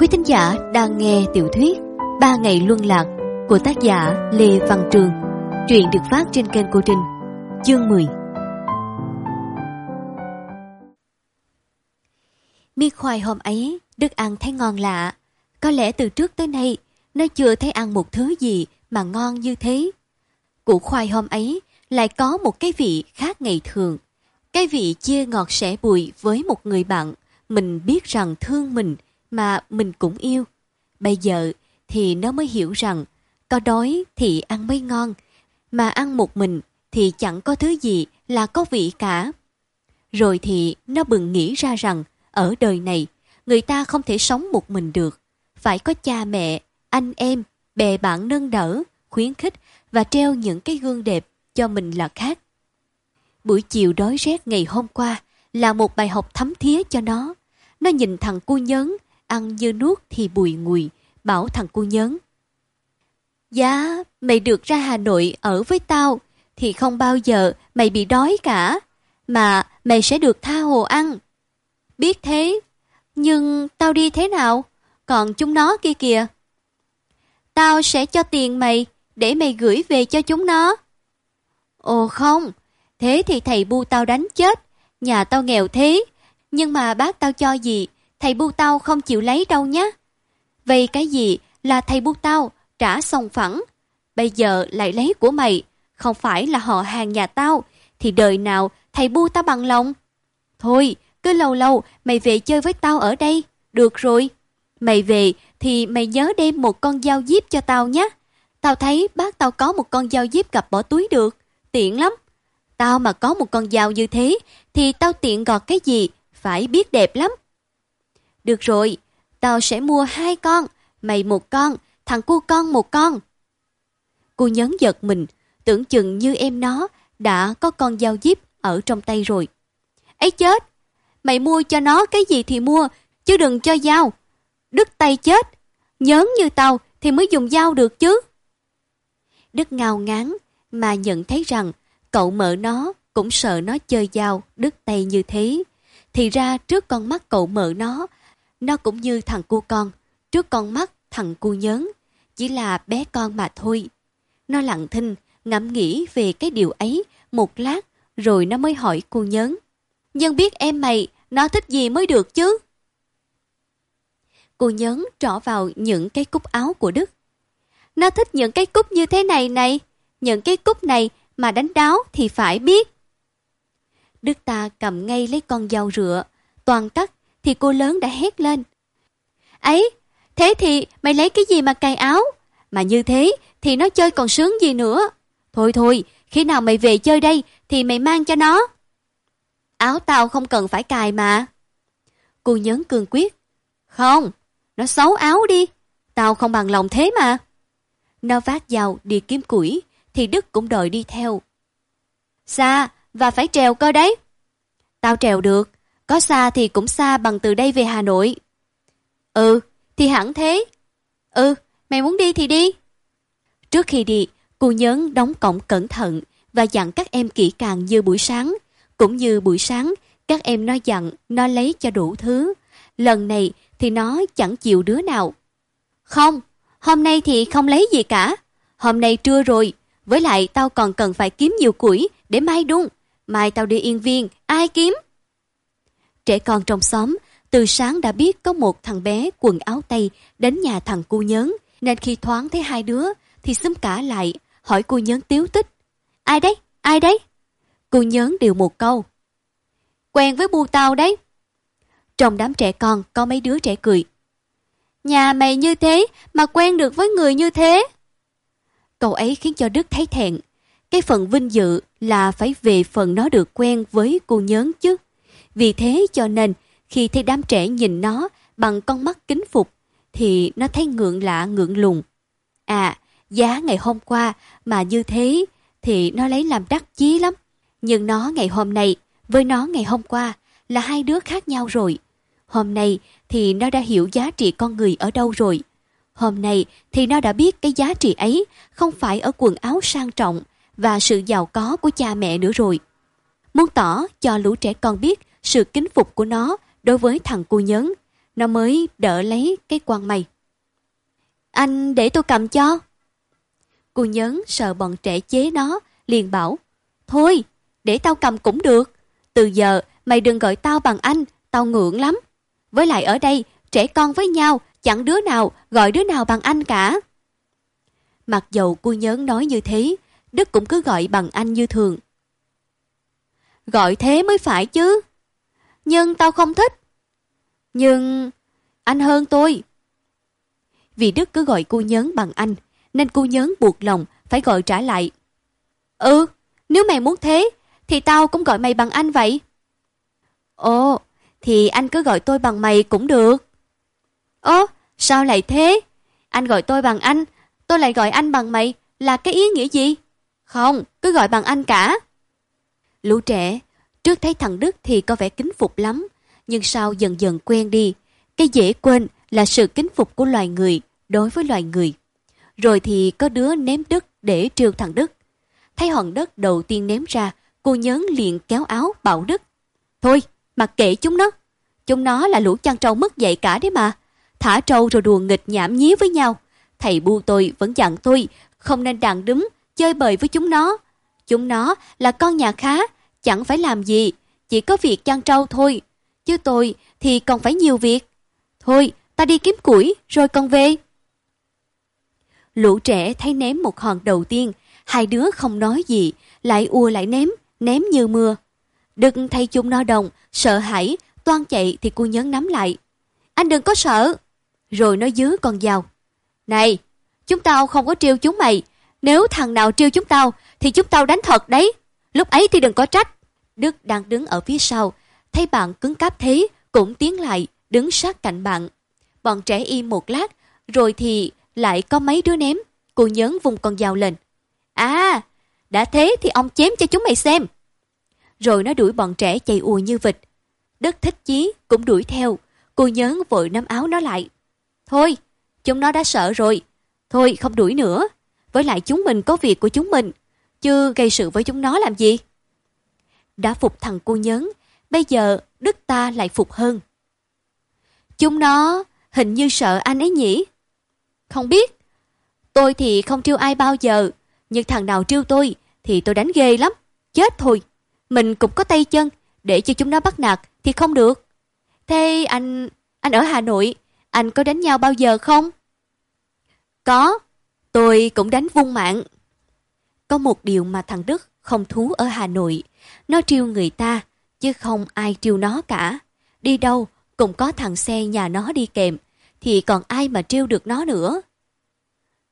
Quý thính giả đang nghe tiểu thuyết Ba ngày luân lạc của tác giả Lê Văn Trường. Truyện được phát trên kênh Cô Trinh. Chương 10 Miếng khoai hôm ấy, Đức ăn thấy ngon lạ. Có lẽ từ trước tới nay, nó chưa thấy ăn một thứ gì mà ngon như thế. Củ khoai hôm ấy lại có một cái vị khác ngày thường. Cái vị chia ngọt sẻ bùi với một người bạn, mình biết rằng thương mình, mà mình cũng yêu. Bây giờ thì nó mới hiểu rằng có đói thì ăn mới ngon, mà ăn một mình thì chẳng có thứ gì là có vị cả. Rồi thì nó bừng nghĩ ra rằng ở đời này người ta không thể sống một mình được. Phải có cha mẹ, anh em, bè bạn nâng đỡ, khuyến khích và treo những cái gương đẹp cho mình là khác. Buổi chiều đói rét ngày hôm qua là một bài học thấm thía cho nó. Nó nhìn thằng cu nhớn ăn dơ nuốt thì bùi ngùi, bảo thằng cu nhấn. Dạ, mày được ra Hà Nội ở với tao, thì không bao giờ mày bị đói cả, mà mày sẽ được tha hồ ăn. Biết thế, nhưng tao đi thế nào? Còn chúng nó kia kìa. Tao sẽ cho tiền mày để mày gửi về cho chúng nó. Ồ không, thế thì thầy bu tao đánh chết. Nhà tao nghèo thế, nhưng mà bác tao cho gì thầy bu tao không chịu lấy đâu nhé. Vậy cái gì là thầy bu tao trả xong phẳng, bây giờ lại lấy của mày, không phải là họ hàng nhà tao, thì đời nào thầy bu tao bằng lòng. Thôi, cứ lâu lâu mày về chơi với tao ở đây, được rồi. Mày về thì mày nhớ đem một con dao diếp cho tao nhé. Tao thấy bác tao có một con dao diếp gặp bỏ túi được, tiện lắm. Tao mà có một con dao như thế thì tao tiện gọt cái gì, phải biết đẹp lắm. Được rồi, tao sẽ mua hai con, mày một con, thằng cu con một con. Cô nhấn giật mình, tưởng chừng như em nó đã có con dao díp ở trong tay rồi. ấy chết, mày mua cho nó cái gì thì mua, chứ đừng cho dao. Đứt tay chết, nhớn như tao thì mới dùng dao được chứ. Đức ngao ngán mà nhận thấy rằng cậu mợ nó cũng sợ nó chơi dao đứt tay như thế. Thì ra trước con mắt cậu mợ nó nó cũng như thằng cu con, trước con mắt thằng cu nhớn, chỉ là bé con mà thôi. Nó lặng thinh, ngẫm nghĩ về cái điều ấy một lát, rồi nó mới hỏi cu nhớn. Nhưng biết em mày, nó thích gì mới được chứ? Cô nhớn trỏ vào những cái cúc áo của Đức. Nó thích những cái cúc như thế này này, những cái cúc này mà đánh đáo thì phải biết. Đức ta cầm ngay lấy con dao rựa, toàn cắt thì cô lớn đã hét lên. Ấy, thế thì mày lấy cái gì mà cài áo? Mà như thế thì nó chơi còn sướng gì nữa. Thôi thôi, khi nào mày về chơi đây thì mày mang cho nó. Áo tao không cần phải cài mà. Cô nhấn cương quyết. Không, nó xấu áo đi. Tao không bằng lòng thế mà. Nó vác vào đi kiếm củi thì Đức cũng đợi đi theo. Xa, và phải trèo cơ đấy. Tao trèo được, có xa thì cũng xa bằng từ đây về Hà Nội. Ừ, thì hẳn thế. Ừ, mày muốn đi thì đi. Trước khi đi, cô nhớn đóng cổng cẩn thận và dặn các em kỹ càng như buổi sáng. Cũng như buổi sáng, các em nói dặn nó lấy cho đủ thứ. Lần này thì nó chẳng chịu đứa nào. Không, hôm nay thì không lấy gì cả. Hôm nay trưa rồi, với lại tao còn cần phải kiếm nhiều củi để mai đun. Mai tao đi yên viên, ai kiếm? Trẻ con trong xóm, từ sáng đã biết có một thằng bé quần áo tây đến nhà thằng cu nhớn, nên khi thoáng thấy hai đứa thì xúm cả lại, hỏi cu nhớn tiếu tích. Ai đấy? Ai đấy? Cu nhớn đều một câu. Quen với bu tao đấy. Trong đám trẻ con có mấy đứa trẻ cười. Nhà mày như thế mà quen được với người như thế. Câu ấy khiến cho Đức thấy thẹn. Cái phần vinh dự là phải về phần nó được quen với cô nhớn chứ. Vì thế cho nên, khi thấy đám trẻ nhìn nó bằng con mắt kính phục, thì nó thấy ngượng lạ ngượng lùng. À, giá ngày hôm qua mà như thế thì nó lấy làm đắc chí lắm. Nhưng nó ngày hôm nay với nó ngày hôm qua là hai đứa khác nhau rồi. Hôm nay thì nó đã hiểu giá trị con người ở đâu rồi. Hôm nay thì nó đã biết cái giá trị ấy không phải ở quần áo sang trọng và sự giàu có của cha mẹ nữa rồi. Muốn tỏ cho lũ trẻ con biết sự kính phục của nó đối với thằng cu nhớn. nó mới đỡ lấy cái quan mày. Anh để tôi cầm cho. Cô nhớn sợ bọn trẻ chế nó, liền bảo. Thôi, để tao cầm cũng được. Từ giờ mày đừng gọi tao bằng anh, tao ngượng lắm. Với lại ở đây, trẻ con với nhau, chẳng đứa nào gọi đứa nào bằng anh cả. Mặc dầu cô nhớn nói như thế, Đức cũng cứ gọi bằng anh như thường. Gọi thế mới phải chứ. Nhưng tao không thích. Nhưng anh hơn tôi. Vì Đức cứ gọi cô nhớn bằng anh, nên cô nhớn buộc lòng phải gọi trả lại. Ừ, nếu mày muốn thế, thì tao cũng gọi mày bằng anh vậy. Ồ, thì anh cứ gọi tôi bằng mày cũng được. Ồ, sao lại thế? Anh gọi tôi bằng anh, tôi lại gọi anh bằng mày, là cái ý nghĩa gì? Không, cứ gọi bằng anh cả. Lũ trẻ, trước thấy thằng Đức thì có vẻ kính phục lắm, nhưng sau dần dần quen đi, cái dễ quên là sự kính phục của loài người đối với loài người. Rồi thì có đứa ném đất để trêu thằng Đức. Thấy hòn đất đầu tiên ném ra, cô nhớn liền kéo áo bảo Đức. Thôi, mặc kệ chúng nó. Chúng nó là lũ chăn trâu mất dạy cả đấy mà. Thả trâu rồi đùa nghịch nhảm nhí với nhau. Thầy bu tôi vẫn dặn tôi không nên đàn đứng chơi bời với chúng nó. Chúng nó là con nhà khá, chẳng phải làm gì, chỉ có việc chăn trâu thôi. Chứ tôi thì còn phải nhiều việc. Thôi, ta đi kiếm củi rồi còn về. Lũ trẻ thấy ném một hòn đầu tiên, hai đứa không nói gì, lại ùa lại ném, ném như mưa. Đừng thấy chúng nó đồng, sợ hãi, toan chạy thì cô nhấn nắm lại. Anh đừng có sợ. Rồi nó dứa con dao. Này, chúng tao không có trêu chúng mày. Nếu thằng nào trêu chúng tao, thì chúng tao đánh thật đấy. Lúc ấy thì đừng có trách. Đức đang đứng ở phía sau, thấy bạn cứng cáp thế, cũng tiến lại, đứng sát cạnh bạn. Bọn trẻ im một lát, rồi thì lại có mấy đứa ném. Cô nhớn vùng con dao lên. À, đã thế thì ông chém cho chúng mày xem. Rồi nó đuổi bọn trẻ chạy ùa như vịt. Đức thích chí cũng đuổi theo. Cô nhớn vội nắm áo nó lại. Thôi, chúng nó đã sợ rồi. Thôi không đuổi nữa. Với lại chúng mình có việc của chúng mình. Chứ gây sự với chúng nó làm gì? Đã phục thằng cô nhấn, Bây giờ Đức ta lại phục hơn. Chúng nó hình như sợ anh ấy nhỉ? Không biết. Tôi thì không trêu ai bao giờ. Nhưng thằng nào trêu tôi thì tôi đánh ghê lắm. Chết thôi. Mình cũng có tay chân. Để cho chúng nó bắt nạt thì không được. Thế anh... anh ở Hà Nội, anh có đánh nhau bao giờ không? Có. Tôi cũng đánh vung mạng. Có một điều mà thằng Đức không thú ở Hà Nội. Nó trêu người ta, chứ không ai trêu nó cả. Đi đâu cũng có thằng xe nhà nó đi kèm, thì còn ai mà trêu được nó nữa.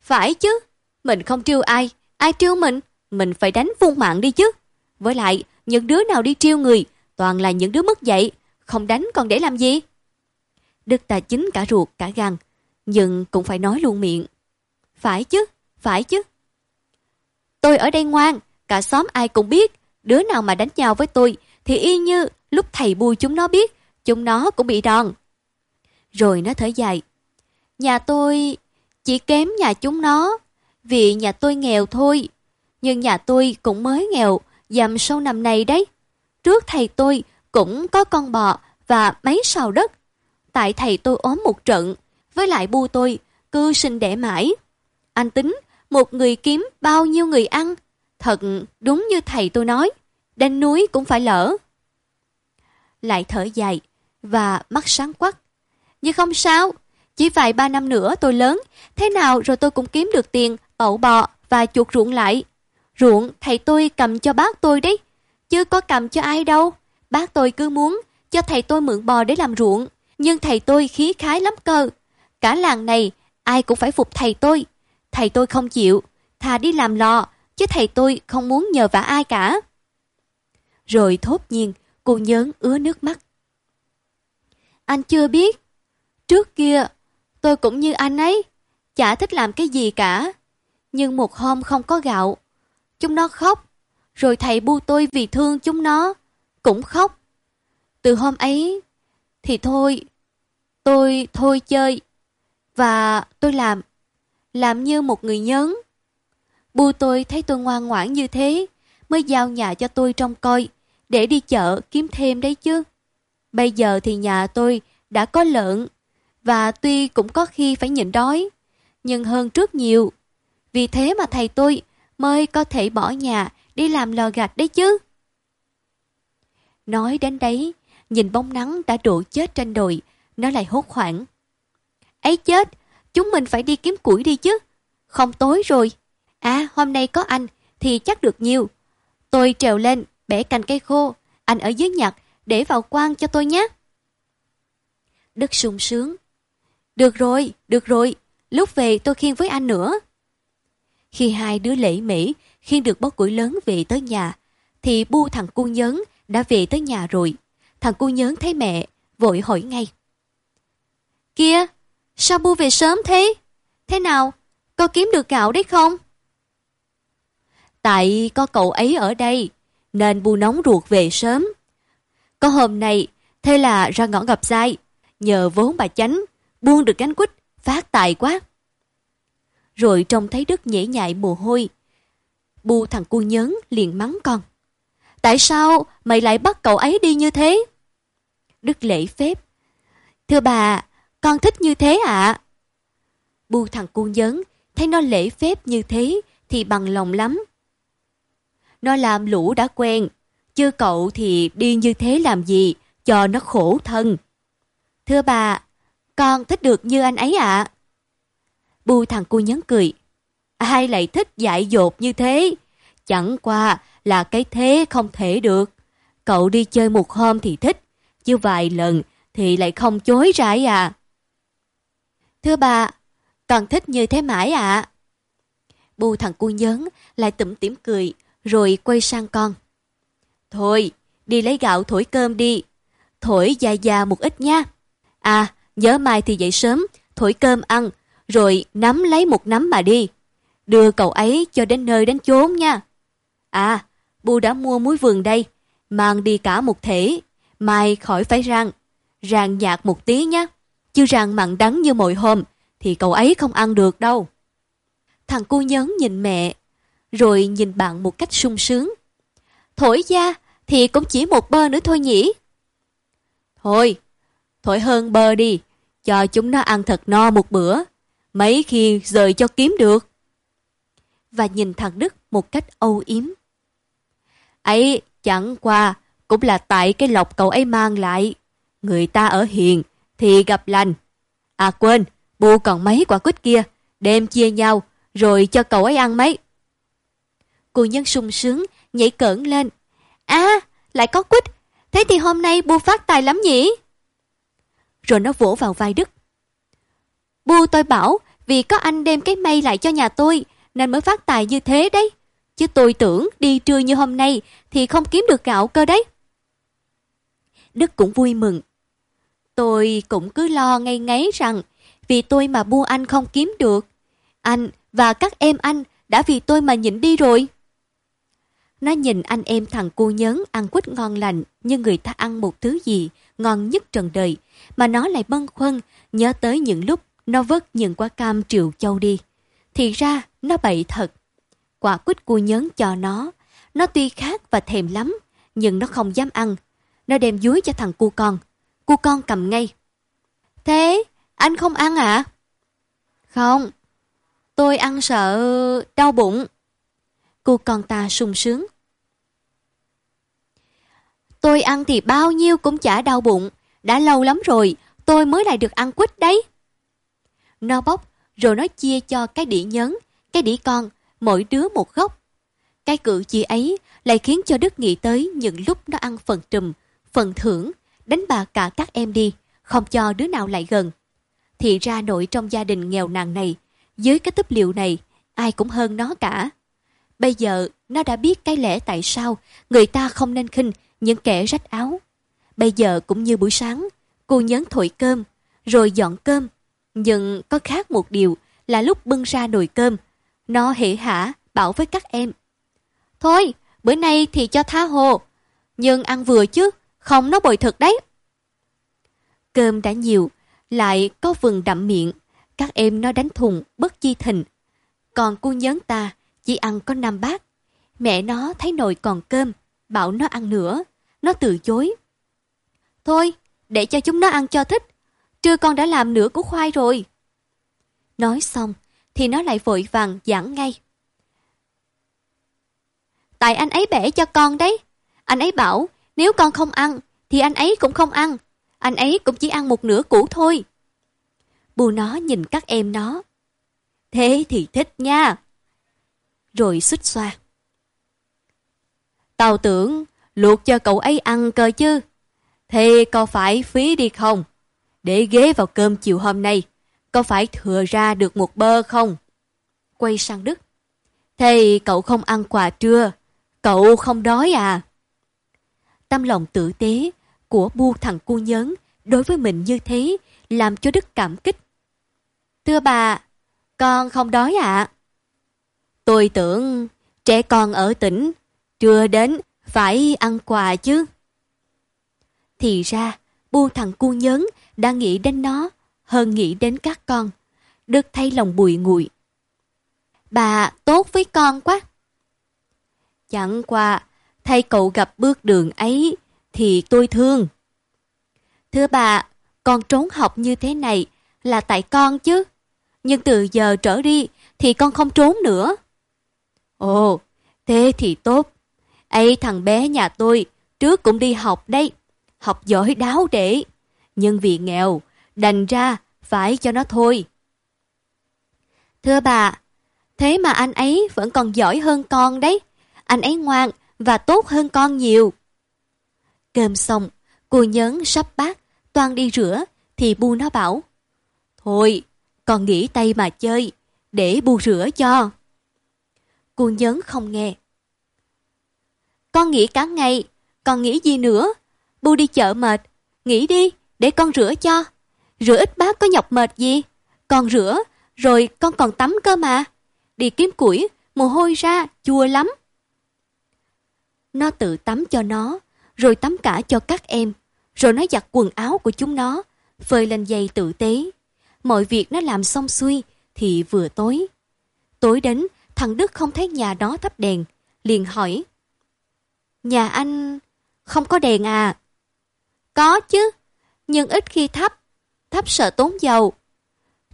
Phải chứ, mình không trêu ai, ai trêu mình, mình phải đánh vuông mạng đi chứ. Với lại, những đứa nào đi trêu người, toàn là những đứa mất dạy, không đánh còn để làm gì? Đức ta chính cả ruột cả gan, nhưng cũng phải nói luôn miệng. Phải chứ, phải chứ. Tôi ở đây ngoan, cả xóm ai cũng biết, đứa nào mà đánh nhau với tôi thì y như lúc thầy bùi chúng nó biết, chúng nó cũng bị đòn. Rồi nó thở dài. Nhà tôi chỉ kém nhà chúng nó, vì nhà tôi nghèo thôi. Nhưng nhà tôi cũng mới nghèo, dầm sâu năm này đấy. Trước thầy tôi cũng có con bò và mấy sào đất. Tại thầy tôi ốm một trận, với lại bu tôi cứ sinh đẻ mãi. Anh tính một người kiếm bao nhiêu người ăn. Thật đúng như thầy tôi nói, đánh núi cũng phải lỡ. Lại thở dài và mắt sáng quắc. Nhưng không sao, chỉ vài ba năm nữa tôi lớn, thế nào rồi tôi cũng kiếm được tiền, ậu bò và chuột ruộng lại. Ruộng thầy tôi cầm cho bác tôi đấy, chứ có cầm cho ai đâu. Bác tôi cứ muốn cho thầy tôi mượn bò để làm ruộng, nhưng thầy tôi khí khái lắm cơ. Cả làng này, ai cũng phải phục thầy tôi. Thầy tôi không chịu, thà đi làm lò, chứ thầy tôi không muốn nhờ vả ai cả. Rồi thốt nhiên, cô nhớn ứa nước mắt. Anh chưa biết, trước kia tôi cũng như anh ấy, chả thích làm cái gì cả. Nhưng một hôm không có gạo, chúng nó khóc, rồi thầy bu tôi vì thương chúng nó, cũng khóc. Từ hôm ấy, thì thôi, tôi thôi chơi, và tôi làm, làm như một người nhớn. Bu tôi thấy tôi ngoan ngoãn như thế, mới giao nhà cho tôi trông coi, để đi chợ kiếm thêm đấy chứ. Bây giờ thì nhà tôi đã có lợn, và tuy cũng có khi phải nhịn đói, nhưng hơn trước nhiều. Vì thế mà thầy tôi mới có thể bỏ nhà đi làm lò gạch đấy chứ. Nói đến đấy, nhìn bóng nắng đã đổ chết trên đồi, nó lại hốt hoảng. ấy chết, chúng mình phải đi kiếm củi đi chứ. Không tối rồi. À, hôm nay có anh thì chắc được nhiều. Tôi trèo lên, bẻ cành cây khô, anh ở dưới nhặt để vào quang cho tôi nhé. Đức sung sướng. Được rồi, được rồi, lúc về tôi khiêng với anh nữa. Khi hai đứa lễ mỹ khiêng được bó củi lớn về tới nhà, thì bu thằng cu nhớn đã về tới nhà rồi. Thằng cu nhớn thấy mẹ, vội hỏi ngay. Kia, sao bu về sớm thế? Thế nào, có kiếm được gạo đấy không? Tại có cậu ấy ở đây, nên bu nóng ruột về sớm. Có hôm nay, thế là ra ngõ gặp dai, nhờ vốn bà chánh, buông được cánh quýt, phát tài quá. Rồi trông thấy Đức nhễ nhại mồ hôi. Bu thằng cu nhớn liền mắng con. Tại sao mày lại bắt cậu ấy đi như thế? Đức lễ phép. Thưa bà, con thích như thế ạ. À? Bu thằng cu nhớn, thấy nó lễ phép như thế thì bằng lòng lắm. Nó làm lũ đã quen, chứ cậu thì đi như thế làm gì, cho nó khổ thân. Thưa bà, con thích được như anh ấy ạ. À? Bu thằng cu nhấn cười. Ai lại thích dại dột như thế? Chẳng qua là cái thế không thể được. Cậu đi chơi một hôm thì thích, chứ vài lần thì lại không chối rãi à. Thưa bà, con thích như thế mãi ạ. À. bù thằng cu nhớn lại tủm tỉm cười, rồi quay sang con. Thôi, đi lấy gạo thổi cơm đi. Thổi dài già một ít nha. À, nhớ mai thì dậy sớm, thổi cơm ăn, rồi nắm lấy một nắm mà đi. Đưa cậu ấy cho đến nơi đến chốn nha. À, Bu đã mua muối vườn đây, mang đi cả một thể, mai khỏi phải rang. Rang nhạt một tí nhé, chứ rằng mặn đắng như mọi hôm, thì cậu ấy không ăn được đâu. Thằng cu nhớn nhìn mẹ, rồi nhìn bạn một cách sung sướng. Thổi ra thì cũng chỉ một bơ nữa thôi nhỉ? Thôi, thổi hơn bơ đi, cho chúng nó ăn thật no một bữa. Mấy khi rời cho kiếm được. Và nhìn thằng Đức một cách âu yếm. Ấy chẳng qua cũng là tại cái lọc cậu ấy mang lại. Người ta ở hiền thì gặp lành. À quên, bu còn mấy quả quýt kia, đem chia nhau rồi cho cậu ấy ăn mấy. Cô nhân sung sướng, nhảy cỡn lên. À, lại có quýt, thế thì hôm nay bu phát tài lắm nhỉ? Rồi nó vỗ vào vai Đức. Bu tôi bảo, vì có anh đem cái mây lại cho nhà tôi, nên mới phát tài như thế đấy. Chứ tôi tưởng đi trưa như hôm nay thì không kiếm được gạo cơ đấy. Đức cũng vui mừng. Tôi cũng cứ lo ngay ngáy rằng vì tôi mà bu anh không kiếm được. Anh và các em anh đã vì tôi mà nhịn đi rồi. Nó nhìn anh em thằng cu nhớn ăn quýt ngon lành như người ta ăn một thứ gì ngon nhất trần đời, mà nó lại bâng khuâng nhớ tới những lúc nó vớt những quả cam triệu châu đi. Thì ra nó bậy thật. Quả quýt cu nhớn cho nó, nó tuy khát và thèm lắm, nhưng nó không dám ăn. Nó đem dúi cho thằng cu con. Cu con cầm ngay. Thế, anh không ăn à? Không, tôi ăn sợ đau bụng cô con ta sung sướng. Tôi ăn thì bao nhiêu cũng chả đau bụng, đã lâu lắm rồi, tôi mới lại được ăn quýt đấy. Nó bóc, rồi nó chia cho cái đĩa nhấn, cái đĩa con, mỗi đứa một góc. Cái cử chỉ ấy lại khiến cho Đức nghĩ tới những lúc nó ăn phần trùm, phần thưởng, đánh bạc cả các em đi, không cho đứa nào lại gần. Thì ra nội trong gia đình nghèo nàn này, dưới cái túp liệu này, ai cũng hơn nó cả. Bây giờ nó đã biết cái lẽ tại sao người ta không nên khinh những kẻ rách áo. Bây giờ cũng như buổi sáng, cô nhấn thổi cơm, rồi dọn cơm. Nhưng có khác một điều là lúc bưng ra nồi cơm, nó hễ hả bảo với các em. Thôi, bữa nay thì cho tha hồ, nhưng ăn vừa chứ, không nó bồi thực đấy. Cơm đã nhiều, lại có vừng đậm miệng, các em nó đánh thùng bất chi thình. Còn cô nhấn ta chỉ ăn có năm bát. Mẹ nó thấy nồi còn cơm, bảo nó ăn nữa. Nó từ chối. Thôi, để cho chúng nó ăn cho thích, trưa con đã làm nửa củ khoai rồi. Nói xong, thì nó lại vội vàng giảng ngay. Tại anh ấy bẻ cho con đấy. Anh ấy bảo nếu con không ăn thì anh ấy cũng không ăn. Anh ấy cũng chỉ ăn một nửa củ thôi. Bù nó nhìn các em nó. Thế thì thích nha. Rồi xích xoa. Tao tưởng luộc cho cậu ấy ăn cơ chứ. Thế có phải phí đi không? Để ghế vào cơm chiều hôm nay, có phải thừa ra được một bơ không? Quay sang Đức. Thế cậu không ăn quà trưa, cậu không đói à? Tâm lòng tử tế của bu thằng cu nhớn đối với mình như thế làm cho Đức cảm kích. Thưa bà, con không đói ạ. Tôi tưởng trẻ con ở tỉnh chưa đến phải ăn quà chứ. Thì ra, bu thằng cu nhớn đã nghĩ đến nó hơn nghĩ đến các con. Đức thay lòng bùi ngùi. Bà tốt với con quá. Chẳng qua, thay cậu gặp bước đường ấy thì tôi thương. Thưa bà, con trốn học như thế này là tại con chứ. Nhưng từ giờ trở đi thì con không trốn nữa. Ồ, thế thì tốt. ấy thằng bé nhà tôi trước cũng đi học đây. Học giỏi đáo để. Nhưng vì nghèo, đành ra phải cho nó thôi. Thưa bà, thế mà anh ấy vẫn còn giỏi hơn con đấy. Anh ấy ngoan và tốt hơn con nhiều. Cơm xong, cô nhấn sắp bát, toan đi rửa, thì bu nó bảo. Thôi, con nghỉ tay mà chơi, để bu rửa cho. Cô nhấn không nghe. Con nghỉ cả ngày, còn nghĩ gì nữa? Bu đi chợ mệt, nghỉ đi, để con rửa cho. Rửa ít bát có nhọc mệt gì? Con rửa, rồi con còn tắm cơ mà. Đi kiếm củi, mồ hôi ra, chua lắm. Nó tự tắm cho nó, rồi tắm cả cho các em, rồi nó giặt quần áo của chúng nó, phơi lên giày tử tế. Mọi việc nó làm xong xuôi thì vừa tối. Tối đến, thằng Đức không thấy nhà đó thắp đèn, liền hỏi. Nhà anh không có đèn à? Có chứ, nhưng ít khi thắp, thắp sợ tốn dầu.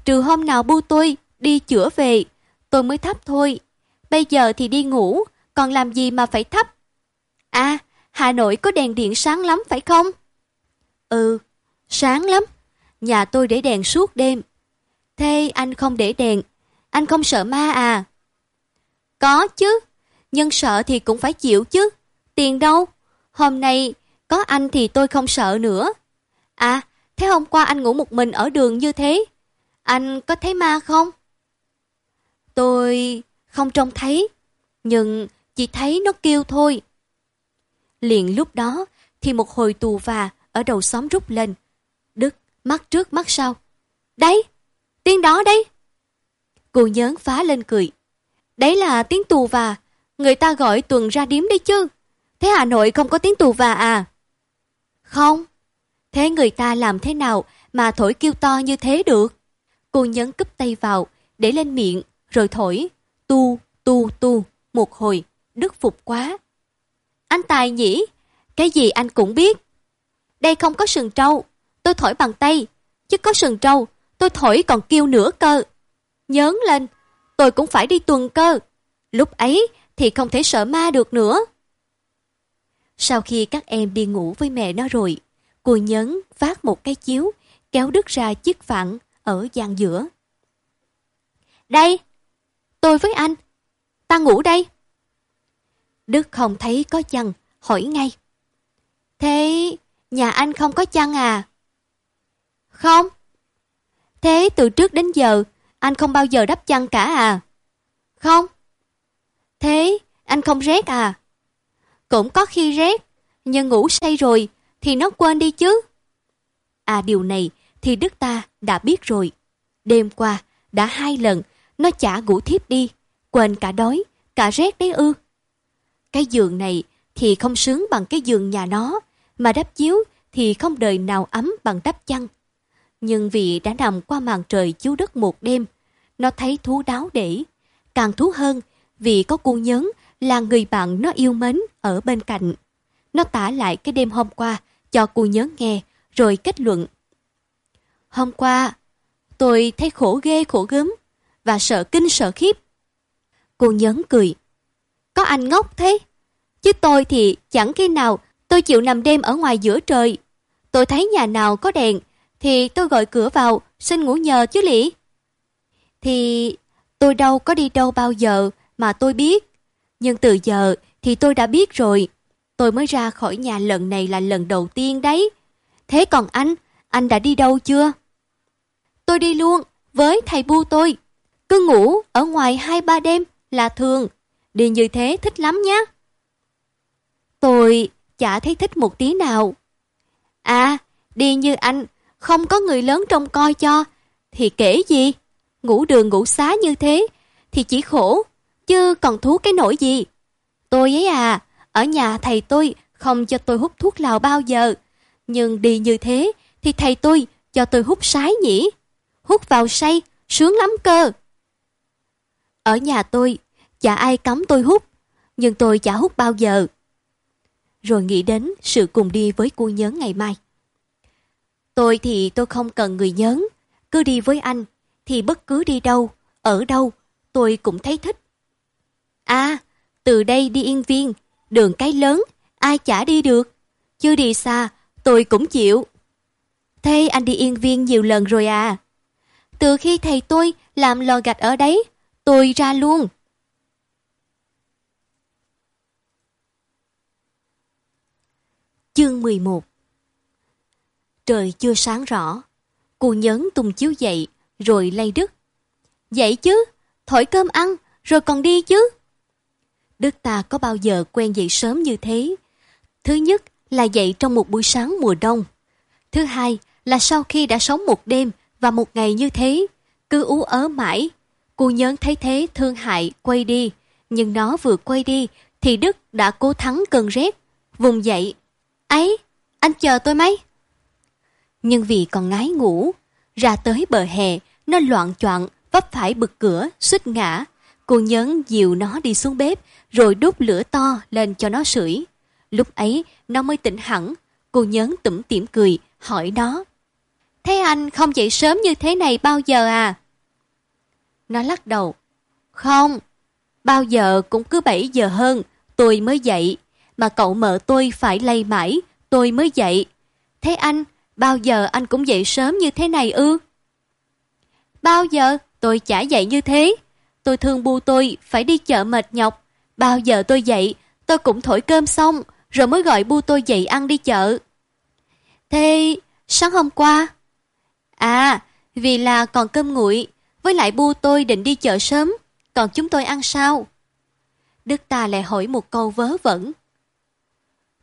Trừ hôm nào bu tôi đi chữa về, tôi mới thắp thôi. Bây giờ thì đi ngủ, còn làm gì mà phải thắp? À, Hà Nội có đèn điện sáng lắm phải không? Ừ, sáng lắm. Nhà tôi để đèn suốt đêm. Thế anh không để đèn, anh không sợ ma à? Có chứ, nhưng sợ thì cũng phải chịu chứ. Tiền đâu? Hôm nay có anh thì tôi không sợ nữa. À, thế hôm qua anh ngủ một mình ở đường như thế. Anh có thấy ma không? Tôi không trông thấy, nhưng chỉ thấy nó kêu thôi. Liền lúc đó thì một hồi tù và ở đầu xóm rút lên. Đức mắt trước mắt sau. Đấy, tiếng đó đấy. Cô nhớn phá lên cười. Đấy là tiếng tù và, người ta gọi tuần ra điếm đấy chứ. Thế Hà Nội không có tiếng tù và à? Không. Thế người ta làm thế nào mà thổi kêu to như thế được? Cô nhấn cúp tay vào, để lên miệng, rồi thổi. Tu, tu, tu, một hồi, đức phục quá. Anh Tài nhỉ? Cái gì anh cũng biết. Đây không có sừng trâu, tôi thổi bằng tay. Chứ có sừng trâu, tôi thổi còn kêu nữa cơ. Nhớn lên, tôi cũng phải đi tuần cơ. Lúc ấy thì không thể sợ ma được nữa. Sau khi các em đi ngủ với mẹ nó rồi, cô nhấn phát một cái chiếu, kéo đứt ra chiếc phẳng ở gian giữa. Đây, tôi với anh, ta ngủ đây. Đức không thấy có chăn, hỏi ngay. Thế nhà anh không có chăn à? Không. Thế từ trước đến giờ, anh không bao giờ đắp chăn cả à? Không. Thế anh không rét à? Cũng có khi rét, nhưng ngủ say rồi thì nó quên đi chứ. À điều này thì Đức ta đã biết rồi. Đêm qua, đã hai lần, nó chả ngủ thiếp đi, quên cả đói, cả rét đấy ư. Cái giường này thì không sướng bằng cái giường nhà nó, mà đắp chiếu thì không đời nào ấm bằng đắp chăn. Nhưng vì đã nằm qua màn trời chiếu đất một đêm, nó thấy thú đáo để. Càng thú hơn vì có cô nhớn là người bạn nó yêu mến ở bên cạnh. Nó tả lại cái đêm hôm qua cho cô nhớ nghe, rồi kết luận. Hôm qua, tôi thấy khổ ghê khổ gớm và sợ kinh sợ khiếp. Cô nhấn cười. Có anh ngốc thế? Chứ tôi thì chẳng khi nào tôi chịu nằm đêm ở ngoài giữa trời. Tôi thấy nhà nào có đèn thì tôi gọi cửa vào xin ngủ nhờ chứ lỉ. Thì tôi đâu có đi đâu bao giờ mà tôi biết. Nhưng từ giờ thì tôi đã biết rồi. Tôi mới ra khỏi nhà lần này là lần đầu tiên đấy. Thế còn anh, anh đã đi đâu chưa? Tôi đi luôn với thầy bu tôi. Cứ ngủ ở ngoài hai ba đêm là thường. Đi như thế thích lắm nhá. Tôi chả thấy thích một tí nào. À, đi như anh, không có người lớn trông coi cho, thì kể gì? Ngủ đường ngủ xá như thế, thì chỉ khổ, chứ còn thú cái nỗi gì. Tôi ấy à, ở nhà thầy tôi không cho tôi hút thuốc lào bao giờ. Nhưng đi như thế, thì thầy tôi cho tôi hút sái nhỉ. Hút vào say, sướng lắm cơ. Ở nhà tôi, chả ai cấm tôi hút, nhưng tôi chả hút bao giờ. Rồi nghĩ đến sự cùng đi với cô nhớ ngày mai. Tôi thì tôi không cần người nhớ, cứ đi với anh, thì bất cứ đi đâu, ở đâu, tôi cũng thấy thích. À, từ đây đi Yên Viên, đường cái lớn, ai chả đi được. chưa đi xa, tôi cũng chịu. Thế anh đi Yên Viên nhiều lần rồi à? Từ khi thầy tôi làm lò gạch ở đấy, tôi ra luôn. Chương 11 Trời chưa sáng rõ, cô nhấn tung chiếu dậy, rồi lay Đức. Dậy chứ, thổi cơm ăn, rồi còn đi chứ. Đức ta có bao giờ quen dậy sớm như thế? Thứ nhất là dậy trong một buổi sáng mùa đông. Thứ hai là sau khi đã sống một đêm và một ngày như thế, cứ ú ớ mãi. Cô nhớn thấy thế thương hại quay đi, nhưng nó vừa quay đi thì Đức đã cố thắng cơn rét, vùng dậy. Ấy, anh chờ tôi mấy. Nhưng vì còn ngái ngủ, ra tới bờ hè, nó loạn choạng vấp phải bực cửa, suýt ngã. Cô nhấn dìu nó đi xuống bếp, rồi đốt lửa to lên cho nó sưởi. Lúc ấy, nó mới tỉnh hẳn. Cô nhấn tủm tỉm cười, hỏi nó. Thế anh không dậy sớm như thế này bao giờ à? Nó lắc đầu. Không, bao giờ cũng cứ 7 giờ hơn, tôi mới dậy. Mà cậu mợ tôi phải lay mãi, tôi mới dậy. Thế anh, bao giờ anh cũng dậy sớm như thế này ư? Bao giờ tôi chả dậy như thế. Tôi thương bu tôi phải đi chợ mệt nhọc. Bao giờ tôi dậy, tôi cũng thổi cơm xong, rồi mới gọi bu tôi dậy ăn đi chợ. Thế sáng hôm qua? À, vì là còn cơm nguội, với lại bu tôi định đi chợ sớm, còn chúng tôi ăn sao? Đức ta lại hỏi một câu vớ vẩn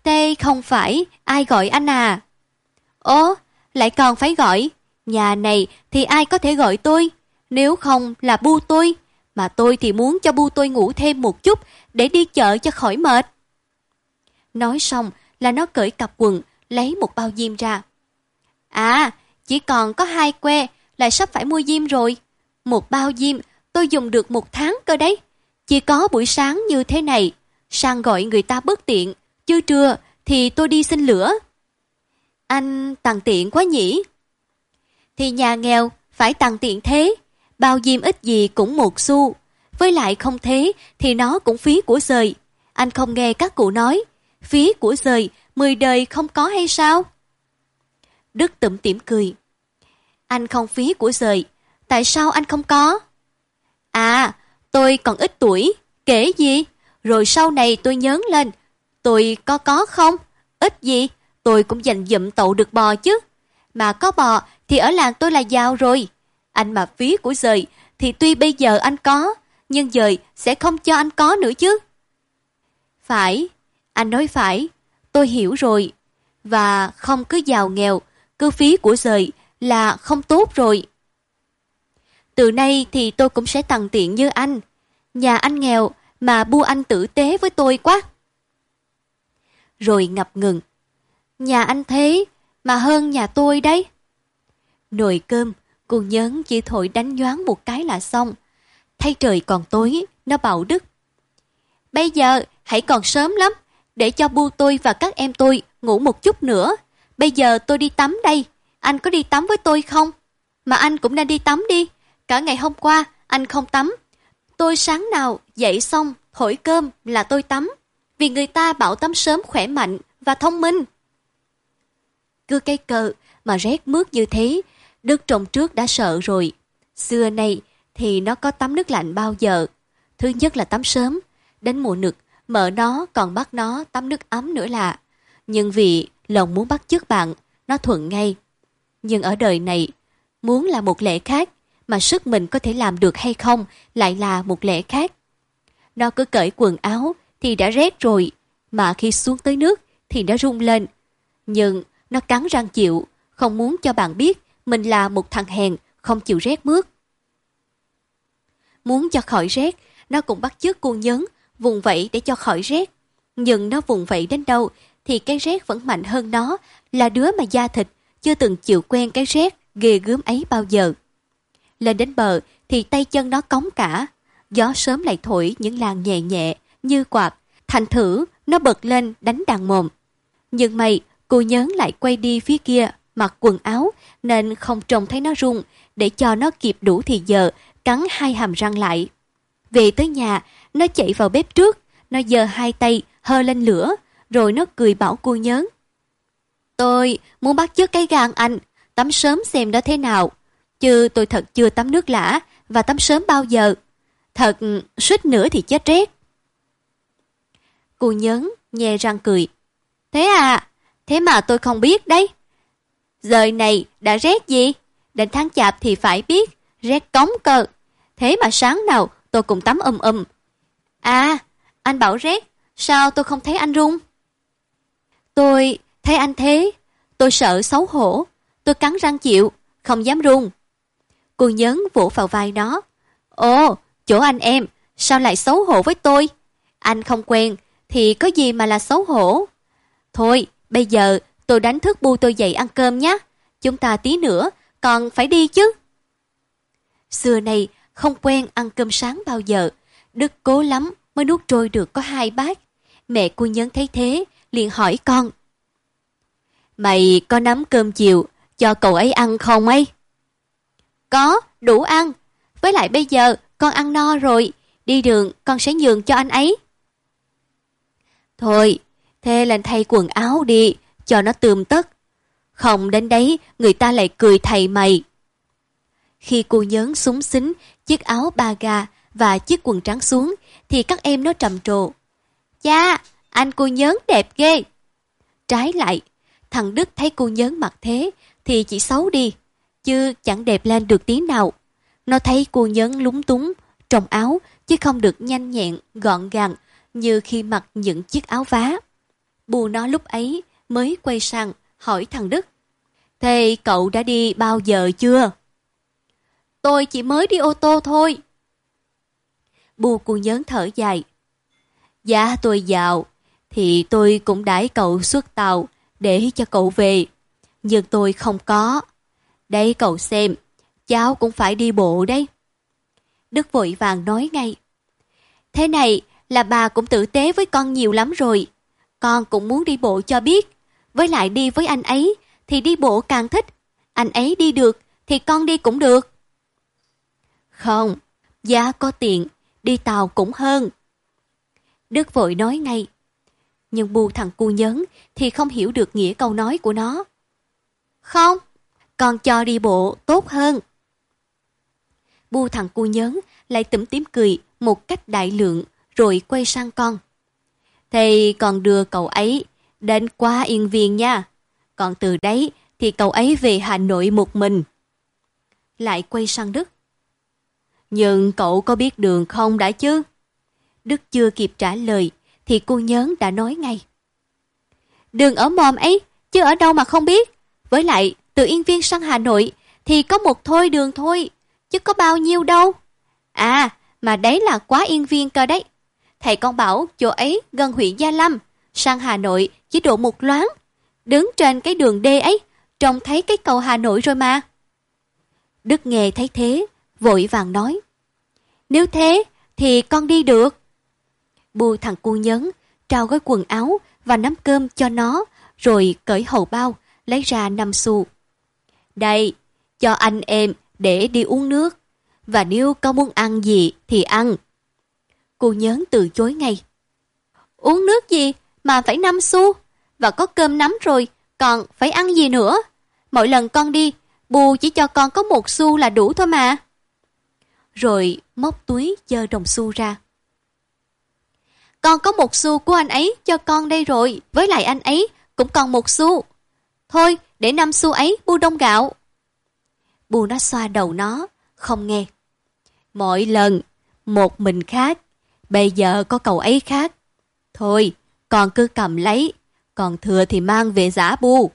tê không phải ai gọi anh à? Ồ, lại còn phải gọi. Nhà này thì ai có thể gọi tôi, nếu không là bu tôi. Mà tôi thì muốn cho bu tôi ngủ thêm một chút để đi chợ cho khỏi mệt. Nói xong là nó cởi cặp quần, lấy một bao diêm ra. À, chỉ còn có hai que, lại sắp phải mua diêm rồi. Một bao diêm tôi dùng được một tháng cơ đấy. Chỉ có buổi sáng như thế này, sang gọi người ta bất tiện, chưa trưa thì tôi đi xin lửa. Anh tặng tiện quá nhỉ? Thì nhà nghèo phải tặng tiện thế, bao diêm ít gì cũng một xu. Với lại không thế thì nó cũng phí của rời. Anh không nghe các cụ nói, phí của rời, mười đời không có hay sao? Đức tụm tỉm cười. Anh không phí của rời, tại sao anh không có? À, tôi còn ít tuổi, kể gì? Rồi sau này tôi nhớ lên, tôi có có không? Ít gì? Tôi cũng dành dụm tậu được bò chứ. Mà có bò thì ở làng tôi là giàu rồi. Anh mà phí của rời thì tuy bây giờ anh có, nhưng dời sẽ không cho anh có nữa chứ. Phải, anh nói phải, tôi hiểu rồi. Và không cứ giàu nghèo, cứ phí của rời là không tốt rồi. Từ nay thì tôi cũng sẽ tặng tiện như anh. Nhà anh nghèo mà bu anh tử tế với tôi quá. Rồi ngập ngừng. Nhà anh thế mà hơn nhà tôi đấy. Nồi cơm, cô nhớn chỉ thổi đánh nhoáng một cái là xong. Thay trời còn tối, nó bảo Đức. Bây giờ hãy còn sớm lắm, để cho bu tôi và các em tôi ngủ một chút nữa. Bây giờ tôi đi tắm đây, anh có đi tắm với tôi không? Mà anh cũng nên đi tắm đi. Cả ngày hôm qua, anh không tắm. Tôi sáng nào dậy xong, thổi cơm là tôi tắm. Vì người ta bảo tắm sớm khỏe mạnh và thông minh. Cưa cây cờ mà rét mướt như thế, đất trồng trước đã sợ rồi. Xưa nay thì nó có tắm nước lạnh bao giờ. Thứ nhất là tắm sớm, đến mùa nực, mợ nó còn bắt nó tắm nước ấm nữa là. Nhưng vì lòng muốn bắt chước bạn, nó thuận ngay. Nhưng ở đời này, muốn là một lẽ khác, mà sức mình có thể làm được hay không lại là một lẽ khác. Nó cứ cởi quần áo thì đã rét rồi, mà khi xuống tới nước thì nó rung lên. Nhưng nó cắn răng chịu, không muốn cho bạn biết mình là một thằng hèn, không chịu rét mướt. Muốn cho khỏi rét, nó cũng bắt chước cuôn nhấn, vùng vẫy để cho khỏi rét. Nhưng nó vùng vẫy đến đâu thì cái rét vẫn mạnh hơn nó, là đứa mà da thịt, chưa từng chịu quen cái rét ghê gớm ấy bao giờ. Lên đến bờ thì tay chân nó cống cả, gió sớm lại thổi những làn nhẹ nhẹ như quạt, thành thử nó bật lên đánh đàn mồm. Nhưng mày, cô nhớn lại quay đi phía kia, mặc quần áo nên không trông thấy nó rung để cho nó kịp đủ thì giờ cắn hai hàm răng lại. Về tới nhà, nó chạy vào bếp trước, nó giơ hai tay hơ lên lửa, rồi nó cười bảo cô nhớn. Tôi muốn bắt chước cái gan anh, tắm sớm xem đó thế nào. Chứ tôi thật chưa tắm nước lã và tắm sớm bao giờ. Thật suýt nữa thì chết rét. Cô nhớn, nhe răng cười. Thế à, thế mà tôi không biết đấy. Giờ này đã rét gì? Đến tháng chạp thì phải biết, rét cống cơ. Thế mà sáng nào tôi cũng tắm um um. À, anh bảo rét, sao tôi không thấy anh run? Tôi thấy anh thế, tôi sợ xấu hổ, tôi cắn răng chịu, không dám run. Cô nhấn vỗ vào vai nó. Ồ, chỗ anh em, sao lại xấu hổ với tôi? Anh không quen, thì có gì mà là xấu hổ? Thôi, bây giờ tôi đánh thức bu tôi dậy ăn cơm nhé. Chúng ta tí nữa, còn phải đi chứ. Xưa này, không quen ăn cơm sáng bao giờ. Đức cố lắm mới nuốt trôi được có hai bát. Mẹ cô nhấn thấy thế, liền hỏi con. Mày có nắm cơm chiều, cho cậu ấy ăn không ấy? Có, đủ ăn. Với lại bây giờ con ăn no rồi, đi đường con sẽ nhường cho anh ấy. Thôi, thế lên thay quần áo đi, cho nó tươm tất. Không đến đấy, người ta lại cười thầy mày. Khi cô nhớn súng xính chiếc áo ba gà và chiếc quần trắng xuống, thì các em nó trầm trồ. Cha, anh cô nhớn đẹp ghê. Trái lại, thằng Đức thấy cô nhớn mặc thế, thì chỉ xấu đi, chứ chẳng đẹp lên được tí nào. Nó thấy cô nhớn lúng túng, trong áo, chứ không được nhanh nhẹn, gọn gàng, như khi mặc những chiếc áo vá. Bù nó lúc ấy mới quay sang hỏi thằng Đức. Thế cậu đã đi bao giờ chưa? Tôi chỉ mới đi ô tô thôi. Bù cuồng nhớn thở dài. Dạ tôi giàu, thì tôi cũng đãi cậu xuất tàu để cho cậu về. Nhưng tôi không có. Đây cậu xem, cháu cũng phải đi bộ đấy. Đức vội vàng nói ngay. Thế này là bà cũng tử tế với con nhiều lắm rồi. Con cũng muốn đi bộ cho biết. Với lại đi với anh ấy thì đi bộ càng thích. Anh ấy đi được thì con đi cũng được. Không, giá có tiện đi tàu cũng hơn. Đức vội nói ngay. Nhưng bu thằng cu nhấn thì không hiểu được nghĩa câu nói của nó. Không, con cho đi bộ tốt hơn. Bu thằng cu nhấn lại tủm tím cười một cách đại lượng rồi quay sang con. thầy còn đưa cậu ấy đến qua Yên Viên nha. Còn từ đấy thì cậu ấy về Hà Nội một mình. Lại quay sang Đức. Nhưng cậu có biết đường không đã chứ? Đức chưa kịp trả lời thì cô nhớn đã nói ngay. Đường ở mòm ấy, chứ ở đâu mà không biết. Với lại, từ Yên Viên sang Hà Nội thì có một thôi đường thôi, chứ có bao nhiêu đâu. À, mà đấy là quá Yên Viên cơ đấy. Thầy con bảo chỗ ấy gần huyện Gia Lâm, sang Hà Nội chỉ độ một loáng. Đứng trên cái đường đê ấy, trông thấy cái cầu Hà Nội rồi mà. Đức nghe thấy thế, vội vàng nói. Nếu thế, thì con đi được. Bu thằng cu nhấn, trao gói quần áo và nắm cơm cho nó, rồi cởi hầu bao, lấy ra năm xu. Đây, cho anh em để đi uống nước. Và nếu có muốn ăn gì thì ăn. Cô nhớn từ chối ngay. Uống nước gì mà phải 5 xu? Và có cơm nắm rồi, còn phải ăn gì nữa? Mỗi lần con đi, bù chỉ cho con có một xu là đủ thôi mà. Rồi móc túi dơ đồng xu ra. Con có một xu của anh ấy cho con đây rồi, với lại anh ấy cũng còn một xu. Thôi, để năm xu ấy bu đông gạo. Bu nó xoa đầu nó, không nghe. Mỗi lần, một mình khác, bây giờ có cậu ấy khác. Thôi, con cứ cầm lấy, còn thừa thì mang về giả bu.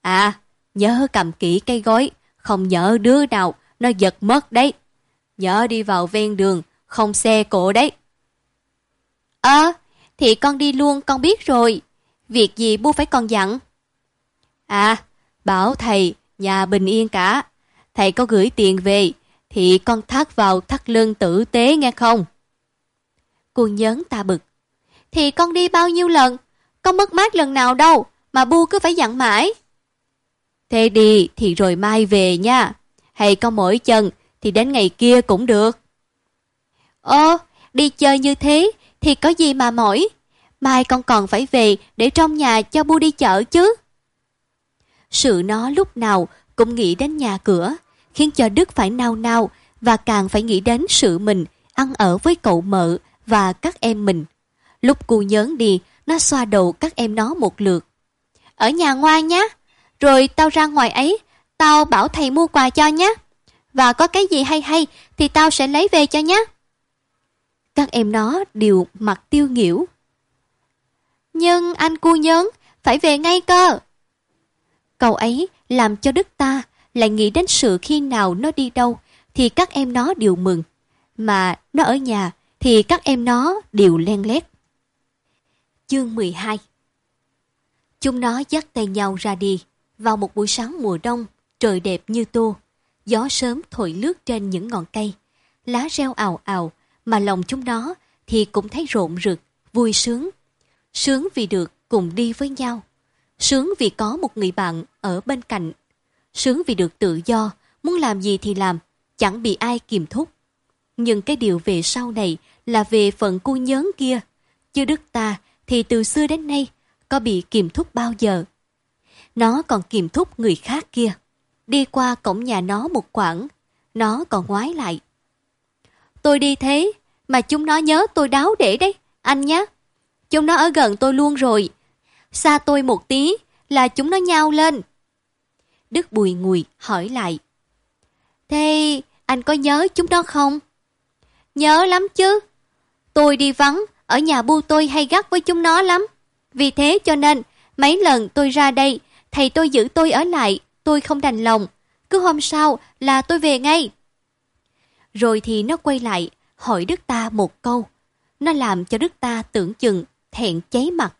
À, nhớ cầm kỹ cây gói, không nhớ đứa nào nó giật mất đấy. Nhớ đi vào ven đường, không xe cổ đấy. ơ thì con đi luôn con biết rồi. Việc gì bu phải còn dặn? À, bảo thầy, nhà bình yên cả. Thầy có gửi tiền về, thì con thắt vào thắt lưng tử tế nghe không? Cô nhớn ta bực. Thì con đi bao nhiêu lần? Con mất mát lần nào đâu, mà bu cứ phải dặn mãi. Thế đi thì rồi mai về nha. Hay con mỗi chân thì đến ngày kia cũng được. Ồ, đi chơi như thế thì có gì mà mỏi. Mai con còn phải về để trong nhà cho bu đi chợ chứ. Sự nó lúc nào cũng nghĩ đến nhà cửa, khiến cho Đức phải nao nao và càng phải nghĩ đến sự mình ăn ở với cậu mợ và các em mình. Lúc cu nhớn đi, nó xoa đầu các em nó một lượt. Ở nhà ngoan nhé, rồi tao ra ngoài ấy, tao bảo thầy mua quà cho nhé. Và có cái gì hay hay thì tao sẽ lấy về cho nhé. Các em nó đều mặt tiêu nghỉu. Nhưng anh cu nhớn, phải về ngay cơ. Câu ấy làm cho Đức ta lại nghĩ đến sự khi nào nó đi đâu thì các em nó đều mừng. Mà nó ở nhà thì các em nó đều len lét. Chương 12 Chúng nó dắt tay nhau ra đi. Vào một buổi sáng mùa đông, trời đẹp như tô. Gió sớm thổi lướt trên những ngọn cây. Lá reo ào ào, mà lòng chúng nó thì cũng thấy rộn rực, vui sướng. Sướng vì được cùng đi với nhau. Sướng vì có một người bạn ở bên cạnh. Sướng vì được tự do, muốn làm gì thì làm, chẳng bị ai kìm thúc. Nhưng cái điều về sau này là về phận cu nhớn kia. Chứ đức ta thì từ xưa đến nay có bị kiềm thúc bao giờ. Nó còn kiềm thúc người khác kia. Đi qua cổng nhà nó một quãng, nó còn ngoái lại. Tôi đi thế, mà chúng nó nhớ tôi đáo để đấy, anh nhé. Chúng nó ở gần tôi luôn rồi. Xa tôi một tí là chúng nó nhao lên. Đức bùi ngùi hỏi lại. Thế anh có nhớ chúng nó không? Nhớ lắm chứ. Tôi đi vắng, ở nhà bu tôi hay gắt với chúng nó lắm. Vì thế cho nên, mấy lần tôi ra đây, thầy tôi giữ tôi ở lại, tôi không đành lòng. Cứ hôm sau là tôi về ngay. Rồi thì nó quay lại, hỏi Đức ta một câu. Nó làm cho Đức ta tưởng chừng, thẹn cháy mặt.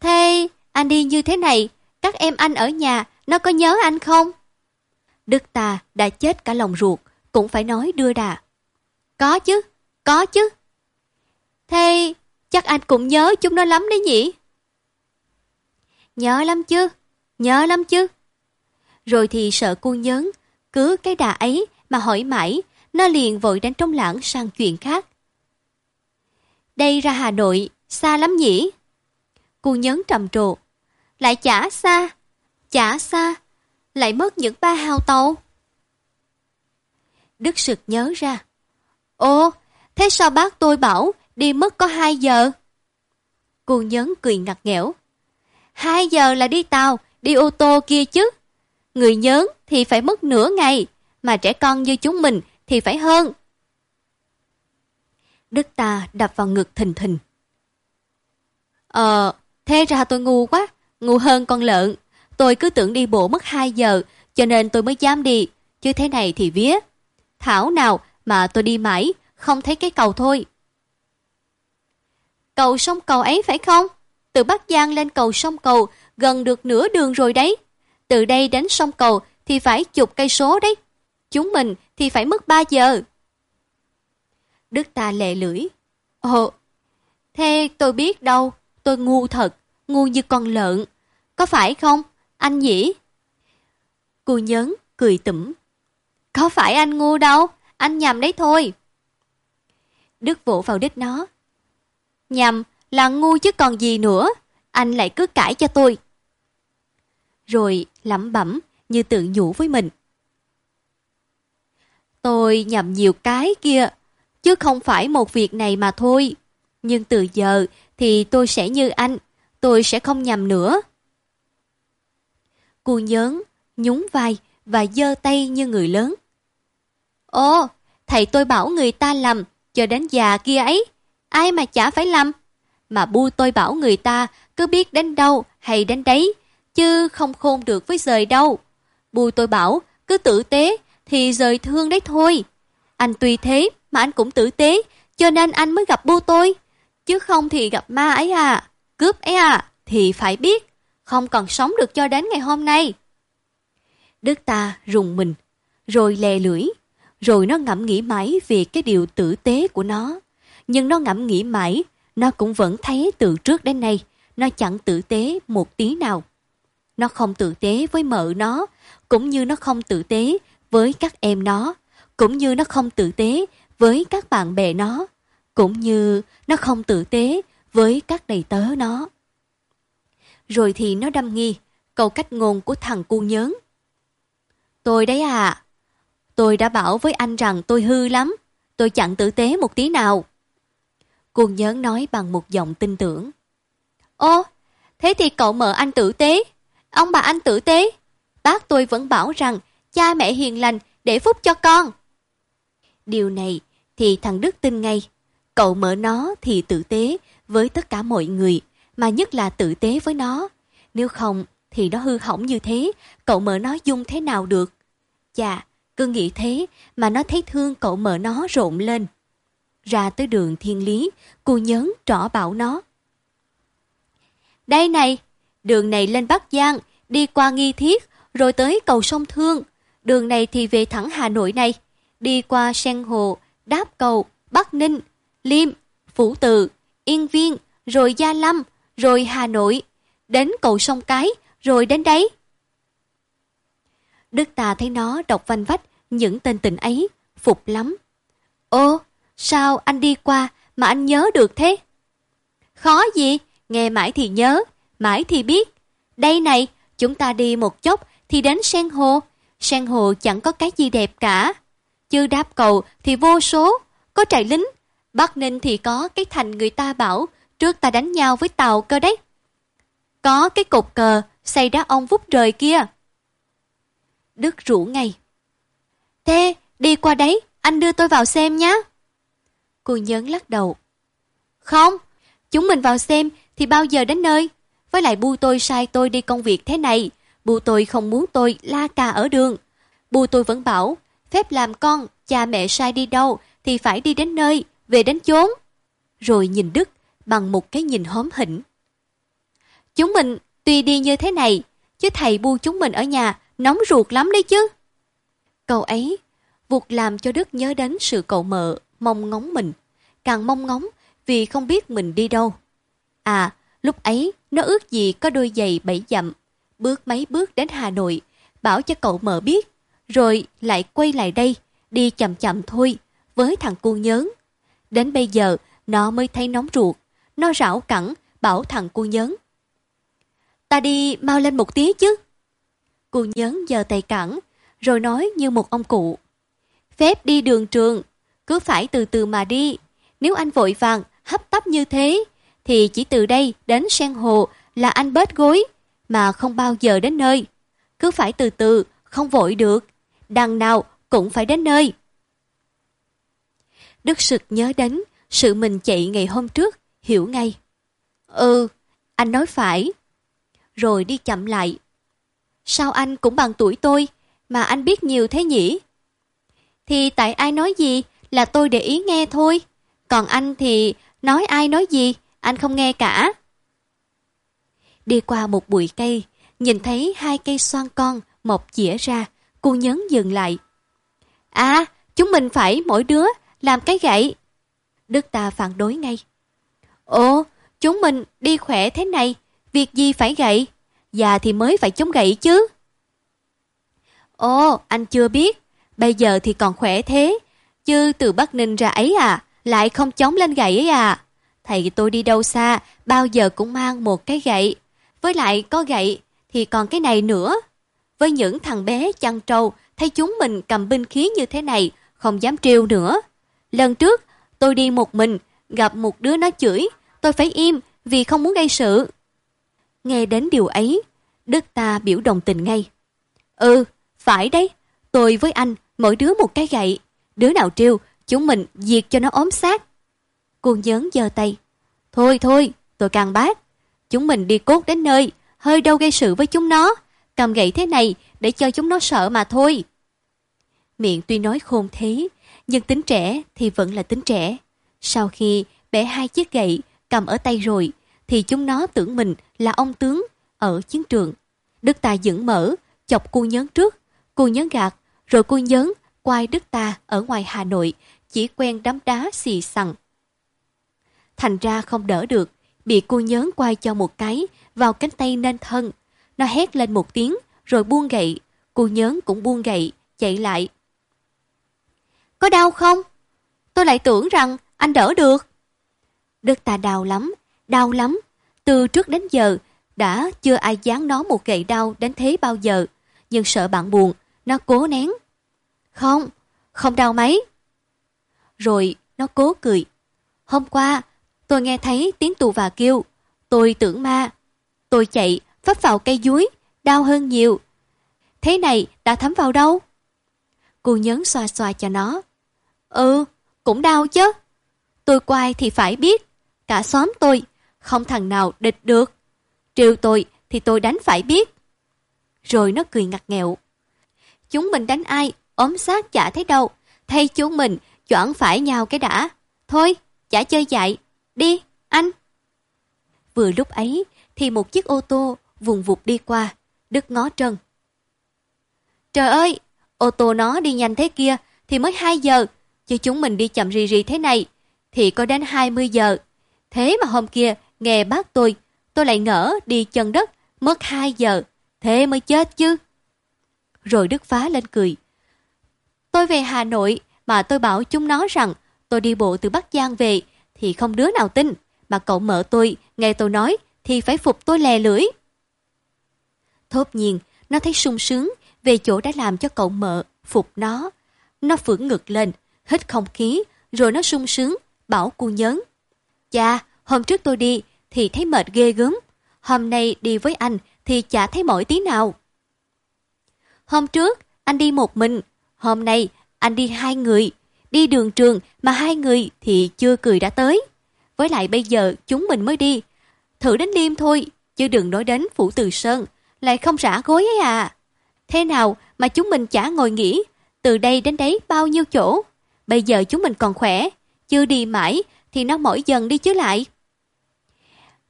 Thế anh đi như thế này, các em anh ở nhà, nó có nhớ anh không? Đức ta đã chết cả lòng ruột, cũng phải nói đưa đà. Có chứ, có chứ. Thế chắc anh cũng nhớ chúng nó lắm đấy nhỉ? Nhớ lắm chứ, nhớ lắm chứ. Rồi thì sợ cô nhớn, cứ cái đà ấy mà hỏi mãi, nó liền vội đánh trống lãng sang chuyện khác. Đây ra Hà Nội, xa lắm nhỉ? Cô nhớn trầm trồ. Lại chả xa, chả xa, lại mất những ba hào tàu. Đức sực nhớ ra. Ồ, thế sao bác tôi bảo đi mất có 2 giờ? Cô nhấn cười ngặt nghẽo. 2 giờ là đi tàu, đi ô tô kia chứ. Người nhớn thì phải mất nửa ngày, mà trẻ con như chúng mình thì phải hơn. Đức ta đập vào ngực thình thình. Ờ, thế ra tôi ngu quá, ngu hơn con lợn. Tôi cứ tưởng đi bộ mất 2 giờ, cho nên tôi mới dám đi, chứ thế này thì vía. Thảo nào mà tôi đi mãi, không thấy cái cầu thôi. Cầu sông cầu ấy phải không? Từ Bắc Giang lên cầu sông cầu, gần được nửa đường rồi đấy. Từ đây đến sông cầu thì phải chục cây số đấy. Chúng mình thì phải mất 3 giờ. Đức ta lệ lưỡi. Ồ, thế tôi biết đâu, tôi ngu thật, ngu như con lợn. Có phải không, anh nhỉ? Cô nhấn cười tủm. Có phải anh ngu đâu, anh nhầm đấy thôi. Đức vỗ vào đít nó. Nhầm, là ngu chứ còn gì nữa, anh lại cứ cãi cho tôi. Rồi lẩm bẩm như tự nhủ với mình. Tôi nhầm nhiều cái kia, chứ không phải một việc này mà thôi. Nhưng từ giờ thì tôi sẽ như anh, tôi sẽ không nhầm nữa. Cô nhớn, nhún vai và giơ tay như người lớn. Ồ, thầy tôi bảo người ta lầm, cho đến già kia ấy, ai mà chả phải làm. Mà bu tôi bảo người ta cứ biết đến đâu hay đến đấy, chứ không khôn được với rời đâu. Bu tôi bảo cứ tử tế thì rời thương đấy thôi. Anh tuy thế mà anh cũng tử tế, cho nên anh mới gặp bu tôi. Chứ không thì gặp ma ấy à, cướp ấy à, thì phải biết, không còn sống được cho đến ngày hôm nay. Đức ta rùng mình, rồi lè lưỡi, rồi nó ngẫm nghĩ mãi về cái điều tử tế của nó. Nhưng nó ngẫm nghĩ mãi, nó cũng vẫn thấy từ trước đến nay, nó chẳng tử tế một tí nào. Nó không tử tế với mợ nó, cũng như nó không tử tế với các em nó, cũng như nó không tử tế với các bạn bè nó, cũng như nó không tử tế với các đầy tớ nó. Rồi thì nó đâm nghi, câu cách ngôn của thằng cu nhớn. Tôi đấy à, tôi đã bảo với anh rằng tôi hư lắm, tôi chẳng tử tế một tí nào. Cuồng nhớn nói bằng một giọng tin tưởng. Ô, thế thì cậu mợ anh tử tế, ông bà anh tử tế. Bác tôi vẫn bảo rằng cha mẹ hiền lành để phúc cho con. Điều này thì thằng Đức tin ngay. Cậu mở nó thì tử tế với tất cả mọi người, mà nhất là tử tế với nó. Nếu không thì nó hư hỏng như thế, cậu mở nó dung thế nào được? Chà, cứ nghĩ thế mà nó thấy thương cậu mở nó rộn lên. Ra tới đường thiên lý, cô nhớn trỏ bảo nó. Đây này, đường này lên Bắc Giang, đi qua Nghi Thiết, rồi tới cầu sông Thương. Đường này thì về thẳng Hà Nội này, đi qua Sen Hồ, Đáp Cầu, Bắc Ninh, Liêm, Phủ Từ, Yên Viên, rồi Gia Lâm, rồi Hà Nội, đến cầu sông Cái, rồi đến đấy. Đức ta thấy nó đọc vanh vách những tên tình ấy, phục lắm. Ô, sao anh đi qua mà anh nhớ được thế? Khó gì, nghe mãi thì nhớ, mãi thì biết. Đây này, chúng ta đi một chốc thì đến sen hồ. Sen hồ chẳng có cái gì đẹp cả. Chứ đáp cầu thì vô số, có trại lính. Bắc Ninh thì có cái thành người ta bảo trước ta đánh nhau với tàu cơ đấy. Có cái cột cờ xây đá ông vút rời kia. Đức rủ ngay. Thế, đi qua đấy, anh đưa tôi vào xem nhé. Cô nhớn lắc đầu. Không, chúng mình vào xem thì bao giờ đến nơi. Với lại bu tôi sai tôi đi công việc thế này. Bu tôi không muốn tôi la cà ở đường. Bu tôi vẫn bảo, phép làm con, cha mẹ sai đi đâu thì phải đi đến nơi, về đến chốn. Rồi nhìn Đức bằng một cái nhìn hóm hỉnh. Chúng mình tuy đi như thế này, chứ thầy bu chúng mình ở nhà nóng ruột lắm đấy chứ. Câu ấy, vụt làm cho Đức nhớ đến sự cậu mợ, mong ngóng mình. Càng mong ngóng vì không biết mình đi đâu. À, lúc ấy nó ước gì có đôi giày bảy dặm, bước mấy bước đến Hà Nội, bảo cho cậu mợ biết, rồi lại quay lại đây, đi chậm chậm thôi, với thằng cu nhớn. Đến bây giờ, nó mới thấy nóng ruột, nó rảo cẳng, bảo thằng cu nhớn. Ta đi mau lên một tí chứ. Cu nhớn giờ tay cẳng, rồi nói như một ông cụ. Phép đi đường trường, cứ phải từ từ mà đi. Nếu anh vội vàng, hấp tấp như thế, thì chỉ từ đây đến sen hồ là anh bết gối, mà không bao giờ đến nơi. Cứ phải từ từ, không vội được. Đằng nào cũng phải đến nơi. Đức sực nhớ đến sự mình chạy ngày hôm trước, hiểu ngay. Ừ, anh nói phải. Rồi đi chậm lại. Sao anh cũng bằng tuổi tôi, mà anh biết nhiều thế nhỉ? Thì tại ai nói gì là tôi để ý nghe thôi. Còn anh thì nói ai nói gì, anh không nghe cả. Đi qua một bụi cây, nhìn thấy hai cây xoan con mọc chĩa ra, cô nhấn dừng lại. À, chúng mình phải mỗi đứa làm cái gậy. Đức ta phản đối ngay. Ồ, chúng mình đi khỏe thế này, việc gì phải gậy? Già thì mới phải chống gậy chứ. Ồ, anh chưa biết. Bây giờ thì còn khỏe thế. Chứ từ Bắc Ninh ra ấy à, lại không chống lên gậy ấy à. Thầy tôi đi đâu xa, bao giờ cũng mang một cái gậy. Với lại có gậy thì còn cái này nữa. Với những thằng bé chăn trâu, thấy chúng mình cầm binh khí như thế này, không dám trêu nữa. Lần trước, tôi đi một mình, gặp một đứa nó chửi, tôi phải im vì không muốn gây sự. Nghe đến điều ấy, Đức ta biểu đồng tình ngay. Ừ, phải đấy, tôi với anh, mỗi đứa một cái gậy. Đứa nào trêu, chúng mình diệt cho nó ốm xác. Cô nhớn giơ tay. Thôi thôi, tôi càng bác. Chúng mình đi cốt đến nơi, hơi đâu gây sự với chúng nó. Cầm gậy thế này để cho chúng nó sợ mà thôi. Miệng tuy nói khôn thế, nhưng tính trẻ thì vẫn là tính trẻ. Sau khi bẻ hai chiếc gậy cầm ở tay rồi, thì chúng nó tưởng mình là ông tướng ở chiến trường. Đức ta dựng mở, chọc cô nhớn trước, cô nhớn gạt, rồi cô nhớn quay Đức ta ở ngoài Hà Nội, chỉ quen đám đá xì sằng Thành ra không đỡ được, bị cô nhớn quay cho một cái vào cánh tay nên thân. Nó hét lên một tiếng, rồi buông gậy. Cô nhớn cũng buông gậy, chạy lại. Có đau không? Tôi lại tưởng rằng anh đỡ được. Đức ta đau lắm, đau lắm. Từ trước đến giờ, đã chưa ai dán nó một gậy đau đến thế bao giờ. Nhưng sợ bạn buồn, nó cố nén. Không, không đau mấy. Rồi nó cố cười. Hôm qua, tôi nghe thấy tiếng tù và kêu. Tôi tưởng ma. Tôi chạy, vấp vào cây dúi, đau hơn nhiều. Thế này đã thấm vào đâu? Cô nhấn xoa xoa cho nó. Ừ, cũng đau chứ. Tôi quay thì phải biết. Cả xóm tôi, không thằng nào địch được. Trêu tôi thì tôi đánh phải biết. Rồi nó cười ngặt nghẹo. Chúng mình đánh ai, ốm xác chả thấy đâu. Thay chúng mình, choảng phải nhau cái đã. Thôi, chả chơi dại. Đi, anh. Vừa lúc ấy, thì một chiếc ô tô vùng vụt đi qua. Đức ngó trần. Trời ơi, ô tô nó đi nhanh thế kia thì mới 2 giờ, chứ chúng mình đi chậm rì rì thế này thì có đến 20 giờ. Thế mà hôm kia nghe bác tôi, tôi lại ngỡ đi chân đất mất 2 giờ, thế mới chết chứ. Rồi Đức phá lên cười. Tôi về Hà Nội mà tôi bảo chúng nó rằng tôi đi bộ từ Bắc Giang về thì không đứa nào tin. Mà cậu mở tôi nghe tôi nói thì phải phục tôi lè lưỡi. Thốt nhiên, nó thấy sung sướng về chỗ đã làm cho cậu mợ phục nó. Nó phưởng ngực lên, hít không khí, rồi nó sung sướng, bảo cô nhớn. Cha, hôm trước tôi đi thì thấy mệt ghê gớm. Hôm nay đi với anh thì chả thấy mỏi tí nào. Hôm trước, anh đi một mình. Hôm nay, anh đi hai người. Đi đường trường mà hai người thì chưa cười đã tới. Với lại bây giờ chúng mình mới đi. Thử đến đêm thôi, chứ đừng nói đến Phủ Từ Sơn. Lại không rã gối ấy à. Thế nào mà chúng mình chả ngồi nghỉ. Từ đây đến đấy bao nhiêu chỗ. Bây giờ chúng mình còn khỏe. Chưa đi mãi thì nó mỏi dần đi chứ lại.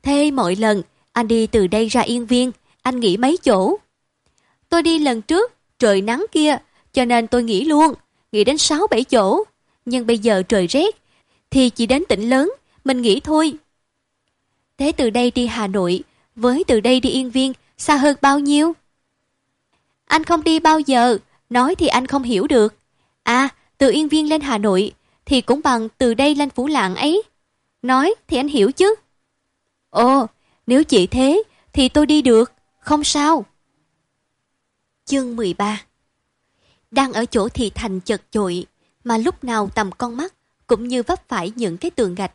Thế mỗi lần anh đi từ đây ra Yên Viên, anh nghỉ mấy chỗ. Tôi đi lần trước, trời nắng kia, cho nên tôi nghỉ luôn, nghỉ đến 6-7 chỗ. Nhưng bây giờ trời rét, thì chỉ đến tỉnh lớn, mình nghỉ thôi. Thế từ đây đi Hà Nội, với từ đây đi Yên Viên, xa hơn bao nhiêu? Anh không đi bao giờ, nói thì anh không hiểu được. À, từ Yên Viên lên Hà Nội, thì cũng bằng từ đây lên Phủ Lạng ấy. Nói thì anh hiểu chứ. Ồ, nếu chị thế, thì tôi đi được, không sao. Chương 13 Đang ở chỗ thị thành chật chội, mà lúc nào tầm con mắt cũng như vấp phải những cái tường gạch.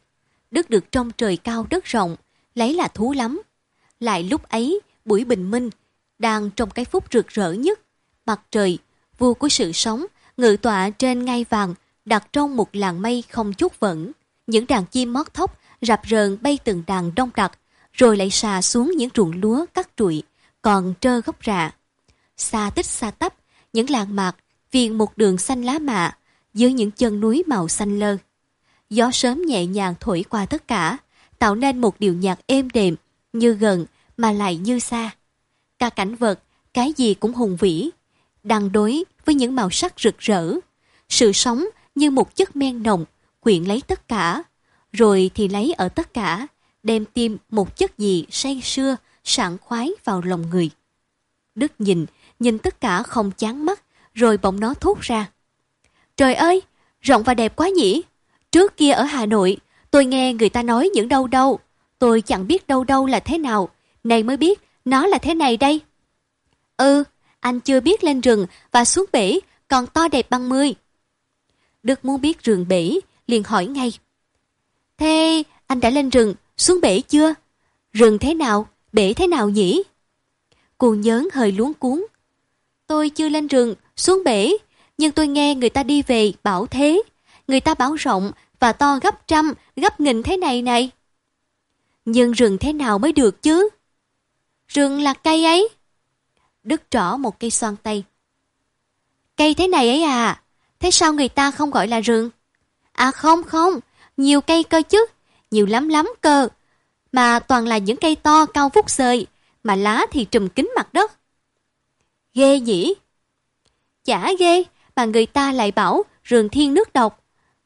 Đất được trong trời cao đất rộng, lấy là thú lắm. Lại lúc ấy, buổi bình minh, đang trong cái phút rực rỡ nhất. Mặt trời, vua của sự sống, ngự tọa trên ngai vàng, đặt trong một làng mây không chút vẩn. Những đàn chim mót thóc, rạp rờn bay từng đàn đông đặc, rồi lại xà xuống những ruộng lúa cắt trụi, còn trơ gốc rạ. Xa tích xa tấp, những làng mạc, viền một đường xanh lá mạ, dưới những chân núi màu xanh lơ. Gió sớm nhẹ nhàng thổi qua tất cả, tạo nên một điệu nhạc êm đềm, như gần mà lại như xa. Cả cảnh vật, cái gì cũng hùng vĩ, đằng đối với những màu sắc rực rỡ. Sự sống như một chất men nồng, quyện lấy tất cả, rồi thì lấy ở tất cả, đem tim một chất gì say sưa, sảng khoái vào lòng người. Đức nhìn, nhìn tất cả không chán mắt, rồi bỗng nó thốt ra. Trời ơi, rộng và đẹp quá nhỉ. Trước kia ở Hà Nội, tôi nghe người ta nói những đâu đâu. Tôi chẳng biết đâu đâu là thế nào. Này mới biết, nó là thế này đây. Ừ, anh chưa biết lên rừng và xuống bể, còn to đẹp bằng mươi. Đức muốn biết rừng bể, liền hỏi ngay. Thế anh đã lên rừng, xuống bể chưa? Rừng thế nào, bể thế nào nhỉ? Cô nhớn hơi luống cuốn. Tôi chưa lên rừng, xuống bể, nhưng tôi nghe người ta đi về bảo thế. Người ta bảo rộng và to gấp trăm, gấp nghìn thế này này. Nhưng rừng thế nào mới được chứ? Rừng là cây ấy. Đức trỏ một cây xoan tây. Cây thế này ấy à? Thế sao người ta không gọi là rừng? À không không, nhiều cây cơ chứ, nhiều lắm lắm cơ. Mà toàn là những cây to cao vút sợi mà lá thì trùm kín mặt đất. Ghê nhỉ? Chả ghê, mà người ta lại bảo rừng thiên nước độc.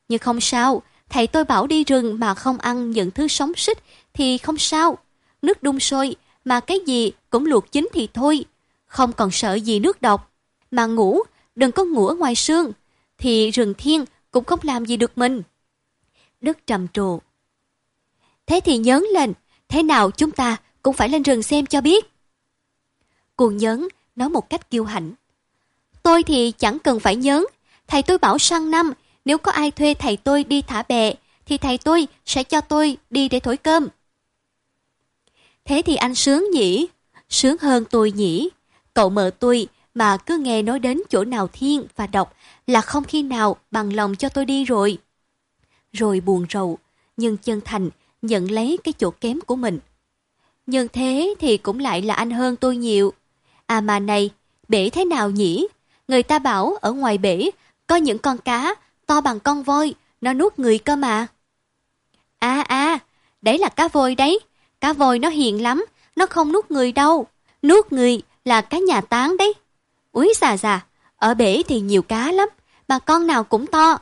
Nhưng không sao, thầy tôi bảo đi rừng mà không ăn những thứ sống xích thì không sao. Nước đun sôi, mà cái gì cũng luộc chín thì thôi. Không còn sợ gì nước độc. Mà ngủ, đừng có ngủ ở ngoài sương, thì rừng thiên cũng không làm gì được mình. Đức trầm trồ. Thế thì nhớ lên, thế nào chúng ta cũng phải lên rừng xem cho biết. Cuồng nhấn nói một cách kiêu hãnh. Tôi thì chẳng cần phải nhớ, thầy tôi bảo sang năm nếu có ai thuê thầy tôi đi thả bè thì thầy tôi sẽ cho tôi đi để thổi cơm. Thế thì anh sướng nhỉ? Sướng hơn tôi nhỉ? Cậu mợ tôi mà cứ nghe nói đến chỗ nào thiên và độc là không khi nào bằng lòng cho tôi đi rồi. Rồi buồn rầu, nhưng chân thành nhận lấy cái chỗ kém của mình. Nhưng thế thì cũng lại là anh hơn tôi nhiều. À mà này, bể thế nào nhỉ? Người ta bảo ở ngoài bể có những con cá to bằng con voi, nó nuốt người cơ mà. À à, đấy là cá voi đấy. Cá voi nó hiền lắm, nó không nuốt người đâu. Nuốt người là cá nhà tán đấy. Úi xà xà ở bể thì nhiều cá lắm, mà con nào cũng to.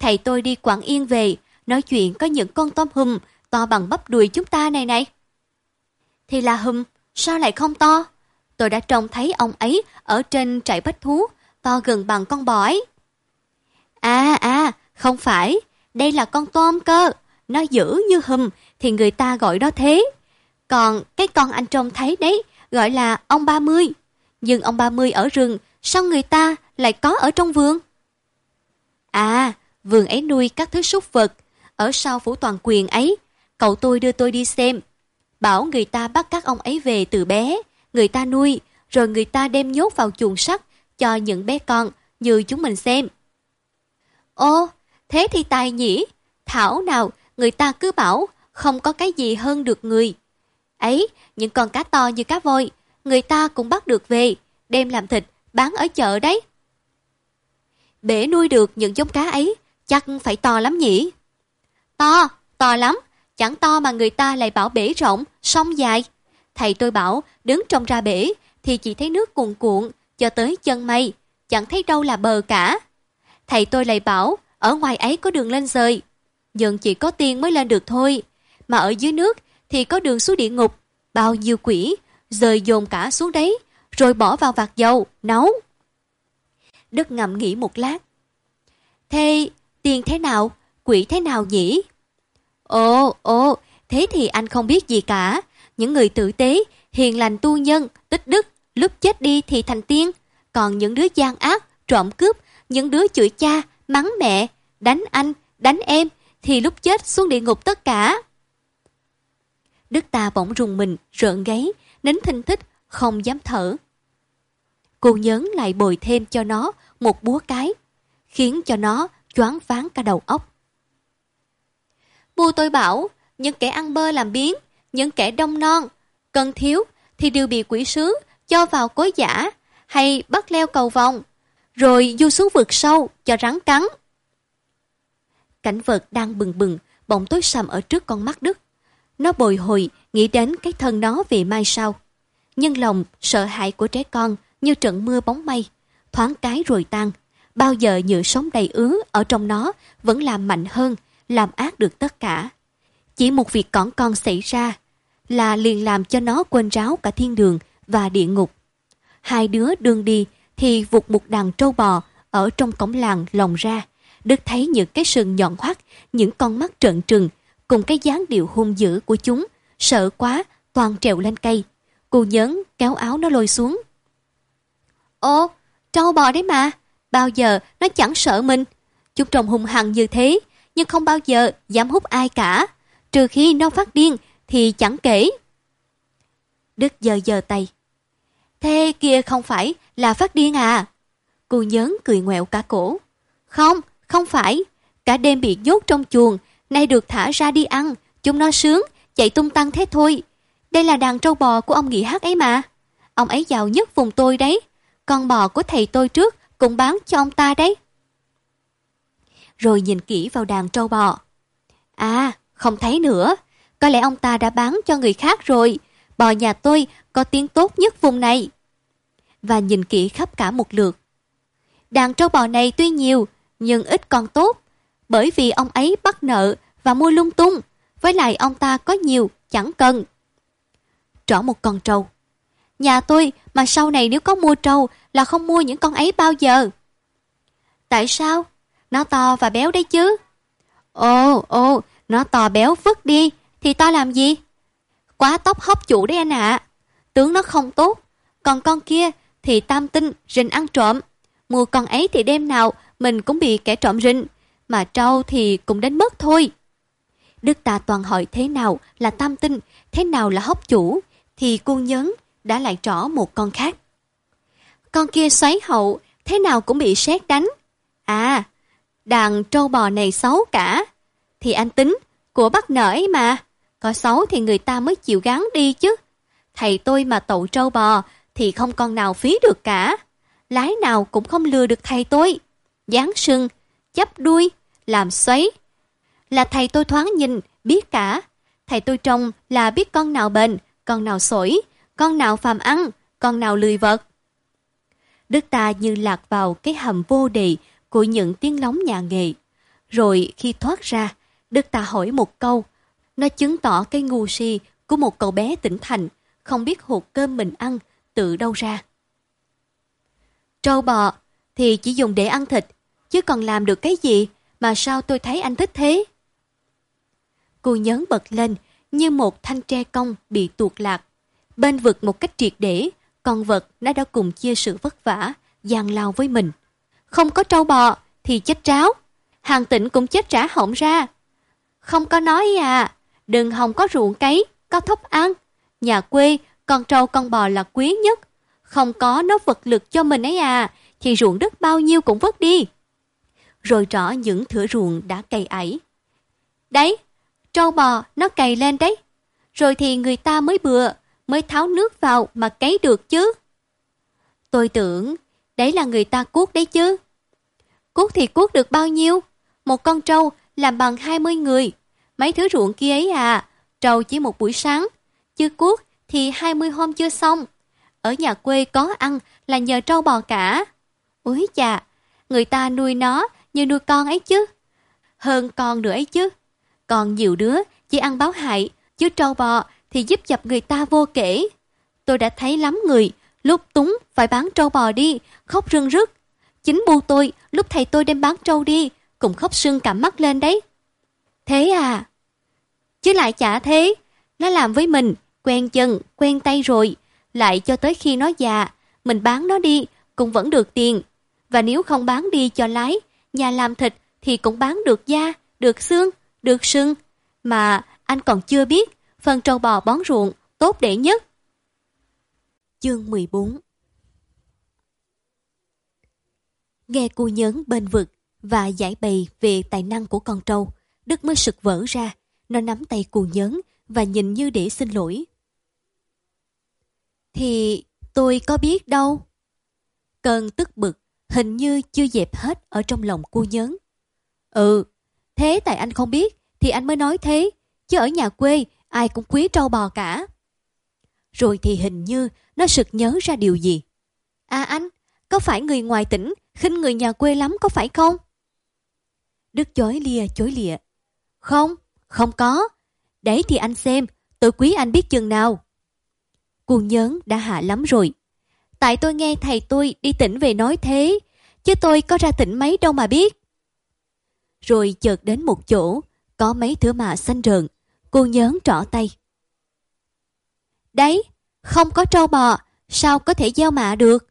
Thầy tôi đi Quảng Yên về, nói chuyện có những con tôm hùm to bằng bắp đùi chúng ta này này. Thì là hùm, sao lại không to? Tôi đã trông thấy ông ấy ở trên trại bách thú, to gần bằng con bò ấy. À à, không phải, đây là con tôm cơ. Nó dữ như hùm thì người ta gọi đó thế. Còn cái con anh trông thấy đấy gọi là ông ba mươi. Nhưng ông ba mươi ở rừng, sao người ta lại có ở trong vườn? À, vườn ấy nuôi các thứ súc vật. Ở sau phủ toàn quyền ấy, cậu tôi đưa tôi đi xem. Bảo người ta bắt các ông ấy về từ bé, người ta nuôi, rồi người ta đem nhốt vào chuồng sắt cho những bé con như chúng mình xem. Ô, thế thì tài nhỉ, thảo nào người ta cứ bảo không có cái gì hơn được người. Ấy, những con cá to như cá voi, người ta cũng bắt được về, đem làm thịt, bán ở chợ đấy. Bể nuôi được những giống cá ấy, chắc phải to lắm nhỉ? To, to lắm, chẳng to mà người ta lại bảo bể rộng, sông dài. Thầy tôi bảo, đứng trong ra bể, thì chỉ thấy nước cuồn cuộn, cho tới chân mây, chẳng thấy đâu là bờ cả. Thầy tôi lại bảo, ở ngoài ấy có đường lên rời, nhưng chỉ có tiên mới lên được thôi. Mà ở dưới nước thì có đường xuống địa ngục, bao nhiêu quỷ, rời dồn cả xuống đấy, rồi bỏ vào vạt dầu, nấu. Đức ngậm nghĩ một lát. Thế tiên thế nào, quỷ thế nào nhỉ? Ồ, ồ, thế thì anh không biết gì cả. Những người tử tế, hiền lành tu nhân, tích đức, lúc chết đi thì thành tiên. Còn những đứa gian ác, trộm cướp, những đứa chửi cha, mắng mẹ, đánh anh, đánh em, thì lúc chết xuống địa ngục tất cả. Đức ta bỗng rùng mình, rợn gáy, nín thinh thích, không dám thở. Cô nhớn lại bồi thêm cho nó một búa cái, khiến cho nó choáng váng cả đầu óc. Vua tôi bảo, những kẻ ăn bơ làm biến, những kẻ đông non, cần thiếu thì đều bị quỷ sứ cho vào cối giả hay bắt leo cầu vòng, rồi du xuống vực sâu cho rắn cắn. Cảnh vật đang bừng bừng, bỗng tối sầm ở trước con mắt Đức. Nó bồi hồi nghĩ đến cái thân nó về mai sau. Nhưng lòng sợ hãi của trẻ con như trận mưa bóng mây, thoáng cái rồi tan. Bao giờ nhựa sống đầy ứ ở trong nó vẫn làm mạnh hơn, làm ác được tất cả. Chỉ một việc cỏn con xảy ra là liền làm cho nó quên ráo cả thiên đường và địa ngục. Hai đứa đương đi thì vụt một đàn trâu bò ở trong cổng làng lồng ra. Đức thấy những cái sừng nhọn hoắt, những con mắt trợn trừng, cùng cái dáng điệu hung dữ của chúng, sợ quá, toàn trèo lên cây. Cô nhớn kéo áo nó lôi xuống. Ô, trâu bò đấy mà, bao giờ nó chẳng sợ mình. Chúng trông hung hăng như thế, nhưng không bao giờ dám hút ai cả. Trừ khi nó phát điên thì chẳng kể. Đức giờ giờ tay. Thế kia không phải là phát điên à? Cô nhớn cười ngoẹo cả cổ. Không, không phải. Cả đêm bị nhốt trong chuồng, nay được thả ra đi ăn. Chúng nó sướng, chạy tung tăng thế thôi. Đây là đàn trâu bò của ông Nghị Hát ấy mà. Ông ấy giàu nhất vùng tôi đấy. Con bò của thầy tôi trước cũng bán cho ông ta đấy. Rồi nhìn kỹ vào đàn trâu bò. À, không thấy nữa. Có lẽ ông ta đã bán cho người khác rồi. Bò nhà tôi có tiếng tốt nhất vùng này. Và nhìn kỹ khắp cả một lượt. Đàn trâu bò này tuy nhiều, nhưng ít còn tốt. Bởi vì ông ấy bắt nợ và mua lung tung. Với lại ông ta có nhiều, chẳng cần. Trỏ một con trâu. Nhà tôi mà sau này nếu có mua trâu là không mua những con ấy bao giờ. Tại sao? Nó to và béo đấy chứ. Ồ, ồ, nó to béo vứt đi, thì to làm gì? Quá tóc hóc chủ đấy anh ạ. Tướng nó không tốt, còn con kia thì tam tinh, rình ăn trộm. Mua con ấy thì đêm nào mình cũng bị kẻ trộm rình, mà trâu thì cũng đến mất thôi. Đức ta toàn hỏi thế nào là tam tinh, thế nào là hóc chủ, thì cuôn nhấn đã lại trỏ một con khác. Con kia xoáy hậu, thế nào cũng bị sét đánh. À, đàn trâu bò này xấu cả. Thì anh tính, của bắt nở ấy mà. Có xấu thì người ta mới chịu gắn đi chứ. Thầy tôi mà tậu trâu bò thì không con nào phí được cả. Lái nào cũng không lừa được thầy tôi. Dán sưng, chấp đuôi, làm xoáy. Là thầy tôi thoáng nhìn, biết cả. Thầy tôi trông là biết con nào bệnh, con nào sổi, con nào phàm ăn, con nào lười vật. Đức ta như lạc vào cái hầm vô đề của những tiếng lóng nhà nghề. Rồi khi thoát ra, Đức ta hỏi một câu, nó chứng tỏ cái ngu si của một cậu bé tỉnh thành, không biết hột cơm mình ăn tự đâu ra. Trâu bò thì chỉ dùng để ăn thịt, chứ còn làm được cái gì mà sao tôi thấy anh thích thế? Cô nhớn bật lên như một thanh tre cong bị tuột lạc. Bên vực một cách triệt để, con vật nó đã cùng chia sự vất vả, gian lao với mình. Không có trâu bò thì chết tráo, hàng tỉnh cũng chết trả hỏng ra. Không có nói à, đừng hòng có ruộng cấy, có thóc ăn. Nhà quê, con trâu con bò là quý nhất. Không có nó vật lực cho mình ấy à, thì ruộng đất bao nhiêu cũng vứt đi. Rồi rõ những thửa ruộng đã cày ấy. Đấy, trâu bò nó cày lên đấy. Rồi thì người ta mới bừa, mới tháo nước vào mà cấy được chứ. Tôi tưởng đấy là người ta cuốc đấy chứ. Cuốc thì cuốc được bao nhiêu? Một con trâu làm bằng 20 người. Mấy thứ ruộng kia ấy à, trâu chỉ một buổi sáng. chưa cuốc thì 20 hôm chưa xong. Ở nhà quê có ăn là nhờ trâu bò cả. Úi chà, người ta nuôi nó như nuôi con ấy chứ. Hơn con nữa ấy chứ. Còn nhiều đứa chỉ ăn báo hại, chứ trâu bò thì giúp dập người ta vô kể. Tôi đã thấy lắm người, lúc túng phải bán trâu bò đi, khóc rưng rức. Chính bu tôi, lúc thầy tôi đem bán trâu đi, cũng khóc sưng cả mắt lên đấy. Thế à? Chứ lại chả thế, nó làm với mình, quen chân, quen tay rồi, lại cho tới khi nó già, mình bán nó đi, cũng vẫn được tiền. Và nếu không bán đi cho lái, nhà làm thịt thì cũng bán được da, được xương, được sưng. Mà anh còn chưa biết, phần trâu bò bón ruộng tốt để nhất. Chương 14 Nghe cô nhấn bên vực và giải bày về tài năng của con trâu, Đức mới sực vỡ ra, nó nắm tay cuồng nhấn và nhìn như để xin lỗi. Thì tôi có biết đâu. Cơn tức bực, hình như chưa dẹp hết ở trong lòng cô nhấn. Ừ, thế tại anh không biết thì anh mới nói thế, chứ ở nhà quê ai cũng quý trâu bò cả. Rồi thì hình như nó sực nhớ ra điều gì. À anh, có phải người ngoài tỉnh khinh người nhà quê lắm có phải không? Đức chối lia chối lịa. Không, không có. Đấy thì anh xem, tôi quý anh biết chừng nào. Cuồng nhớn đã hạ lắm rồi. Tại tôi nghe thầy tôi đi tỉnh về nói thế, chứ tôi có ra tỉnh mấy đâu mà biết. Rồi chợt đến một chỗ, có mấy thửa mạ xanh rợn, cô nhớn trỏ tay. Đấy, không có trâu bò, sao có thể gieo mạ được?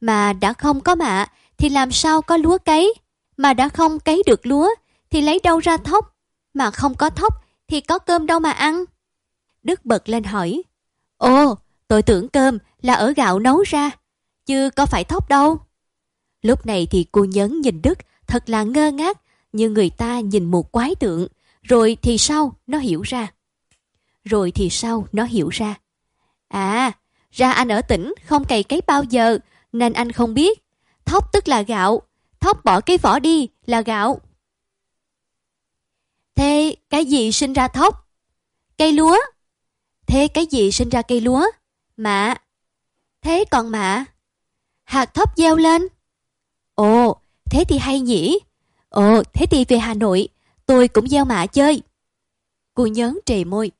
Mà đã không có mạ, thì làm sao có lúa cấy? Mà đã không cấy được lúa, thì lấy đâu ra thóc? Mà không có thóc, thì có cơm đâu mà ăn? Đức bật lên hỏi. Ồ, tôi tưởng cơm là ở gạo nấu ra, chứ có phải thóc đâu. Lúc này thì cô nhấn nhìn Đức thật là ngơ ngác, như người ta nhìn một quái tượng, rồi thì sau nó hiểu ra. Rồi thì sau nó hiểu ra. À, ra anh ở tỉnh không cày cấy bao giờ, nên anh không biết. Thóc tức là gạo, thóc bỏ cái vỏ đi là gạo. Thế cái gì sinh ra thóc? Cây lúa. Thế cái gì sinh ra cây lúa? Mạ. Thế còn mạ? Hạt thóc gieo lên. Ồ, thế thì hay nhỉ? Ồ, thế thì về Hà Nội, tôi cũng gieo mạ chơi. Cô nhớn trề môi.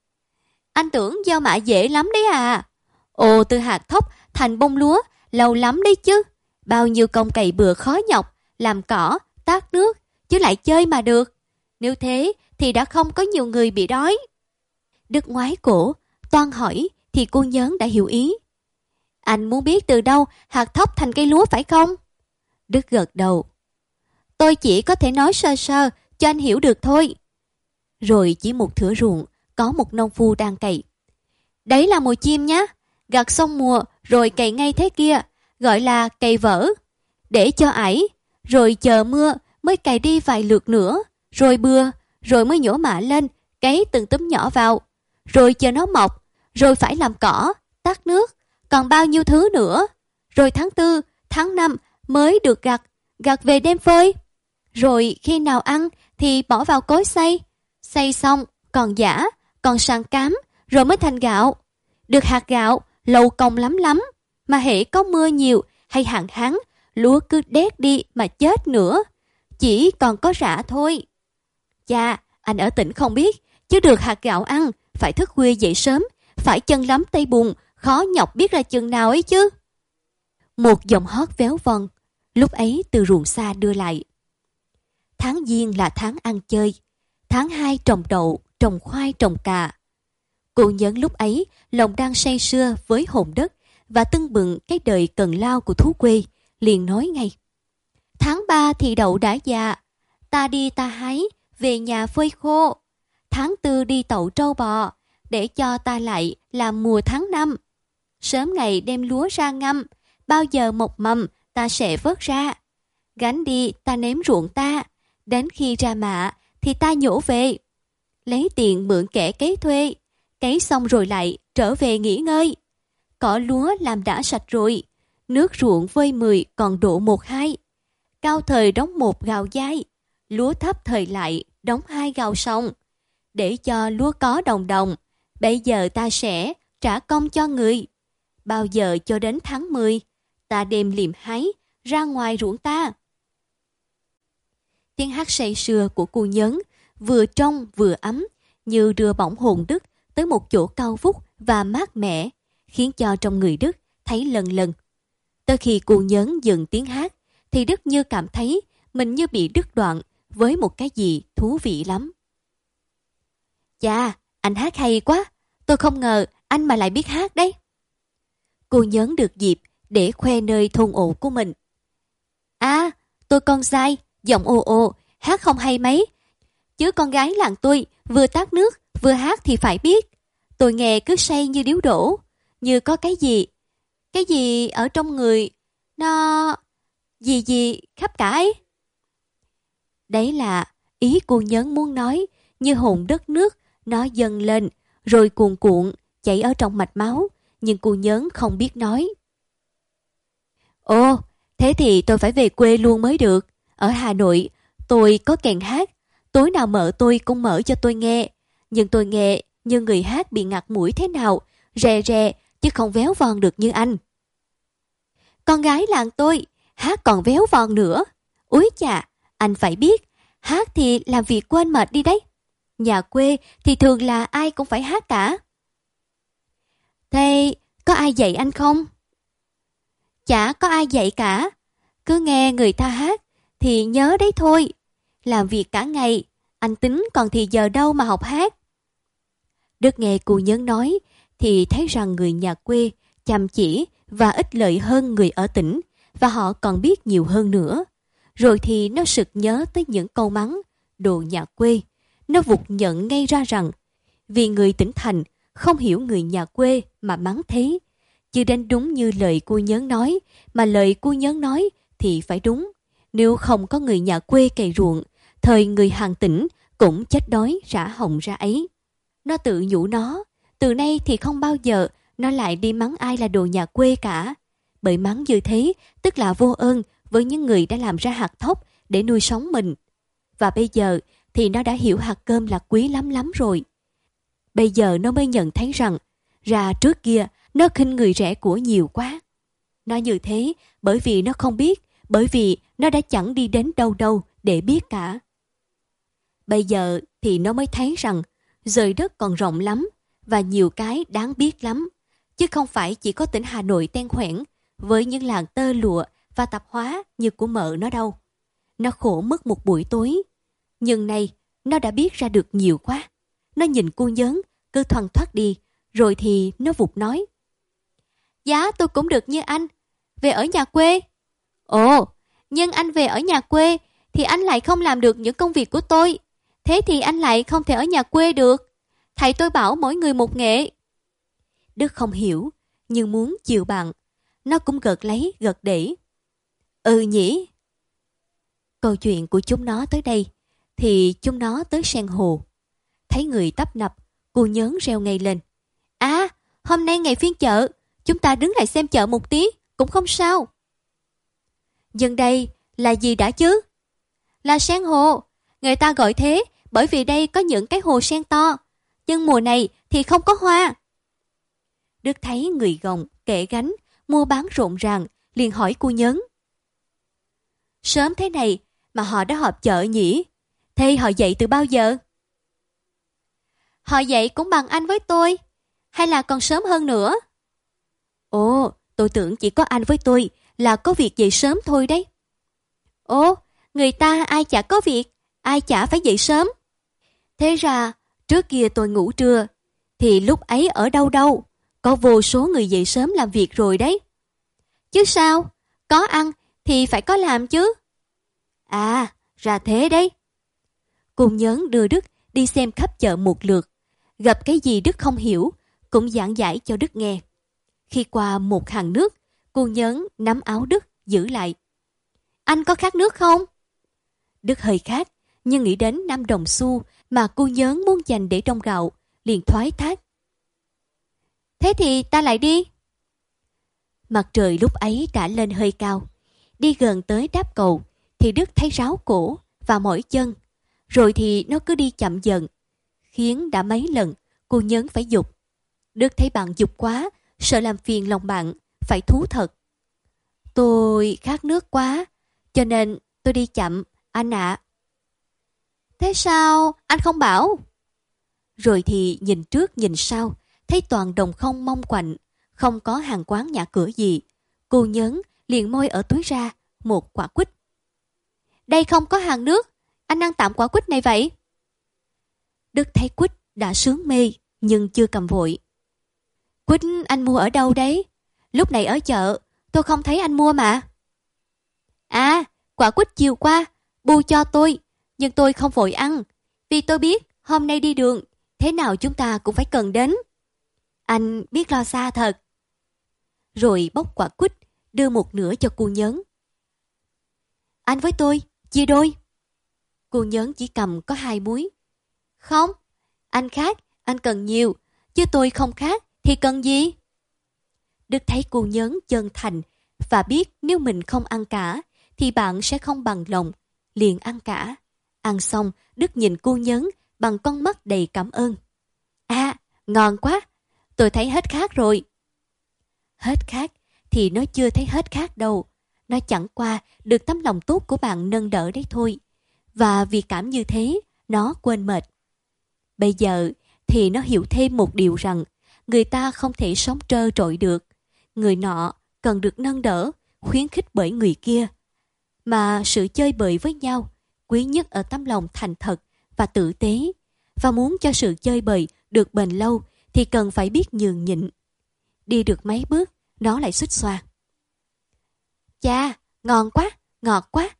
Anh tưởng gieo mạ dễ lắm đấy à. Ồ, từ hạt thóc thành bông lúa, lâu lắm đấy chứ. Bao nhiêu công cày bừa khó nhọc, làm cỏ, tát nước, chứ lại chơi mà được. Nếu thế thì đã không có nhiều người bị đói. Đức ngoái cổ, toan hỏi thì cô nhớn đã hiểu ý. Anh muốn biết từ đâu hạt thóc thành cây lúa phải không? Đức gật đầu. Tôi chỉ có thể nói sơ sơ cho anh hiểu được thôi. Rồi chỉ một thửa ruộng, có một nông phu đang cày. Đấy là mùa chim nhá, gặt xong mùa rồi cày ngay thế kia, gọi là cày vỡ. Để cho ải, rồi chờ mưa mới cày đi vài lượt nữa, rồi bưa, rồi mới nhổ mạ lên, cấy từng tấm nhỏ vào, rồi chờ nó mọc, rồi phải làm cỏ, tắt nước, còn bao nhiêu thứ nữa. Rồi tháng tư, tháng năm mới được gặt, gặt về đem phơi. Rồi khi nào ăn thì bỏ vào cối xay. Xay xong, còn giả, còn sàn cám, rồi mới thành gạo. Được hạt gạo, lâu công lắm lắm. Mà hễ có mưa nhiều hay hạn hán, lúa cứ đét đi mà chết nữa. Chỉ còn có rạ thôi. Cha, anh ở tỉnh không biết, chứ được hạt gạo ăn, phải thức khuya dậy sớm, phải chân lắm tay bùn, khó nhọc biết ra chừng nào ấy chứ. Một giọng hót véo von, lúc ấy từ ruộng xa đưa lại. Tháng Giêng là tháng ăn chơi, tháng hai trồng đậu, trồng khoai, trồng cà. Cô nhớ lúc ấy, lòng đang say sưa với hồn đất và tưng bừng cái đời cần lao của thú quê, liền nói ngay. Tháng ba thì đậu đã già, ta đi ta hái, về nhà phơi khô. Tháng tư đi tậu trâu bò, để cho ta lại làm mùa tháng năm. Sớm ngày đem lúa ra ngâm, bao giờ một mầm ta sẽ vớt ra. Gánh đi ta ném ruộng ta, đến khi ra mạ thì ta nhổ về. Lấy tiền mượn kẻ cấy thuê, cấy xong rồi lại trở về nghỉ ngơi. Cỏ lúa làm đã sạch rồi, nước ruộng vơi mười còn độ một hai. Cao thời đóng một gạo dai, lúa thấp thời lại đóng hai gạo xong. Để cho lúa có đồng đồng, bây giờ ta sẽ trả công cho người. Bao giờ cho đến tháng 10, ta đem liềm hái ra ngoài ruộng ta. Tiếng hát say sưa của cô nhấn, vừa trong vừa ấm, như đưa bỏng hồn Đức tới một chỗ cao vút và mát mẻ, khiến cho trong người Đức thấy lần lần. Tới khi cô nhấn dừng tiếng hát, thì Đức như cảm thấy mình như bị đứt đoạn với một cái gì thú vị lắm. Chà, anh hát hay quá, tôi không ngờ anh mà lại biết hát đấy. Cô nhớn được dịp để khoe nơi thôn ổ của mình. À, tôi con sai, giọng ồ ồ, hát không hay mấy. Chứ con gái làng tôi vừa tát nước, vừa hát thì phải biết. Tôi nghe cứ say như điếu đổ, như có cái gì. Cái gì ở trong người, nó... gì gì khắp cả ấy. Đấy là ý cô nhấn muốn nói, như hồn đất nước, nó dâng lên, rồi cuồn cuộn, chảy ở trong mạch máu, nhưng cô nhấn không biết nói. Ồ, thế thì tôi phải về quê luôn mới được. Ở Hà Nội, tôi có kèn hát, tối nào mở tôi cũng mở cho tôi nghe. Nhưng tôi nghe như người hát bị ngặt mũi thế nào, rè rè, chứ không véo von được như anh. Con gái làng tôi, hát còn véo von nữa. Úi chà, anh phải biết, hát thì làm việc quên mệt đi đấy. Nhà quê thì thường là ai cũng phải hát cả. Thế có ai dạy anh không? chả có ai dạy cả. Cứ nghe người ta hát thì nhớ đấy thôi. Làm việc cả ngày, anh tính còn thì giờ đâu mà học hát. Đức nghe cô nhớ nói thì thấy rằng người nhà quê chăm chỉ và ít lợi hơn người ở tỉnh và họ còn biết nhiều hơn nữa. Rồi thì nó sực nhớ tới những câu mắng, đồ nhà quê. Nó vụt nhận ngay ra rằng vì người tỉnh thành không hiểu người nhà quê mà mắng thế. Chứ đến đúng như lời cô nhớ nói, mà lời cô nhớ nói thì phải đúng. Nếu không có người nhà quê cày ruộng, thời người hàng tỉnh cũng chết đói rã hồng ra ấy. Nó tự nhủ nó, từ nay thì không bao giờ nó lại đi mắng ai là đồ nhà quê cả. Bởi mắng như thế, tức là vô ơn với những người đã làm ra hạt thóc để nuôi sống mình. Và bây giờ thì nó đã hiểu hạt cơm là quý lắm lắm rồi. Bây giờ nó mới nhận thấy rằng, ra trước kia nó khinh người rẻ của nhiều quá. Nó như thế bởi vì nó không biết, bởi vì nó đã chẳng đi đến đâu đâu để biết cả. Bây giờ thì nó mới thấy rằng rời đất còn rộng lắm và nhiều cái đáng biết lắm. Chứ không phải chỉ có tỉnh Hà Nội ten khoẻn với những làng tơ lụa và tạp hóa như của mợ nó đâu. Nó khổ mất một buổi tối. Nhưng nay nó đã biết ra được nhiều quá. Nó nhìn cô nhớn, cứ thoăn thoát đi, rồi thì nó vụt nói. Giá tôi cũng được như anh, về ở nhà quê. Ồ, nhưng anh về ở nhà quê thì anh lại không làm được những công việc của tôi. Thế thì anh lại không thể ở nhà quê được. Thầy tôi bảo mỗi người một nghệ. Đức không hiểu, nhưng muốn chiều bạn. Nó cũng gật lấy, gật để. Ừ nhỉ. Câu chuyện của chúng nó tới đây, thì chúng nó tới sen hồ. Thấy người tấp nập, cô nhớn reo ngay lên. À, hôm nay ngày phiên chợ, chúng ta đứng lại xem chợ một tí, cũng không sao. Dân đây là gì đã chứ? Là sen hồ. Người ta gọi thế bởi vì đây có những cái hồ sen to. Nhưng mùa này thì không có hoa. Đức thấy người gồng, kệ gánh, mua bán rộn ràng, liền hỏi cô nhớn. Sớm thế này mà họ đã họp chợ nhỉ? Thế họ dậy từ bao giờ? Họ dậy cũng bằng anh với tôi, hay là còn sớm hơn nữa? Ồ, tôi tưởng chỉ có anh với tôi là có việc dậy sớm thôi đấy. Ồ, người ta ai chả có việc, ai chả phải dậy sớm. Thế ra, trước kia tôi ngủ trưa, thì lúc ấy ở đâu đâu, có vô số người dậy sớm làm việc rồi đấy. Chứ sao, có ăn thì phải có làm chứ. À, ra thế đấy. Cùng nhớn đưa Đức đi xem khắp chợ một lượt. Gặp cái gì Đức không hiểu, cũng giảng giải cho Đức nghe. Khi qua một hàng nước, cô nhớn nắm áo Đức giữ lại. Anh có khát nước không? Đức hơi khát, nhưng nghĩ đến năm đồng xu mà cô nhớn muốn dành để trong gạo, liền thoái thác. Thế thì ta lại đi. Mặt trời lúc ấy đã lên hơi cao. Đi gần tới đáp cầu, thì Đức thấy ráo cổ và mỏi chân. Rồi thì nó cứ đi chậm dần, khiến đã mấy lần cô nhớn phải dục. Đức thấy bạn dục quá, sợ làm phiền lòng bạn, phải thú thật. Tôi khát nước quá, cho nên tôi đi chậm, anh ạ. Thế sao, anh không bảo? Rồi thì nhìn trước nhìn sau, thấy toàn đồng không mong quạnh, không có hàng quán nhà cửa gì. Cô nhớn liền môi ở túi ra một quả quýt. Đây không có hàng nước, anh ăn tạm quả quýt này vậy. Đức thấy quýt đã sướng mê, nhưng chưa cầm vội. Quýt anh mua ở đâu đấy? Lúc này ở chợ, tôi không thấy anh mua mà. À, quả quýt chiều qua, bu cho tôi, nhưng tôi không vội ăn, vì tôi biết hôm nay đi đường, thế nào chúng ta cũng phải cần đến. Anh biết lo xa thật. Rồi bóc quả quýt, đưa một nửa cho cô nhớn. Anh với tôi, chia đôi. Cô nhớn chỉ cầm có hai muối. Không, anh khác, anh cần nhiều, chứ tôi không khác, thì cần gì? Đức thấy cô nhớn chân thành và biết nếu mình không ăn cả thì bạn sẽ không bằng lòng, liền ăn cả. Ăn xong, Đức nhìn cô nhớn bằng con mắt đầy cảm ơn. À, ngon quá, tôi thấy hết khác rồi. Hết khác thì nó chưa thấy hết khác đâu. Nó chẳng qua được tấm lòng tốt của bạn nâng đỡ đấy thôi. Và vì cảm như thế, nó quên mệt. Bây giờ thì nó hiểu thêm một điều rằng người ta không thể sống trơ trội được. Người nọ cần được nâng đỡ, khuyến khích bởi người kia. Mà sự chơi bời với nhau, quý nhất ở tấm lòng thành thật và tử tế. Và muốn cho sự chơi bời được bền lâu thì cần phải biết nhường nhịn. Đi được mấy bước, nó lại xích xoa. Cha, ngon quá, ngọt quá.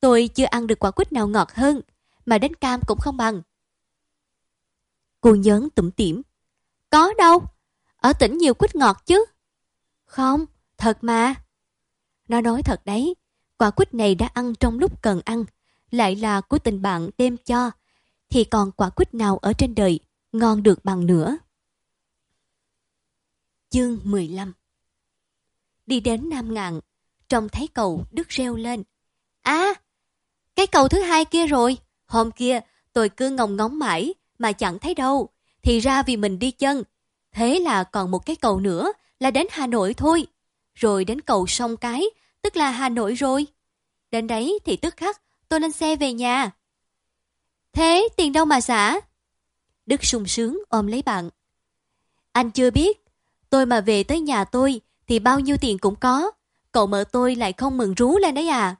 Tôi chưa ăn được quả quýt nào ngọt hơn, mà đến cam cũng không bằng. Cô nhớn tủm tỉm. Có đâu, ở tỉnh nhiều quýt ngọt chứ. Không, thật mà. Nó nói thật đấy, quả quýt này đã ăn trong lúc cần ăn, lại là của tình bạn đem cho, thì còn quả quýt nào ở trên đời ngon được bằng nữa. Chương 15 Đi đến Nam Ngạn, trông thấy cầu đứt reo lên. À, cái cầu thứ hai kia rồi, hôm kia tôi cứ ngóng ngóng mãi mà chẳng thấy đâu, thì ra vì mình đi chân. Thế là còn một cái cầu nữa là đến Hà Nội thôi. Rồi đến cầu sông Cái, tức là Hà Nội rồi. Đến đấy thì tức khắc tôi lên xe về nhà. Thế tiền đâu mà xả? Đức sung sướng ôm lấy bạn. Anh chưa biết, tôi mà về tới nhà tôi thì bao nhiêu tiền cũng có. Cậu mợ tôi lại không mừng rú lên đấy à.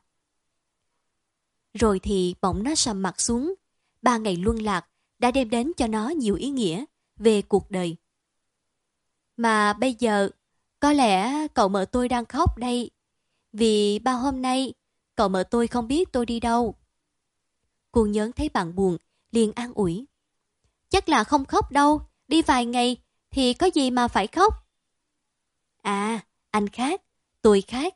Rồi thì bỗng nó sầm mặt xuống. Ba ngày luân lạc đã đem đến cho nó nhiều ý nghĩa về cuộc đời. Mà bây giờ, có lẽ cậu mợ tôi đang khóc đây. Vì ba hôm nay, cậu mợ tôi không biết tôi đi đâu. Cô nhớn thấy bạn buồn, liền an ủi. Chắc là không khóc đâu, đi vài ngày thì có gì mà phải khóc. À, anh khác, tôi khác.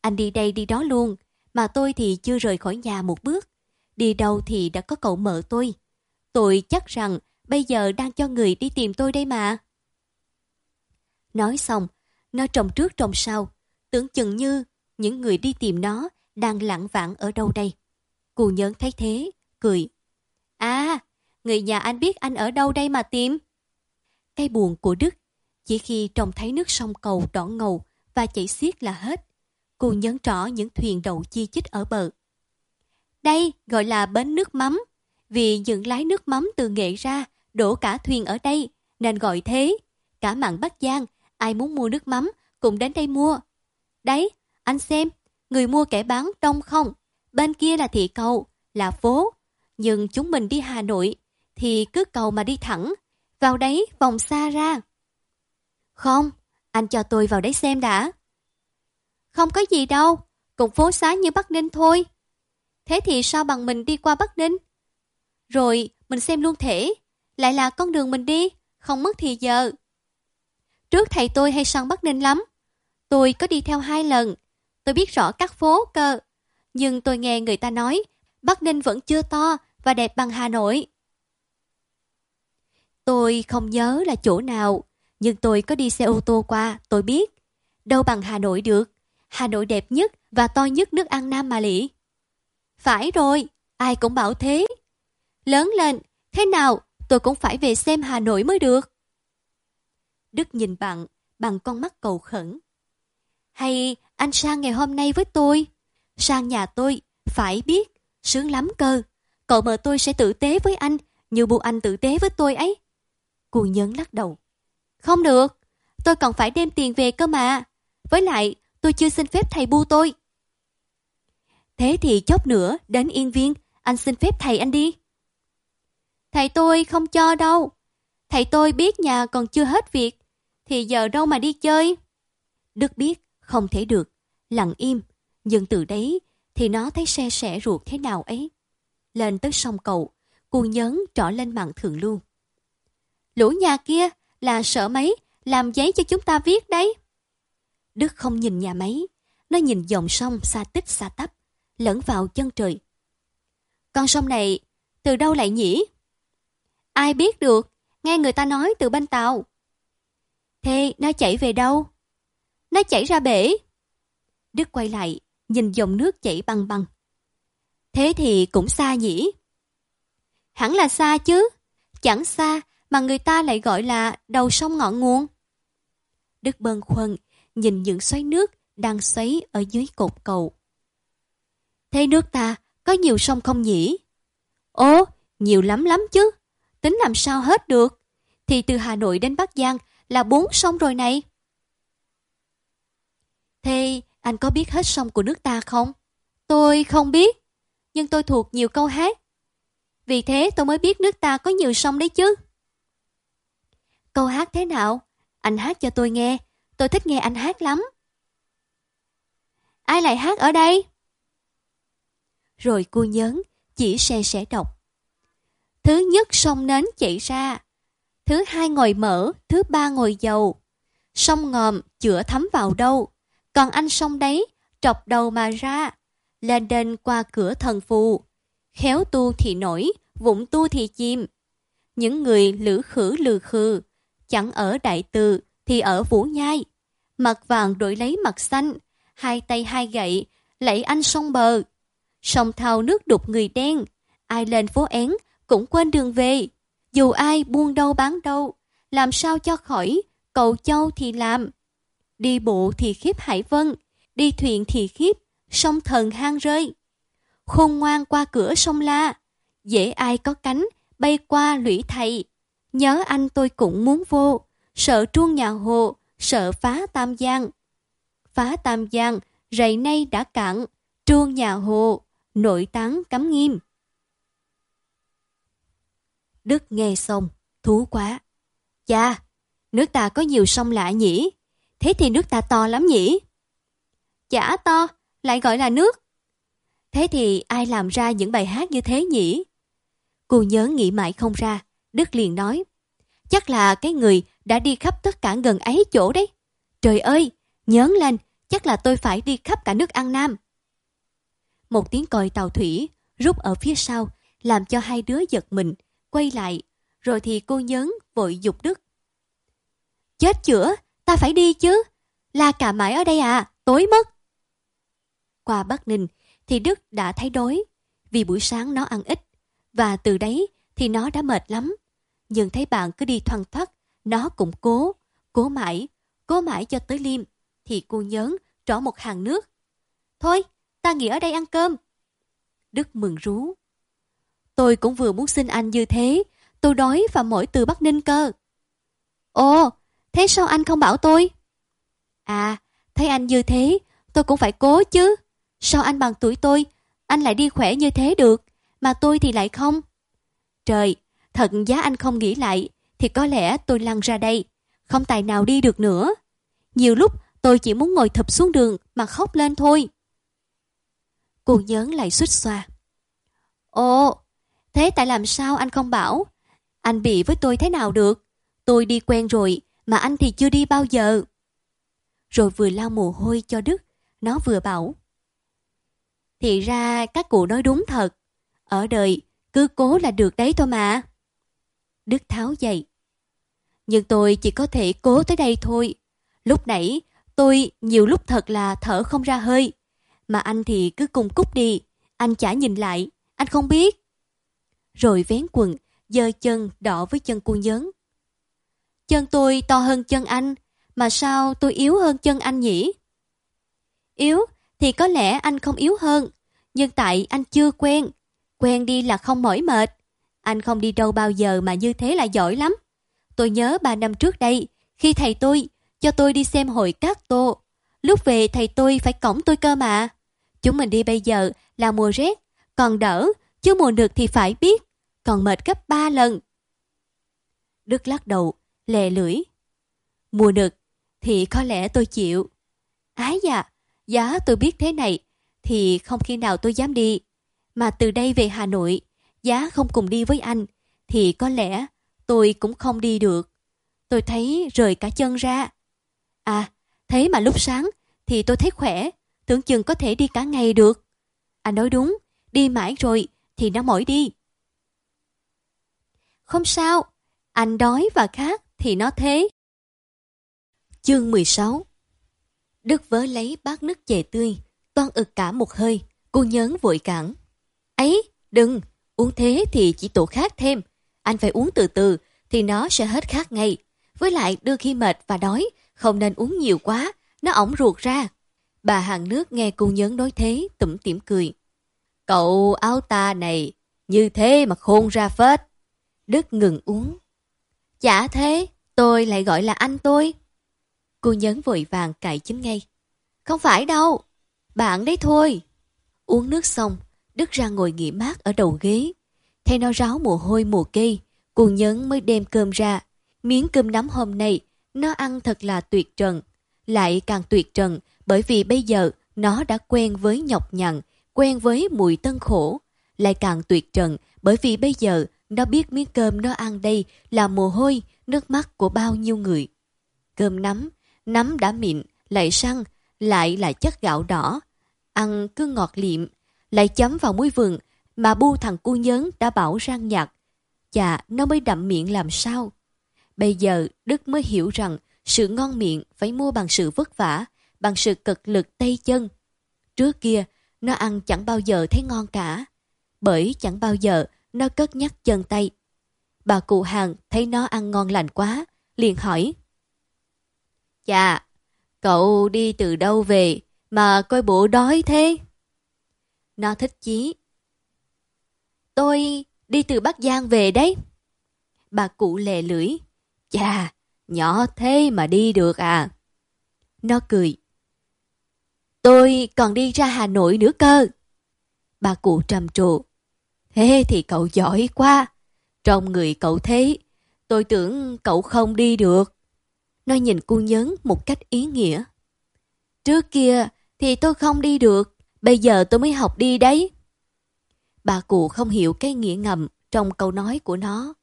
Anh đi đây đi đó luôn, mà tôi thì chưa rời khỏi nhà một bước. Đi đâu thì đã có cậu mợ tôi. Tôi chắc rằng bây giờ đang cho người đi tìm tôi đây mà. Nói xong, nó trồng trước trồng sau, tưởng chừng như những người đi tìm nó đang lãng vãng ở đâu đây. Cô nhớn thấy thế, cười. À, người nhà anh biết anh ở đâu đây mà tìm. Cái buồn của Đức, chỉ khi trông thấy nước sông cầu đỏ ngầu và chảy xiết là hết. Cô nhấn rõ những thuyền đậu chi chít ở bờ. Đây gọi là bến nước mắm, vì những lái nước mắm từ nghệ ra đổ cả thuyền ở đây, nên gọi thế. Cả mạng Bắc Giang, ai muốn mua nước mắm cũng đến đây mua. Đấy, anh xem, người mua kẻ bán đông không? Bên kia là thị cầu, là phố. Nhưng chúng mình đi Hà Nội thì cứ cầu mà đi thẳng, vào đấy vòng xa ra. Không, anh cho tôi vào đấy xem đã. Không có gì đâu, cũng phố xá như Bắc Ninh thôi. Thế thì sao bằng mình đi qua Bắc Ninh? Rồi mình xem luôn thể, lại là con đường mình đi, không mất thì giờ. Trước thầy tôi hay sang Bắc Ninh lắm. Tôi có đi theo hai lần, tôi biết rõ các phố cơ. Nhưng tôi nghe người ta nói, Bắc Ninh vẫn chưa to và đẹp bằng Hà Nội. Tôi không nhớ là chỗ nào, nhưng tôi có đi xe ô tô qua, tôi biết. Đâu bằng Hà Nội được. Hà Nội đẹp nhất và to nhất nước An Nam mà lỉ. Phải rồi, ai cũng bảo thế. Lớn lên, thế nào tôi cũng phải về xem Hà Nội mới được. Đức nhìn bạn bằng con mắt cầu khẩn. Hay anh sang ngày hôm nay với tôi? Sang nhà tôi, phải biết, sướng lắm cơ. Cậu mời tôi sẽ tử tế với anh, như bu anh tử tế với tôi ấy. Cô nhấn lắc đầu. Không được, tôi còn phải đem tiền về cơ mà. Với lại, tôi chưa xin phép thầy bu tôi. Thế thì chốc nữa, đến Yên Viên, anh xin phép thầy anh đi. Thầy tôi không cho đâu. Thầy tôi biết nhà còn chưa hết việc, thì giờ đâu mà đi chơi. Đức biết, không thể được, lặng im, nhưng từ đấy thì nó thấy xe sẻ ruột thế nào ấy. Lên tới sông cầu, cu nhấn trỏ lên mạng thường lưu. Lũ nhà kia là sợ mấy, làm giấy cho chúng ta viết đấy. Đức không nhìn nhà máy, nó nhìn dòng sông xa tích xa tấp lẫn vào chân trời. Con sông này từ đâu lại nhỉ? Ai biết được, nghe người ta nói từ bên tàu. Thế nó chảy về đâu? Nó chảy ra bể. Đức quay lại, nhìn dòng nước chảy băng băng. Thế thì cũng xa nhỉ? Hẳn là xa chứ, chẳng xa mà người ta lại gọi là đầu sông ngọn nguồn. Đức bâng khuâng nhìn những xoáy nước đang xoáy ở dưới cột cầu. Thế nước ta có nhiều sông không nhỉ? Ồ, nhiều lắm lắm chứ. Tính làm sao hết được. Thì từ Hà Nội đến Bắc Giang là bốn sông rồi này. Thế Anh có biết hết sông của nước ta không? Tôi không biết, nhưng tôi thuộc nhiều câu hát. Vì thế tôi mới biết nước ta có nhiều sông đấy chứ. Câu hát thế nào? Anh hát cho tôi nghe, tôi thích nghe anh hát lắm. Ai lại hát ở đây? Rồi cô nhớn, chỉ xe sẽ đọc. Thứ nhất sông nến chạy ra, thứ hai ngồi mỡ, thứ ba ngồi dầu. Sông ngòm chữa thấm vào đâu, còn anh sông đấy, trọc đầu mà ra, lên đền qua cửa thần phù. Khéo tu thì nổi, vụng tu thì chim. Những người lử khử lừ khừ, chẳng ở đại từ thì ở vũ nhai. Mặt vàng đổi lấy mặt xanh, hai tay hai gậy, lạy anh sông bờ. Sông thao nước đục người đen, ai lên phố én cũng quên đường về. Dù ai buôn đâu bán đâu, làm sao cho khỏi, cầu châu thì làm. Đi bộ thì khiếp hải vân, đi thuyền thì khiếp, sông thần hang rơi. Khôn ngoan qua cửa sông La, dễ ai có cánh, bay qua lũy thầy. Nhớ anh tôi cũng muốn vô, sợ truông nhà hồ, sợ phá tam giang. Phá tam giang, rầy nay đã cạn, truông nhà hồ, nội tán cấm nghiêm. Đức nghe xong, thú quá. Cha, nước ta có nhiều sông lạ nhỉ? Thế thì nước ta to lắm nhỉ? Chả to, lại gọi là nước. Thế thì ai làm ra những bài hát như thế nhỉ? Cô nhớ nghĩ mãi không ra, Đức liền nói. Chắc là cái người đã đi khắp tất cả gần ấy chỗ đấy. Trời ơi, nhớn lên, chắc là tôi phải đi khắp cả nước An Nam. Một tiếng còi tàu thủy rút ở phía sau, làm cho hai đứa giật mình, quay lại, rồi thì cô nhớn vội dục Đức. Chết chữa, ta phải đi chứ, là cả mãi ở đây à, tối mất. Qua Bắc Ninh thì Đức đã thấy đói, vì buổi sáng nó ăn ít, và từ đấy thì nó đã mệt lắm. Nhưng thấy bạn cứ đi thoăn thoắt, nó cũng cố, cố mãi, cố mãi cho tới Liêm, thì cô nhớn trỏ một hàng nước. Thôi, ta nghỉ ở đây ăn cơm. Đức mừng rú. Tôi cũng vừa muốn xin anh như thế, tôi đói và mỗi từ Bắc Ninh cơ. Ồ, thế sao anh không bảo tôi? À, thấy anh như thế, tôi cũng phải cố chứ. Sao anh bằng tuổi tôi, anh lại đi khỏe như thế được, mà tôi thì lại không? Trời, thật giá anh không nghĩ lại, thì có lẽ tôi lăn ra đây, không tài nào đi được nữa. Nhiều lúc tôi chỉ muốn ngồi thụp xuống đường mà khóc lên thôi. Cô nhớn lại suýt xoa. Ồ, thế tại làm sao anh không bảo? Anh bị với tôi thế nào được? Tôi đi quen rồi, mà anh thì chưa đi bao giờ. Rồi vừa lau mồ hôi cho Đức, nó vừa bảo. Thì ra các cụ nói đúng thật. Ở đời, cứ cố là được đấy thôi mà. Đức tháo dậy. Nhưng tôi chỉ có thể cố tới đây thôi. Lúc nãy, tôi nhiều lúc thật là thở không ra hơi. Mà anh thì cứ cùng cút đi. Anh chả nhìn lại, anh không biết. Rồi vén quần, giơ chân đỏ với chân cô nhớn. Chân tôi to hơn chân anh, mà sao tôi yếu hơn chân anh nhỉ? Yếu thì có lẽ anh không yếu hơn, nhưng tại anh chưa quen. Quen đi là không mỏi mệt. Anh không đi đâu bao giờ mà như thế là giỏi lắm. Tôi nhớ ba năm trước đây, khi thầy tôi cho tôi đi xem hội cát tô. Lúc về thầy tôi phải cổng tôi cơ mà. Chúng mình đi bây giờ là mùa rét, còn đỡ, chứ mùa được thì phải biết, còn mệt gấp ba lần. Đức lắc đầu, lè lưỡi. Mùa được thì có lẽ tôi chịu. Ái dạ, giá tôi biết thế này thì không khi nào tôi dám đi. Mà từ đây về Hà Nội, giá không cùng đi với anh thì có lẽ tôi cũng không đi được. Tôi thấy rời cả chân ra. À, thế mà lúc sáng thì tôi thấy khỏe, tưởng chừng có thể đi cả ngày được. Anh nói đúng, đi mãi rồi thì nó mỏi đi. Không sao, anh đói và khát thì nó thế. Chương 16 Đức vớ lấy bát nước chè tươi, toan ực cả một hơi, cô nhớn vội cản. Ấy, đừng, uống thế thì chỉ tổ khát thêm. Anh phải uống từ từ, thì nó sẽ hết khát ngay. Với lại đôi khi mệt và đói, không nên uống nhiều quá, nó ổng ruột ra. Bà hàng nước nghe cô nhớn nói thế, tủm tỉm cười. Cậu áo ta này, như thế mà khôn ra phết. Đức ngừng uống. Chả thế, tôi lại gọi là anh tôi. Cô nhấn vội vàng cài chính ngay. Không phải đâu, bạn đấy thôi. Uống nước xong, Đức ra ngồi nghỉ mát ở đầu ghế. Thấy nó ráo mồ hôi mồ cây, cuồng nhấn mới đem cơm ra. Miếng cơm nắm hôm nay, nó ăn thật là tuyệt trần. Lại càng tuyệt trần bởi vì bây giờ nó đã quen với nhọc nhằn, quen với mùi tân khổ. Lại càng tuyệt trần bởi vì bây giờ nó biết miếng cơm nó ăn đây là mồ hôi, nước mắt của bao nhiêu người. Cơm nắm, nắm đã mịn, lại săn, lại là chất gạo đỏ. Ăn cứ ngọt liệm, lại chấm vào muối vườn mà bu thằng cu nhớn đã bảo răng nhạt. Chà, nó mới đậm miệng làm sao? Bây giờ Đức mới hiểu rằng sự ngon miệng phải mua bằng sự vất vả, bằng sự cực lực tay chân. Trước kia, nó ăn chẳng bao giờ thấy ngon cả. Bởi chẳng bao giờ nó cất nhắc chân tay. Bà cụ hàng thấy nó ăn ngon lành quá, liền hỏi. Chà, cậu đi từ đâu về mà coi bộ đói thế? Nó thích chí. Tôi đi từ Bắc Giang về đấy. Bà cụ lè lưỡi. Chà, nhỏ thế mà đi được à? Nó cười. Tôi còn đi ra Hà Nội nữa cơ. Bà cụ trầm trụ. Thế thì cậu giỏi quá. Trong người cậu thế, tôi tưởng cậu không đi được. Nó nhìn cô nhấn một cách ý nghĩa. Trước kia thì tôi không đi được, bây giờ tôi mới học đi đấy. Bà cụ không hiểu cái nghĩa ngầm trong câu nói của nó.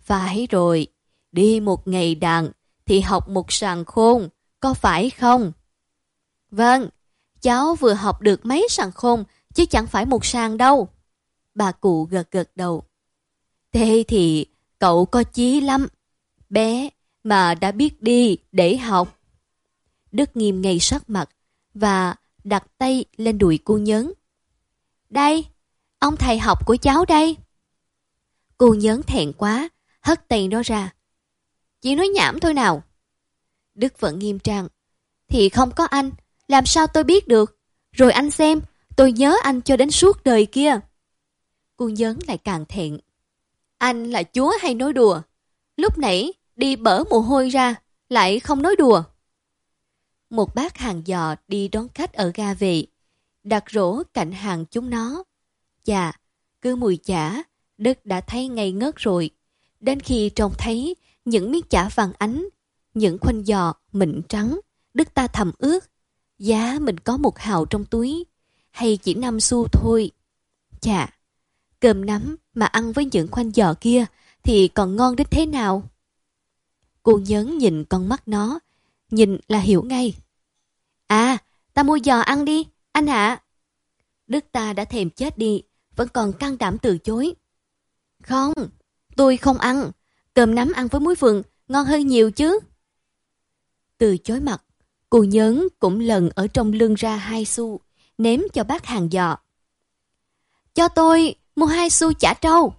Phải rồi, đi một ngày đàn thì học một sàng khôn, có phải không? Vâng, cháu vừa học được mấy sàng khôn chứ chẳng phải một sàng đâu. Bà cụ gật gật đầu. Thế thì cậu có chí lắm. Bé mà đã biết đi để học. Đức nghiêm ngay sắc mặt và đặt tay lên đùi cô nhớn. Đây, ông thầy học của cháu đây. Cô nhớn thẹn quá, hất tay đó ra. Chỉ nói nhảm thôi nào. Đức vẫn nghiêm trang. Thì không có anh, làm sao tôi biết được? Rồi anh xem, tôi nhớ anh cho đến suốt đời kia. Cô nhớn lại càng thẹn. Anh là chúa hay nói đùa? Lúc nãy đi bở mồ hôi ra, lại không nói đùa. Một bác hàng giò đi đón khách ở ga về, đặt rổ cạnh hàng chúng nó. Chà, cứ mùi chả, Đức đã thấy ngây ngớt rồi. Đến khi trông thấy những miếng chả vàng ánh, những khoanh giò mịn trắng, Đức ta thầm ước. Giá mình có một hào trong túi, hay chỉ năm xu thôi. Chà, cơm nắm mà ăn với những khoanh giò kia thì còn ngon đến thế nào? Cô nhớn nhìn con mắt nó, nhìn là hiểu ngay. À, ta mua giò ăn đi, anh ạ. Đức ta đã thèm chết đi, vẫn còn căng đảm từ chối. Không, tôi không ăn. Cơm nắm ăn với muối vườn, ngon hơn nhiều chứ. Từ chối mặt, cô nhớn cũng lần ở trong lưng ra hai xu, ném cho bác hàng giò. Cho tôi mua hai xu chả trâu.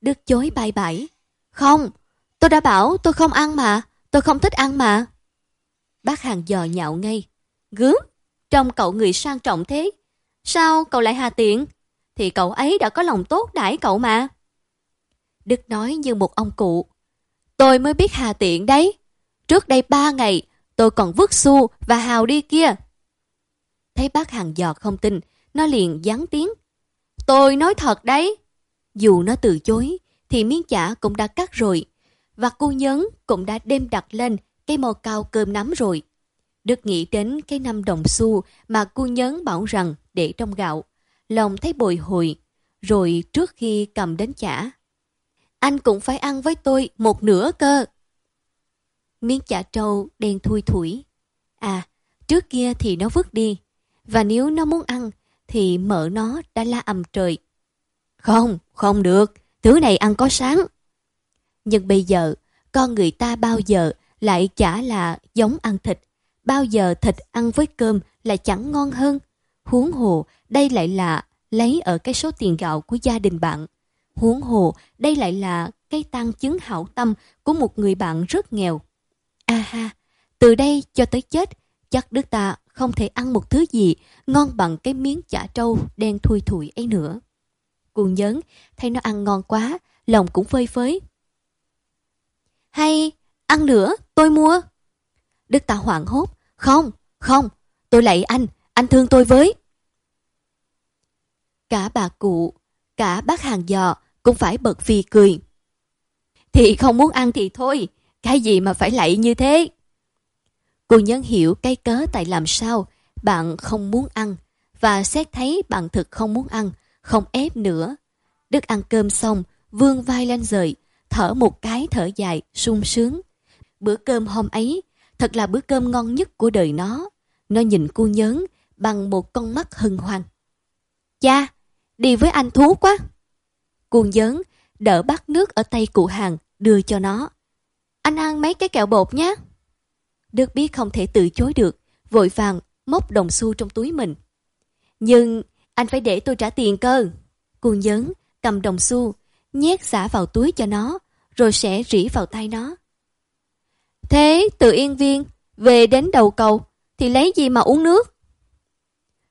Đức chối bay bãi. Không, tôi đã bảo tôi không ăn mà, tôi không thích ăn mà. Bác hàng dò nhạo ngay. Gớm, trong cậu người sang trọng thế. Sao cậu lại hà tiện? Thì cậu ấy đã có lòng tốt đãi cậu mà. Đức nói như một ông cụ. Tôi mới biết hà tiện đấy. Trước đây ba ngày, tôi còn vứt xu và hào đi kia. Thấy bác hàng dò không tin, nó liền gián tiếng. Tôi nói thật đấy. Dù nó từ chối, thì miếng chả cũng đã cắt rồi. Và cô nhấn cũng đã đem đặt lên cái mò cao cơm nắm rồi. Đức nghĩ đến cái năm đồng xu mà cô nhấn bảo rằng để trong gạo. Lòng thấy bồi hồi, rồi trước khi cầm đến chả. Anh cũng phải ăn với tôi một nửa cơ. Miếng chả trâu đen thui thủi. À, trước kia thì nó vứt đi. Và nếu nó muốn ăn, thì mỡ nó đã la ầm trời. Không, không được, thứ này ăn có sáng. Nhưng bây giờ, con người ta bao giờ lại chả là giống ăn thịt. Bao giờ thịt ăn với cơm là chẳng ngon hơn. Huống hồ, đây lại là lấy ở cái số tiền gạo của gia đình bạn. Huống hồ, đây lại là cái tăng chứng hảo tâm của một người bạn rất nghèo. A ha, từ đây cho tới chết, chắc đức ta không thể ăn một thứ gì ngon bằng cái miếng chả trâu đen thui thủi ấy nữa. Cuồng nhớn, thấy nó ăn ngon quá, lòng cũng phơi phới. Hay, ăn nữa, tôi mua. Đức ta hoảng hốt, Không, không, tôi lạy anh, anh thương tôi với. Cả bà cụ, cả bác hàng giò cũng phải bật vì cười. Thì không muốn ăn thì thôi, cái gì mà phải lạy như thế? Cô nhân hiểu cái cớ tại làm sao bạn không muốn ăn và xét thấy bạn thực không muốn ăn, không ép nữa. Đức ăn cơm xong, vương vai lên rời, thở một cái thở dài, sung sướng. Bữa cơm hôm ấy, thật là bữa cơm ngon nhất của đời nó. Nó nhìn cô nhớn bằng một con mắt hân hoan. Cha, đi với anh thú quá. Cô nhớn đỡ bát nước ở tay cụ hàng, đưa cho nó. Anh ăn mấy cái kẹo bột nhé. Đức biết không thể từ chối được, vội vàng móc đồng xu trong túi mình. Nhưng anh phải để tôi trả tiền cơ. Cô nhớn cầm đồng xu, nhét xả vào túi cho nó, rồi sẽ rỉ vào tay nó. Thế từ yên viên, về đến đầu cầu, thì lấy gì mà uống nước?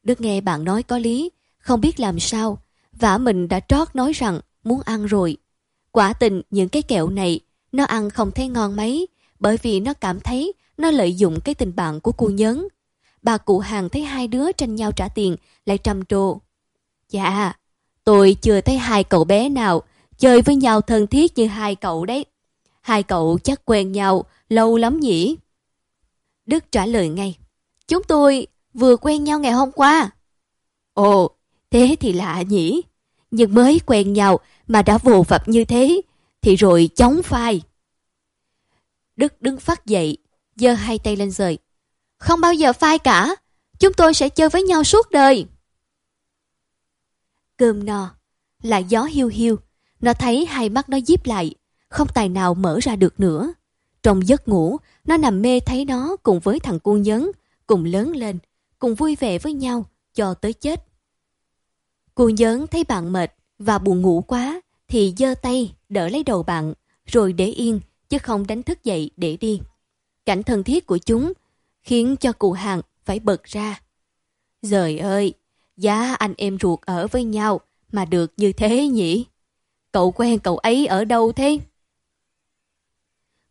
Đức nghe bạn nói có lý, không biết làm sao, vả mình đã trót nói rằng muốn ăn rồi. Quả tình những cái kẹo này, nó ăn không thấy ngon mấy, bởi vì nó cảm thấy nó lợi dụng cái tình bạn của cô nhớn. Bà cụ hàng thấy hai đứa tranh nhau trả tiền, lại trầm trồ. Dạ, tôi chưa thấy hai cậu bé nào chơi với nhau thân thiết như hai cậu đấy. Hai cậu chắc quen nhau lâu lắm nhỉ? Đức trả lời ngay. Chúng tôi vừa quen nhau ngày hôm qua. Ồ, thế thì lạ nhỉ? Nhưng mới quen nhau mà đã vồ vập như thế, thì rồi chóng phai. Đức đứng phát dậy, giơ hai tay lên rời. Không bao giờ phai cả, chúng tôi sẽ chơi với nhau suốt đời. Cơm no, lại gió hiu hiu, nó thấy hai mắt nó díp lại, không tài nào mở ra được nữa. Trong giấc ngủ, nó nằm mê thấy nó cùng với thằng cu nhấn, cùng lớn lên, cùng vui vẻ với nhau, cho tới chết. Cu nhấn thấy bạn mệt và buồn ngủ quá, thì giơ tay đỡ lấy đầu bạn, rồi để yên, chứ không đánh thức dậy để đi. Cảnh thân thiết của chúng khiến cho cụ hàng phải bật ra. Giời ơi, giá anh em ruột ở với nhau mà được như thế nhỉ? Cậu quen cậu ấy ở đâu thế?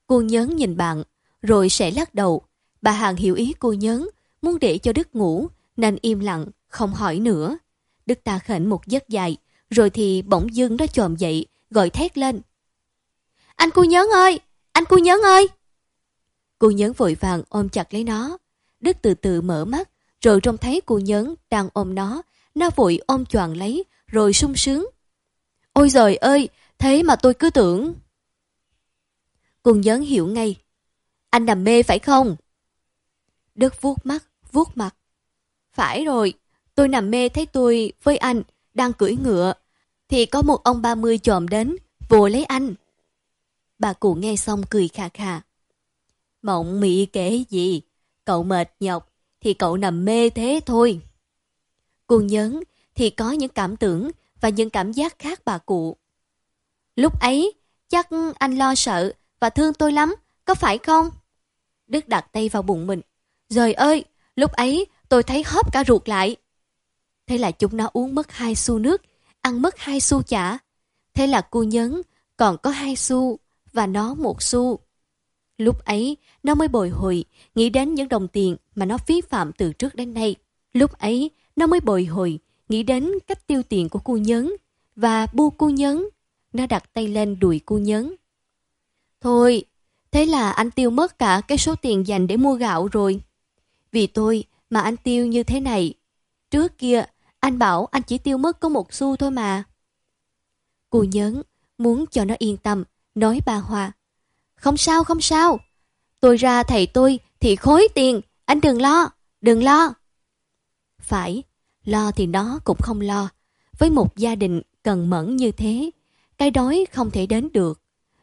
Cô nhớn nhìn bạn, rồi sẽ lắc đầu. Bà Hàng hiểu ý cô nhớn, muốn để cho Đức ngủ, nên im lặng, không hỏi nữa. Đức ta khệnh một giấc dài, rồi thì bỗng dưng nó trồm dậy, gọi thét lên. Anh cô nhớn ơi! Anh cô nhớn ơi! Cô nhớn vội vàng ôm chặt lấy nó. Đức từ từ mở mắt, rồi trông thấy cô nhớn đang ôm nó. Nó vội ôm choàng lấy, rồi sung sướng. Ôi giời ơi, thế mà tôi cứ tưởng... cuồng nhớn hiểu ngay. Anh nằm mê phải không? Đức vuốt mắt, vuốt mặt. Phải rồi, tôi nằm mê thấy tôi với anh đang cưỡi ngựa. Thì có một ông ba mươi trộm đến, vồ lấy anh. Bà cụ nghe xong cười khà khà. Mộng mị kể gì? Cậu mệt nhọc thì cậu nằm mê thế thôi. cuồng nhớn thì có những cảm tưởng và những cảm giác khác bà cụ. Lúc ấy, chắc anh lo sợ và thương tôi lắm, có phải không? Đức đặt tay vào bụng mình. rồi ơi, lúc ấy tôi thấy hóp cả ruột lại. Thế là chúng nó uống mất hai xu nước, ăn mất hai xu chả. Thế là cô nhấn còn có hai xu và nó một xu. Lúc ấy, nó mới bồi hồi, nghĩ đến những đồng tiền mà nó phí phạm từ trước đến nay. Lúc ấy, nó mới bồi hồi, nghĩ đến cách tiêu tiền của cô nhấn và bu cô nhấn. Nó đặt tay lên đùi cô nhấn. Thôi, thế là anh tiêu mất cả cái số tiền dành để mua gạo rồi. Vì tôi mà anh tiêu như thế này. Trước kia, anh bảo anh chỉ tiêu mất có một xu thôi mà. Cô nhấn, muốn cho nó yên tâm, nói bà hòa. Không sao, không sao. Tôi ra thầy tôi thì khối tiền, anh đừng lo, đừng lo. Phải, lo thì nó cũng không lo. Với một gia đình cần mẫn như thế, cái đói không thể đến được.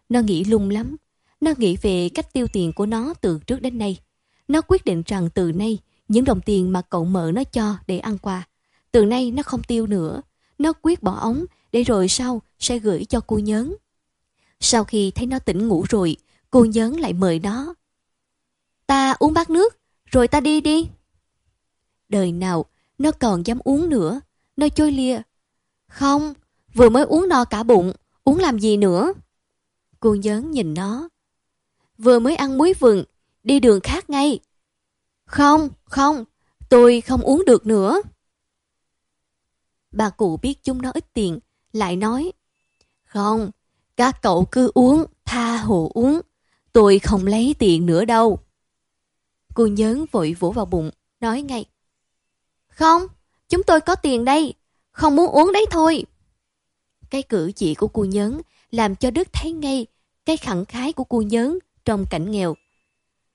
Nó nghĩ lung lắm. Nó nghĩ về cách tiêu tiền của nó từ trước đến nay. Nó quyết định rằng từ nay, những đồng tiền mà cậu mợ nó cho để ăn quà, từ nay nó không tiêu nữa. Nó quyết bỏ ống để rồi sau sẽ gửi cho cô nhớn. Sau khi thấy nó tỉnh ngủ rồi, cô nhớn lại mời nó. Ta uống bát nước, rồi ta đi đi. Đời nào, nó còn dám uống nữa. Nó trôi lia. Không, vừa mới uống no cả bụng, uống làm gì nữa? Cô nhớn nhìn nó. Vừa mới ăn muối vừng, đi đường khác ngay. Không, không, tôi không uống được nữa. Bà cụ biết chúng nó ít tiền, lại nói. Không, các cậu cứ uống, tha hồ uống. Tôi không lấy tiền nữa đâu. Cô nhớn vội vỗ vào bụng, nói ngay. Không, chúng tôi có tiền đây, không muốn uống đấy thôi. Cái cử chỉ của cô nhớn làm cho Đức thấy ngay cái khẳng khái của cô nhớn trong cảnh nghèo.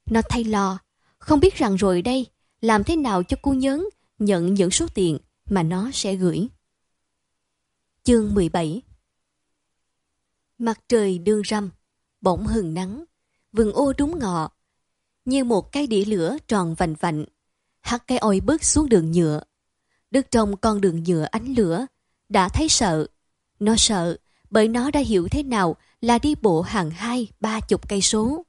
Nó thay lo, không biết rằng rồi đây làm thế nào cho cô nhớn nhận những số tiền mà nó sẽ gửi. Chương 17 Mặt trời đương râm, bỗng hừng nắng, vườn ô đúng ngọ, như một cái đĩa lửa tròn vành vạnh, hắt cái ôi bước xuống đường nhựa. Đức trong con đường nhựa ánh lửa, đã thấy sợ. Nó sợ, bởi nó đã hiểu thế nào là đi bộ hàng hai, ba chục cây số.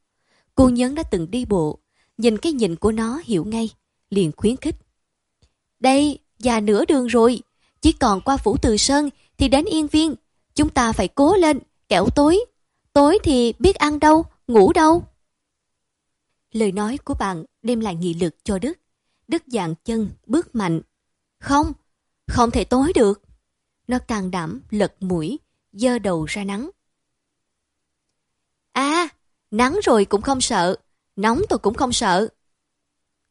Cô nhấn đã từng đi bộ, nhìn cái nhìn của nó hiểu ngay, liền khuyến khích. Đây, già nửa đường rồi, chỉ còn qua Phủ Từ Sơn thì đến Yên Viên. Chúng ta phải cố lên, kẻo tối. Tối thì biết ăn đâu, ngủ đâu. Lời nói của bạn đem lại nghị lực cho Đức. Đức dạng chân, bước mạnh. Không, không thể tối được. Nó càng đảm, lật mũi, dơ đầu ra nắng. À, nắng rồi cũng không sợ, nóng tôi cũng không sợ.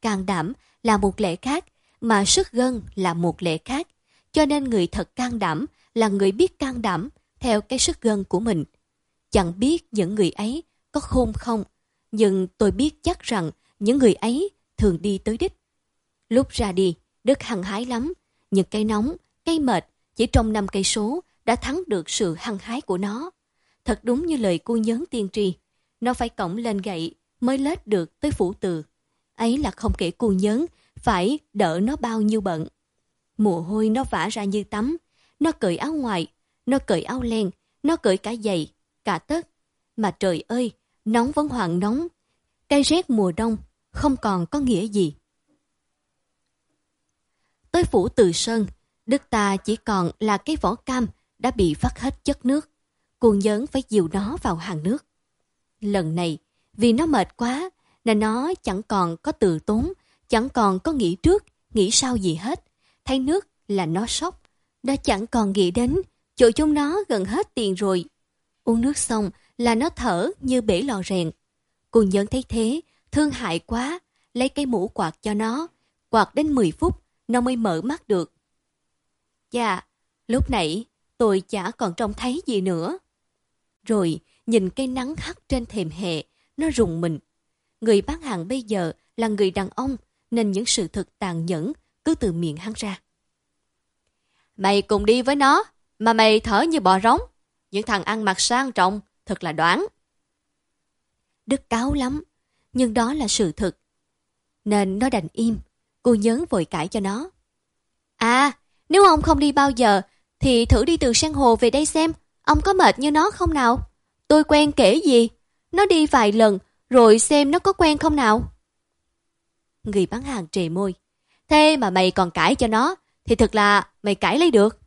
Càng đảm là một lệ khác, mà sức gân là một lệ khác. Cho nên người thật can đảm là người biết can đảm theo cái sức gân của mình. Chẳng biết những người ấy có khôn không, nhưng tôi biết chắc rằng những người ấy thường đi tới đích. Lúc ra đi, Đức hăng hái lắm, nhưng cây nóng, cây mệt chỉ trong năm cây số đã thắng được sự hăng hái của nó. Thật đúng như lời cô nhớn tiên tri, nó phải cổng lên gậy mới lết được tới phủ từ. Ấy là không kể cô nhớn, phải đỡ nó bao nhiêu bận. Mồ hôi nó vã ra như tắm, nó cởi áo ngoài, nó cởi áo len, nó cởi cả giày, cả tất. Mà trời ơi, nóng vẫn hoàng nóng. Cây rét mùa đông không còn có nghĩa gì. Tới phủ Từ Sơn, Đức ta chỉ còn là cái vỏ cam đã bị phát hết chất nước. Cuồng nhớn phải dìu nó vào hàng nước. Lần này, vì nó mệt quá, nên nó chẳng còn có từ tốn, chẳng còn có nghĩ trước, nghĩ sau gì hết. Thay nước là nó sốc. Nó chẳng còn nghĩ đến, chỗ chúng nó gần hết tiền rồi. Uống nước xong là nó thở như bể lò rèn. Cuồng nhớn thấy thế, thương hại quá, lấy cái mũ quạt cho nó. Quạt đến 10 phút, nó mới mở mắt được. Dạ, lúc nãy tôi chả còn trông thấy gì nữa. Rồi, nhìn cây nắng hắt trên thềm hè, nó rùng mình. Người bán hàng bây giờ là người đàn ông, nên những sự thật tàn nhẫn cứ từ miệng hắn ra. Mày cùng đi với nó, mà mày thở như bò rống. Những thằng ăn mặc sang trọng, thật là đoán. Đức cáo lắm, nhưng đó là sự thật. Nên nó đành im, cô nhớn vội cãi cho nó. À, nếu ông không đi bao giờ, thì thử đi từ sang hồ về đây xem, ông có mệt như nó không nào? Tôi quen kể gì? Nó đi vài lần, rồi xem nó có quen không nào? Người bán hàng trề môi. Thế mà mày còn cãi cho nó, thì thật là mày cãi lấy được.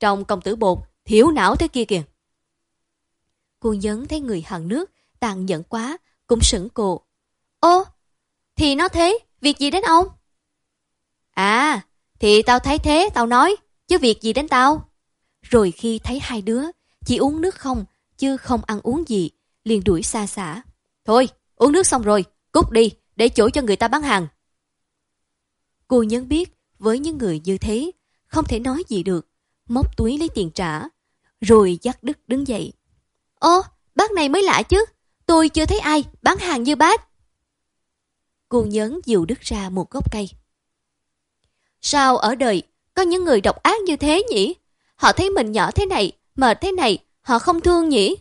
Trong công tử bột, thiếu não thế kia kìa. Cô nhấn thấy người hàng nước, tàn nhẫn quá, cũng sững cổ. Ô, thì nó thế, việc gì đến ông? À, thì tao thấy thế, tao nói, chứ việc gì đến tao? Rồi khi thấy hai đứa, chỉ uống nước không, chứ không ăn uống gì, liền đuổi xa xả. Thôi, uống nước xong rồi, cút đi, để chỗ cho người ta bán hàng. Cô nhấn biết, với những người như thế, không thể nói gì được, móc túi lấy tiền trả, rồi dắt Đức đứng dậy. Ô, bác này mới lạ chứ, tôi chưa thấy ai bán hàng như bác. Cô nhấn dìu Đức ra một gốc cây. Sao ở đời có những người độc ác như thế nhỉ? Họ thấy mình nhỏ thế này, mệt thế này, họ không thương nhỉ?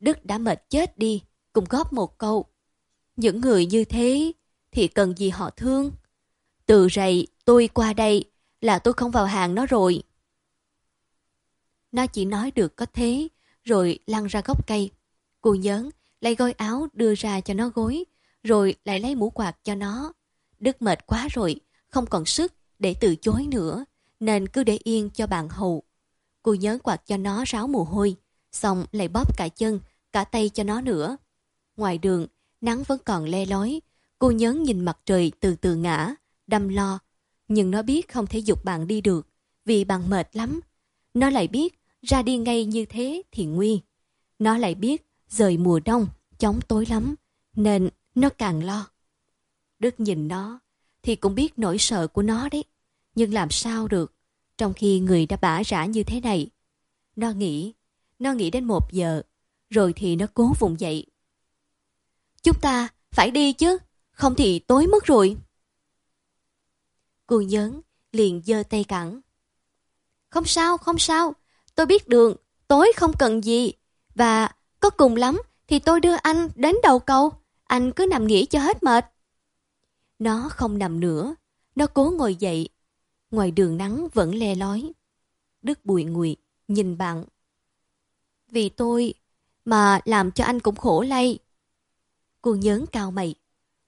Đức đã mệt chết đi, cùng góp một câu. Những người như thế thì cần gì họ thương? Từ rầy tôi qua đây là tôi không vào hàng nó rồi. Nó chỉ nói được có thế, rồi lăn ra gốc cây. Cô nhớn, lấy gói áo đưa ra cho nó gối, rồi lại lấy mũ quạt cho nó. Đức mệt quá rồi, không còn sức để từ chối nữa, nên cứ để yên cho bạn hầu. Cô nhớ quạt cho nó ráo mồ hôi, xong lại bóp cả chân, cả tay cho nó nữa. Ngoài đường, nắng vẫn còn le lói, Cô nhớ nhìn mặt trời từ từ ngã, đâm lo. Nhưng nó biết không thể dục bạn đi được, vì bạn mệt lắm. Nó lại biết ra đi ngay như thế thì nguy. Nó lại biết rời mùa đông, chóng tối lắm, nên nó càng lo. Đức nhìn nó, thì cũng biết nỗi sợ của nó đấy. Nhưng làm sao được, trong khi người đã bả rã như thế này. Nó nghĩ, nó nghĩ đến một giờ, rồi thì nó cố vùng dậy. Chúng ta phải đi chứ, không thì tối mất rồi. Cô nhớn liền giơ tay cẳng. Không sao, không sao, tôi biết đường, tối không cần gì. Và có cùng lắm thì tôi đưa anh đến đầu cầu, anh cứ nằm nghỉ cho hết mệt. Nó không nằm nữa, nó cố ngồi dậy. Ngoài đường nắng vẫn le lói. Đức bụi ngùi, nhìn bạn. Vì tôi mà làm cho anh cũng khổ lây. Cô nhớn cao mày.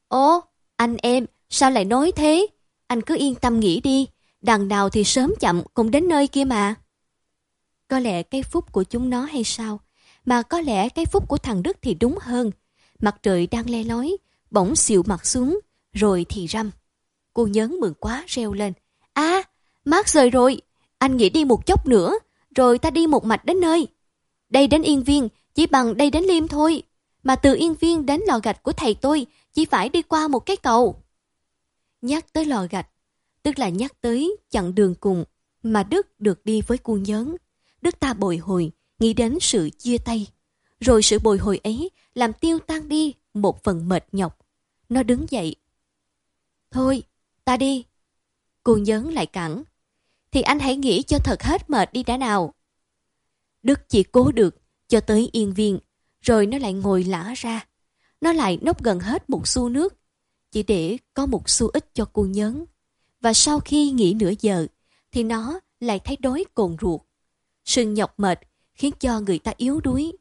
Ồ, anh em, sao lại nói thế? Anh cứ yên tâm nghĩ đi, đằng nào thì sớm chậm cũng đến nơi kia mà. Có lẽ cái phúc của chúng nó hay sao? Mà có lẽ cái phúc của thằng Đức thì đúng hơn. Mặt trời đang le lói, bỗng xịu mặt xuống, rồi thì răm. Cô nhớn mừng quá reo lên. À, mát rời rồi, anh nghỉ đi một chốc nữa, rồi ta đi một mạch đến nơi. Đây đến Yên Viên, chỉ bằng đây đến Liêm thôi. Mà từ Yên Viên đến lò gạch của thầy tôi, chỉ phải đi qua một cái cầu. Nhắc tới lò gạch, tức là nhắc tới chặng đường cùng mà Đức được đi với cô nhớn. Đức ta bồi hồi, nghĩ đến sự chia tay. Rồi sự bồi hồi ấy làm tiêu tan đi một phần mệt nhọc. Nó đứng dậy. Thôi, ta đi. Cô nhớn lại cẳng. Thì anh hãy nghĩ cho thật hết mệt đi đã nào. Đức chỉ cố được cho tới yên viên, rồi nó lại ngồi lã ra. Nó lại nốc gần hết một xu nước, chỉ để có một xu ít cho cô nhớn. Và sau khi nghỉ nửa giờ, thì nó lại thấy đói cồn ruột. Sưng nhọc mệt khiến cho người ta yếu đuối.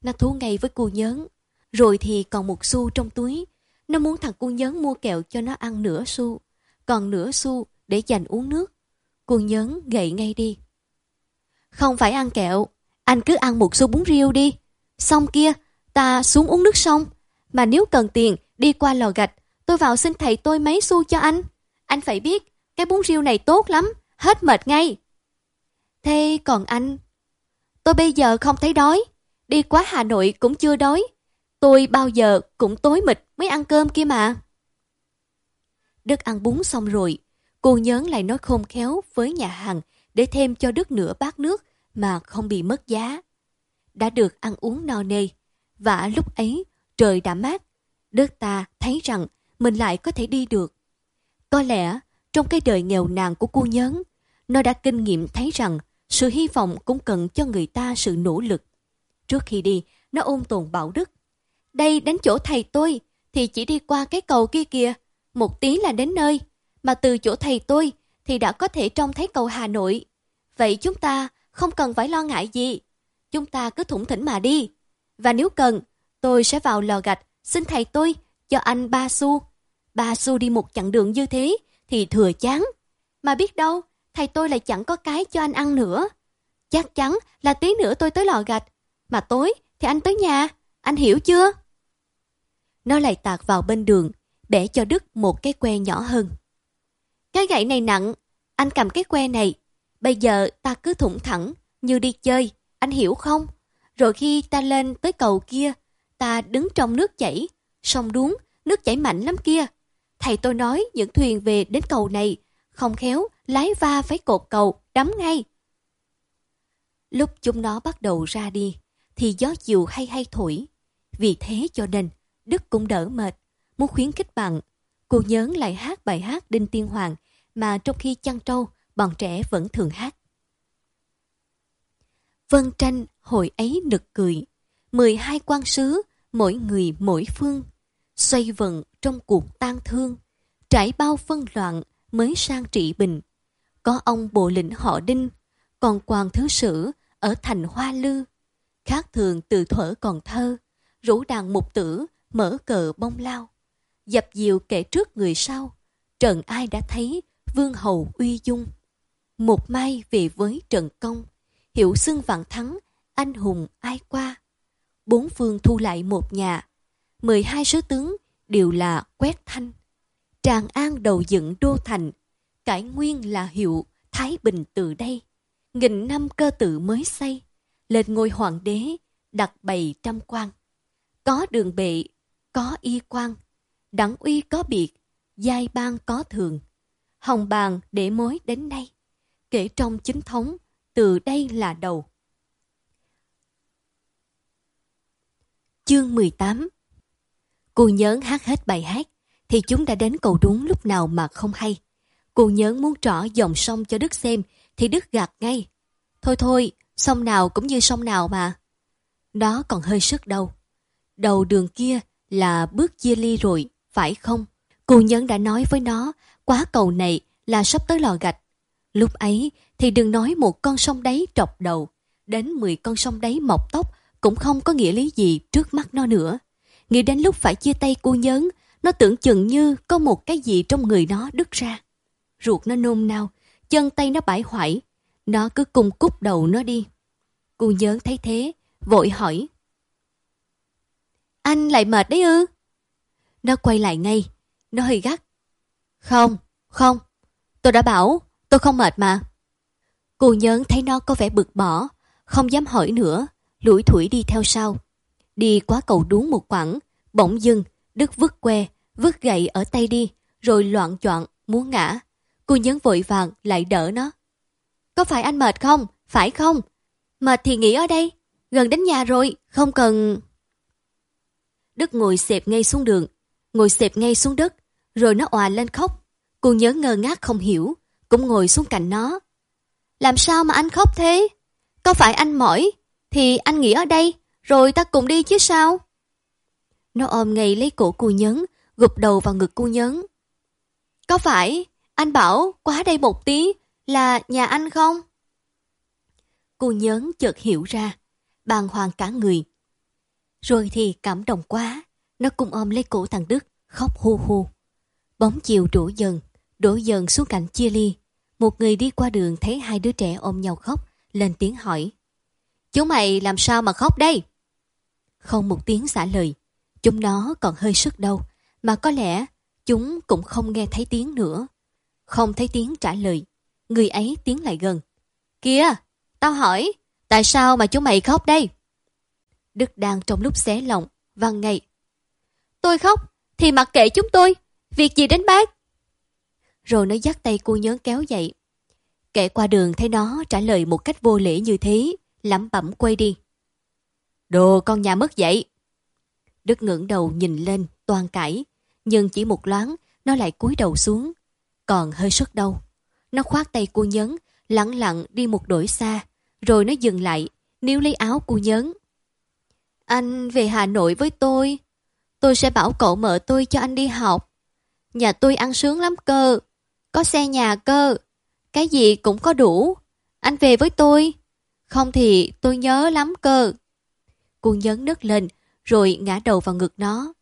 Nó thú ngay với cô nhớn, rồi thì còn một xu trong túi. Nó muốn thằng cu nhớn mua kẹo cho nó ăn nửa xu, còn nửa xu để dành uống nước. Cu nhớn gậy ngay đi. Không phải ăn kẹo, anh cứ ăn một xu bún riêu đi. Xong kia, ta xuống uống nước xong. Mà nếu cần tiền, đi qua lò gạch, tôi vào xin thầy tôi mấy xu cho anh. Anh phải biết, cái bún riêu này tốt lắm, hết mệt ngay. Thế còn anh? Tôi bây giờ không thấy đói. Đi qua Hà Nội cũng chưa đói. Tôi bao giờ cũng tối mịt mới ăn cơm kia mà. Đức ăn bún xong rồi, cô nhớ lại nói khôn khéo với nhà hàng để thêm cho Đức nửa bát nước mà không bị mất giá. Đã được ăn uống no nê, và lúc ấy trời đã mát, Đức ta thấy rằng mình lại có thể đi được. Có lẽ trong cái đời nghèo nàn của cô nhớn, nó đã kinh nghiệm thấy rằng sự hy vọng cũng cần cho người ta sự nỗ lực. Trước khi đi, nó ôm tồn bảo Đức. Đây đến chỗ thầy tôi, thì chỉ đi qua cái cầu kia kìa, một tí là đến nơi. Mà từ chỗ thầy tôi, thì đã có thể trông thấy cầu Hà Nội. Vậy chúng ta không cần phải lo ngại gì. Chúng ta cứ thủng thỉnh mà đi. Và nếu cần, tôi sẽ vào lò gạch, xin thầy tôi cho anh ba xu. Ba xu đi một chặng đường như thế thì thừa chán. Mà biết đâu, thầy tôi lại chẳng có cái cho anh ăn nữa. Chắc chắn là tí nữa tôi tới lò gạch. Mà tối thì anh tới nhà, anh hiểu chưa? Nó lại tạt vào bên đường, bẻ cho Đức một cái que nhỏ hơn. Cái gậy này nặng, anh cầm cái que này Bây giờ ta cứ thủng thẳng, như đi chơi, anh hiểu không? Rồi khi ta lên tới cầu kia, ta đứng trong nước chảy, sông đuống, nước chảy mạnh lắm kia. Thầy tôi nói những thuyền về đến cầu này, không khéo, lái va phải cột cầu, đắm ngay. Lúc chúng nó bắt đầu ra đi, thì gió chiều hay hay thổi. Vì thế cho nên, Đức cũng đỡ mệt, muốn khuyến khích bạn. Cô nhớ lại hát bài hát Đinh Tiên Hoàng mà trong khi chăn trâu, bọn trẻ vẫn thường hát. Vân tranh hồi ấy nực cười, mười hai quan sứ, mỗi người mỗi phương, xoay vần trong cuộc tang thương, trải bao phân loạn mới sang trị bình. Có ông bộ lĩnh họ đinh, còn quan thứ sử ở thành Hoa Lư. Khác thường từ thuở còn thơ, rủ đàn mục tử, mở cờ bông lao. Dập diều kể trước người sau, trần ai đã thấy vương hầu uy dung. Một mai về với Trần Công, hiệu xưng vạn thắng, anh hùng ai qua. Bốn phương thu lại một nhà, mười hai sứ tướng đều là quét thanh. Tràng An đầu dựng đô thành, cải nguyên là hiệu Thái Bình từ đây. Nghìn năm cơ tự mới xây, lên ngôi hoàng đế, đặt bày trăm quan. Có đường bệ, có y quan, đẳng uy có biệt, giai ban có thường. Hồng bàn để mối đến nay, kể trong chính thống, từ đây là đầu. Chương 18 Cô nhớ hát hết bài hát, thì chúng đã đến cầu đúng lúc nào mà không hay. Cô nhớ muốn trỏ dòng sông cho Đức xem, thì Đức gạt ngay. Thôi thôi, sông nào cũng như sông nào mà. Đó còn hơi sức đâu. Đầu đường kia là bước chia ly rồi, phải không? Cô nhân đã nói với nó, quá cầu này là sắp tới lò gạch. Lúc ấy thì đừng nói một con sông đáy trọc đầu, đến 10 con sông đáy mọc tóc cũng không có nghĩa lý gì trước mắt nó nữa. Nghĩ đến lúc phải chia tay cô nhớn, nó tưởng chừng như có một cái gì trong người nó đứt ra. Ruột nó nôn nao, chân tay nó bãi hoại, nó cứ cùng cút đầu nó đi. Cô nhớn thấy thế, vội hỏi. Anh lại mệt đấy ư? Nó quay lại ngay, nó hơi gắt. Không, không, tôi đã bảo tôi không mệt mà. Cô nhớn thấy nó có vẻ bực bỏ, không dám hỏi nữa, lủi thủi đi theo sau. Đi qua cầu đuống một quãng, bỗng dưng, Đức vứt que, vứt gậy ở tay đi, rồi loạn choạng muốn ngã. Cô nhấn vội vàng lại đỡ nó. Có phải anh mệt không? Phải không? Mệt thì nghỉ ở đây, gần đến nhà rồi, không cần... Đức ngồi xẹp ngay xuống đường, ngồi xẹp ngay xuống đất, rồi nó òa lên khóc. Cô nhớ ngơ ngác không hiểu, cũng ngồi xuống cạnh nó. Làm sao mà anh khóc thế? Có phải anh mỏi, thì anh nghỉ ở đây, rồi ta cùng đi chứ sao? Nó ôm ngay lấy cổ cô nhấn, gục đầu vào ngực cô nhấn. Có phải anh bảo quá đây một tí là nhà anh không? Cô nhấn chợt hiểu ra, bàng hoàng cả người. Rồi thì cảm động quá, nó cùng ôm lấy cổ thằng Đức, khóc hu hu. Bóng chiều đổ dần, đổ dần xuống cạnh chia ly. Một người đi qua đường thấy hai đứa trẻ ôm nhau khóc, lên tiếng hỏi. Chúng mày làm sao mà khóc đây? Không một tiếng trả lời. Chúng nó còn hơi sức đâu, mà có lẽ chúng cũng không nghe thấy tiếng nữa. Không thấy tiếng trả lời. Người ấy tiến lại gần. Kìa, tao hỏi, tại sao mà chúng mày khóc đây? Đức đang trong lúc xé lòng, văng ngay. Tôi khóc, thì mặc kệ chúng tôi, việc gì đến bác? Rồi nó dắt tay cô nhớ kéo dậy. Kẻ qua đường thấy nó trả lời một cách vô lễ như thế, lẩm bẩm quay đi. Đồ con nhà mất dậy. Đức ngẩng đầu nhìn lên, toàn cãi. Nhưng chỉ một loáng, nó lại cúi đầu xuống. Còn hơi sức đâu. Nó khoát tay cô nhấn, lặng lặng đi một đổi xa. Rồi nó dừng lại, níu lấy áo cô nhấn. Anh về Hà Nội với tôi. Tôi sẽ bảo cậu mở tôi cho anh đi học. Nhà tôi ăn sướng lắm cơ. Có xe nhà cơ. Cái gì cũng có đủ. Anh về với tôi. Không thì tôi nhớ lắm cơ. Cô nhấn nứt lên, rồi ngã đầu vào ngực nó.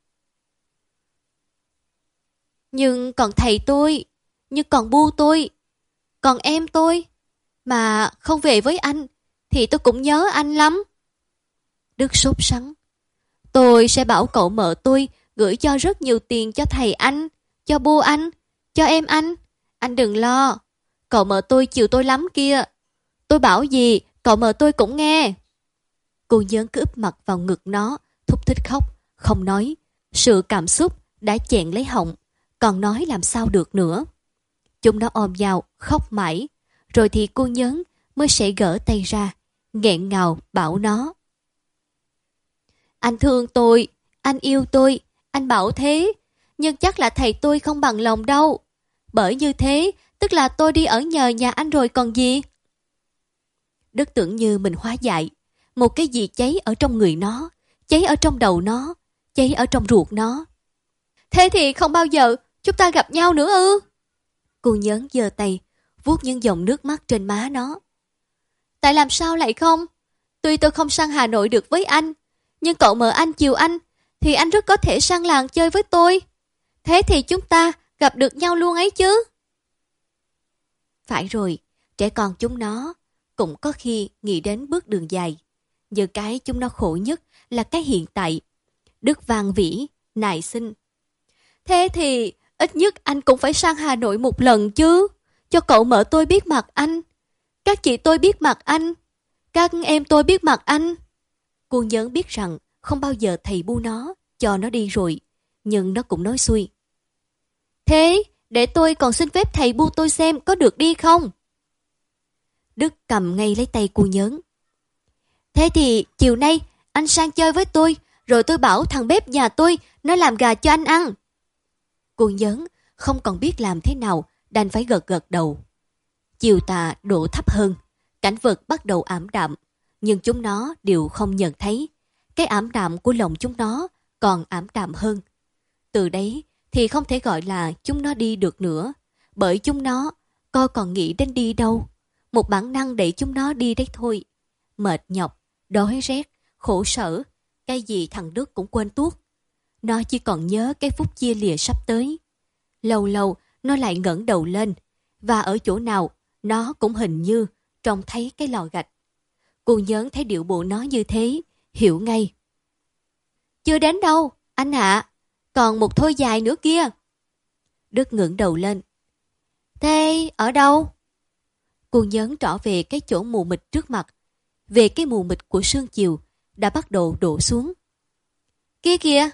Nhưng còn thầy tôi, nhưng còn bu tôi, còn em tôi, mà không về với anh, thì tôi cũng nhớ anh lắm. Đức sốt sắng. Tôi sẽ bảo cậu mợ tôi gửi cho rất nhiều tiền cho thầy anh, cho bu anh, cho em anh. Anh đừng lo, cậu mợ tôi chiều tôi lắm kia. Tôi bảo gì, cậu mợ tôi cũng nghe. Cô nhớn cứ úp mặt vào ngực nó, thúc thích khóc, không nói. Sự cảm xúc đã chẹn lấy họng, còn nói làm sao được nữa. Chúng nó ôm vào, khóc mãi. Rồi thì cô nhớn mới sẽ gỡ tay ra, nghẹn ngào bảo nó. Anh thương tôi, anh yêu tôi, anh bảo thế. Nhưng chắc là thầy tôi không bằng lòng đâu. Bởi như thế, tức là tôi đi ở nhờ nhà anh rồi còn gì? Đức tưởng như mình hóa dại. Một cái gì cháy ở trong người nó, cháy ở trong đầu nó, cháy ở trong ruột nó. Thế thì không bao giờ chúng ta gặp nhau nữa ư? Cô nhớn giơ tay, vuốt những dòng nước mắt trên má nó. Tại làm sao lại không? Tuy tôi không sang Hà Nội được với anh, nhưng cậu mợ anh chiều anh, thì anh rất có thể sang làng chơi với tôi. Thế thì chúng ta gặp được nhau luôn ấy chứ. Phải rồi, trẻ con chúng nó cũng có khi nghĩ đến bước đường dài. Giờ cái chúng nó khổ nhất là cái hiện tại. Đức vàng vĩ, nại sinh. Thế thì ít nhất anh cũng phải sang Hà Nội một lần chứ. Cho cậu mở tôi biết mặt anh. Các chị tôi biết mặt anh. Các em tôi biết mặt anh. Cô nhớ biết rằng không bao giờ thầy bu nó, cho nó đi rồi. Nhưng nó cũng nói xuôi. Thế, để tôi còn xin phép thầy bu tôi xem có được đi không? Đức cầm ngay lấy tay cô nhớn. Thế thì chiều nay anh sang chơi với tôi, rồi tôi bảo thằng bếp nhà tôi nó làm gà cho anh ăn. Cô nhớn không còn biết làm thế nào, đành phải gật gật đầu. Chiều tà đổ thấp hơn, cảnh vật bắt đầu ảm đạm, nhưng chúng nó đều không nhận thấy. Cái ảm đạm của lòng chúng nó còn ảm đạm hơn. Từ đấy thì không thể gọi là chúng nó đi được nữa, bởi chúng nó coi còn nghĩ đến đi đâu. Một bản năng để chúng nó đi đấy thôi. Mệt nhọc, đói rét, khổ sở, cái gì thằng Đức cũng quên tuốt. Nó chỉ còn nhớ cái phút chia lìa sắp tới. Lâu lâu, nó lại ngẩng đầu lên, và ở chỗ nào, nó cũng hình như trông thấy cái lò gạch. Cô nhớ thấy điệu bộ nó như thế, hiểu ngay. Chưa đến đâu, anh ạ. Còn một thôi dài nữa kia. Đức ngẩng đầu lên. Thế ở đâu? Cô nhớ trỏ về cái chỗ mù mịt trước mặt. Về cái mù mịt của sương chiều đã bắt đầu đổ xuống. Kia kìa!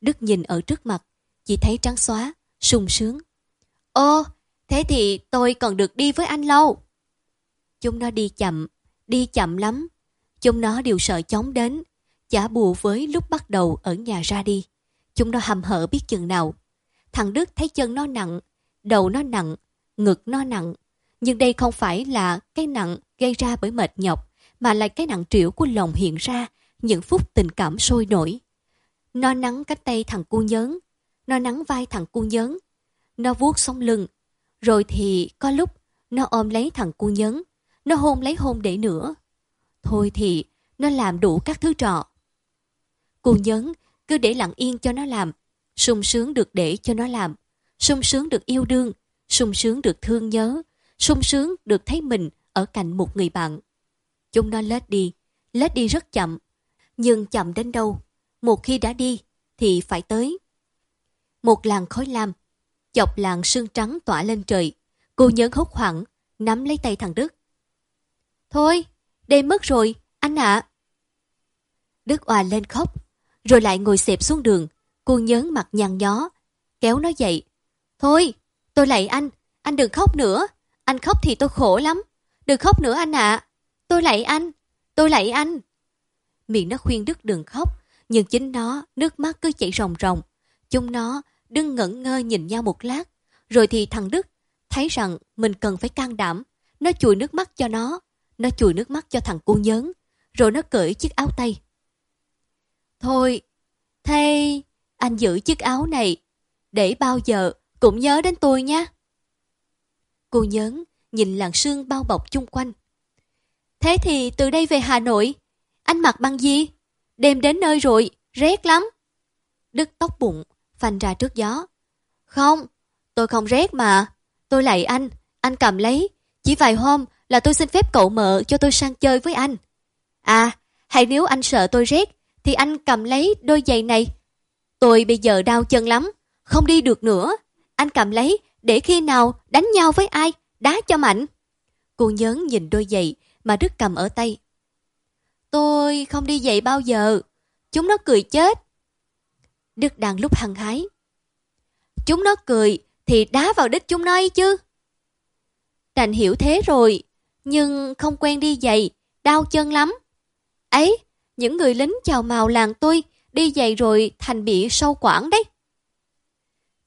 Đức nhìn ở trước mặt, chỉ thấy trắng xóa, sung sướng. Ô, thế thì tôi còn được đi với anh lâu. Chúng nó đi chậm, đi chậm lắm. Chúng nó đều sợ chóng đến, chả bù với lúc bắt đầu ở nhà ra đi. Chúng nó hầm hở biết chừng nào. Thằng Đức thấy chân nó nặng, đầu nó nặng, ngực nó nặng. Nhưng đây không phải là cái nặng gây ra bởi mệt nhọc, mà là cái nặng trĩu của lòng hiện ra những phút tình cảm sôi nổi. Nó nắng cánh tay thằng cu nhớn, nó nắng vai thằng cu nhớn, nó vuốt sống lưng. Rồi thì có lúc nó ôm lấy thằng cu nhớn, nó hôn lấy hôn để nữa. Thôi thì nó làm đủ các thứ trò. Cô nhấn, cứ để lặng yên cho nó làm, sung sướng được để cho nó làm, sung sướng được yêu đương, sung sướng được thương nhớ, sung sướng được thấy mình ở cạnh một người bạn. Chúng nó lết đi, lết đi rất chậm, nhưng chậm đến đâu, một khi đã đi thì phải tới. Một làn khói lam, chọc làn sương trắng tỏa lên trời, cô nhớ hốt hoảng, nắm lấy tay thằng Đức. Thôi, đêm mất rồi, anh ạ. Đức hòa lên khóc, rồi lại ngồi xẹp xuống đường, cô nhớ mặt nhăn nhó, kéo nó dậy. Thôi, tôi lạy anh, anh đừng khóc nữa, anh khóc thì tôi khổ lắm. Đừng khóc nữa anh ạ. Tôi lạy anh, tôi lạy anh. Miệng nó khuyên Đức đừng khóc, nhưng chính nó, nước mắt cứ chảy ròng ròng. Chúng nó đứng ngẩn ngơ nhìn nhau một lát, rồi thì thằng Đức thấy rằng mình cần phải can đảm. Nó chùi nước mắt cho nó, nó chùi nước mắt cho thằng cô nhớn, rồi nó cởi chiếc áo tay. Thôi, thay, anh giữ chiếc áo này, để bao giờ cũng nhớ đến tôi nhé. Cô nhớn nhìn làn sương bao bọc chung quanh. Thế thì từ đây về Hà Nội, anh mặc bằng gì? Đêm đến nơi rồi, rét lắm. Đức tóc bụng, phanh ra trước gió. Không, tôi không rét mà. Tôi lạy anh, anh cầm lấy. Chỉ vài hôm là tôi xin phép cậu mợ cho tôi sang chơi với anh. À, hay nếu anh sợ tôi rét, thì anh cầm lấy đôi giày này. Tôi bây giờ đau chân lắm, không đi được nữa. Anh cầm lấy để khi nào đánh nhau với ai, đá cho mạnh. Cô nhớ nhìn đôi giày mà Đức cầm ở tay. Tôi không đi giày bao giờ. Chúng nó cười chết. Đức đang lúc hăng hái. Chúng nó cười thì đá vào đích chúng nó ấy chứ. Đành hiểu thế rồi, nhưng không quen đi giày, đau chân lắm. Ấy, những người lính chào màu làng tôi đi giày rồi thành bị sâu quảng đấy.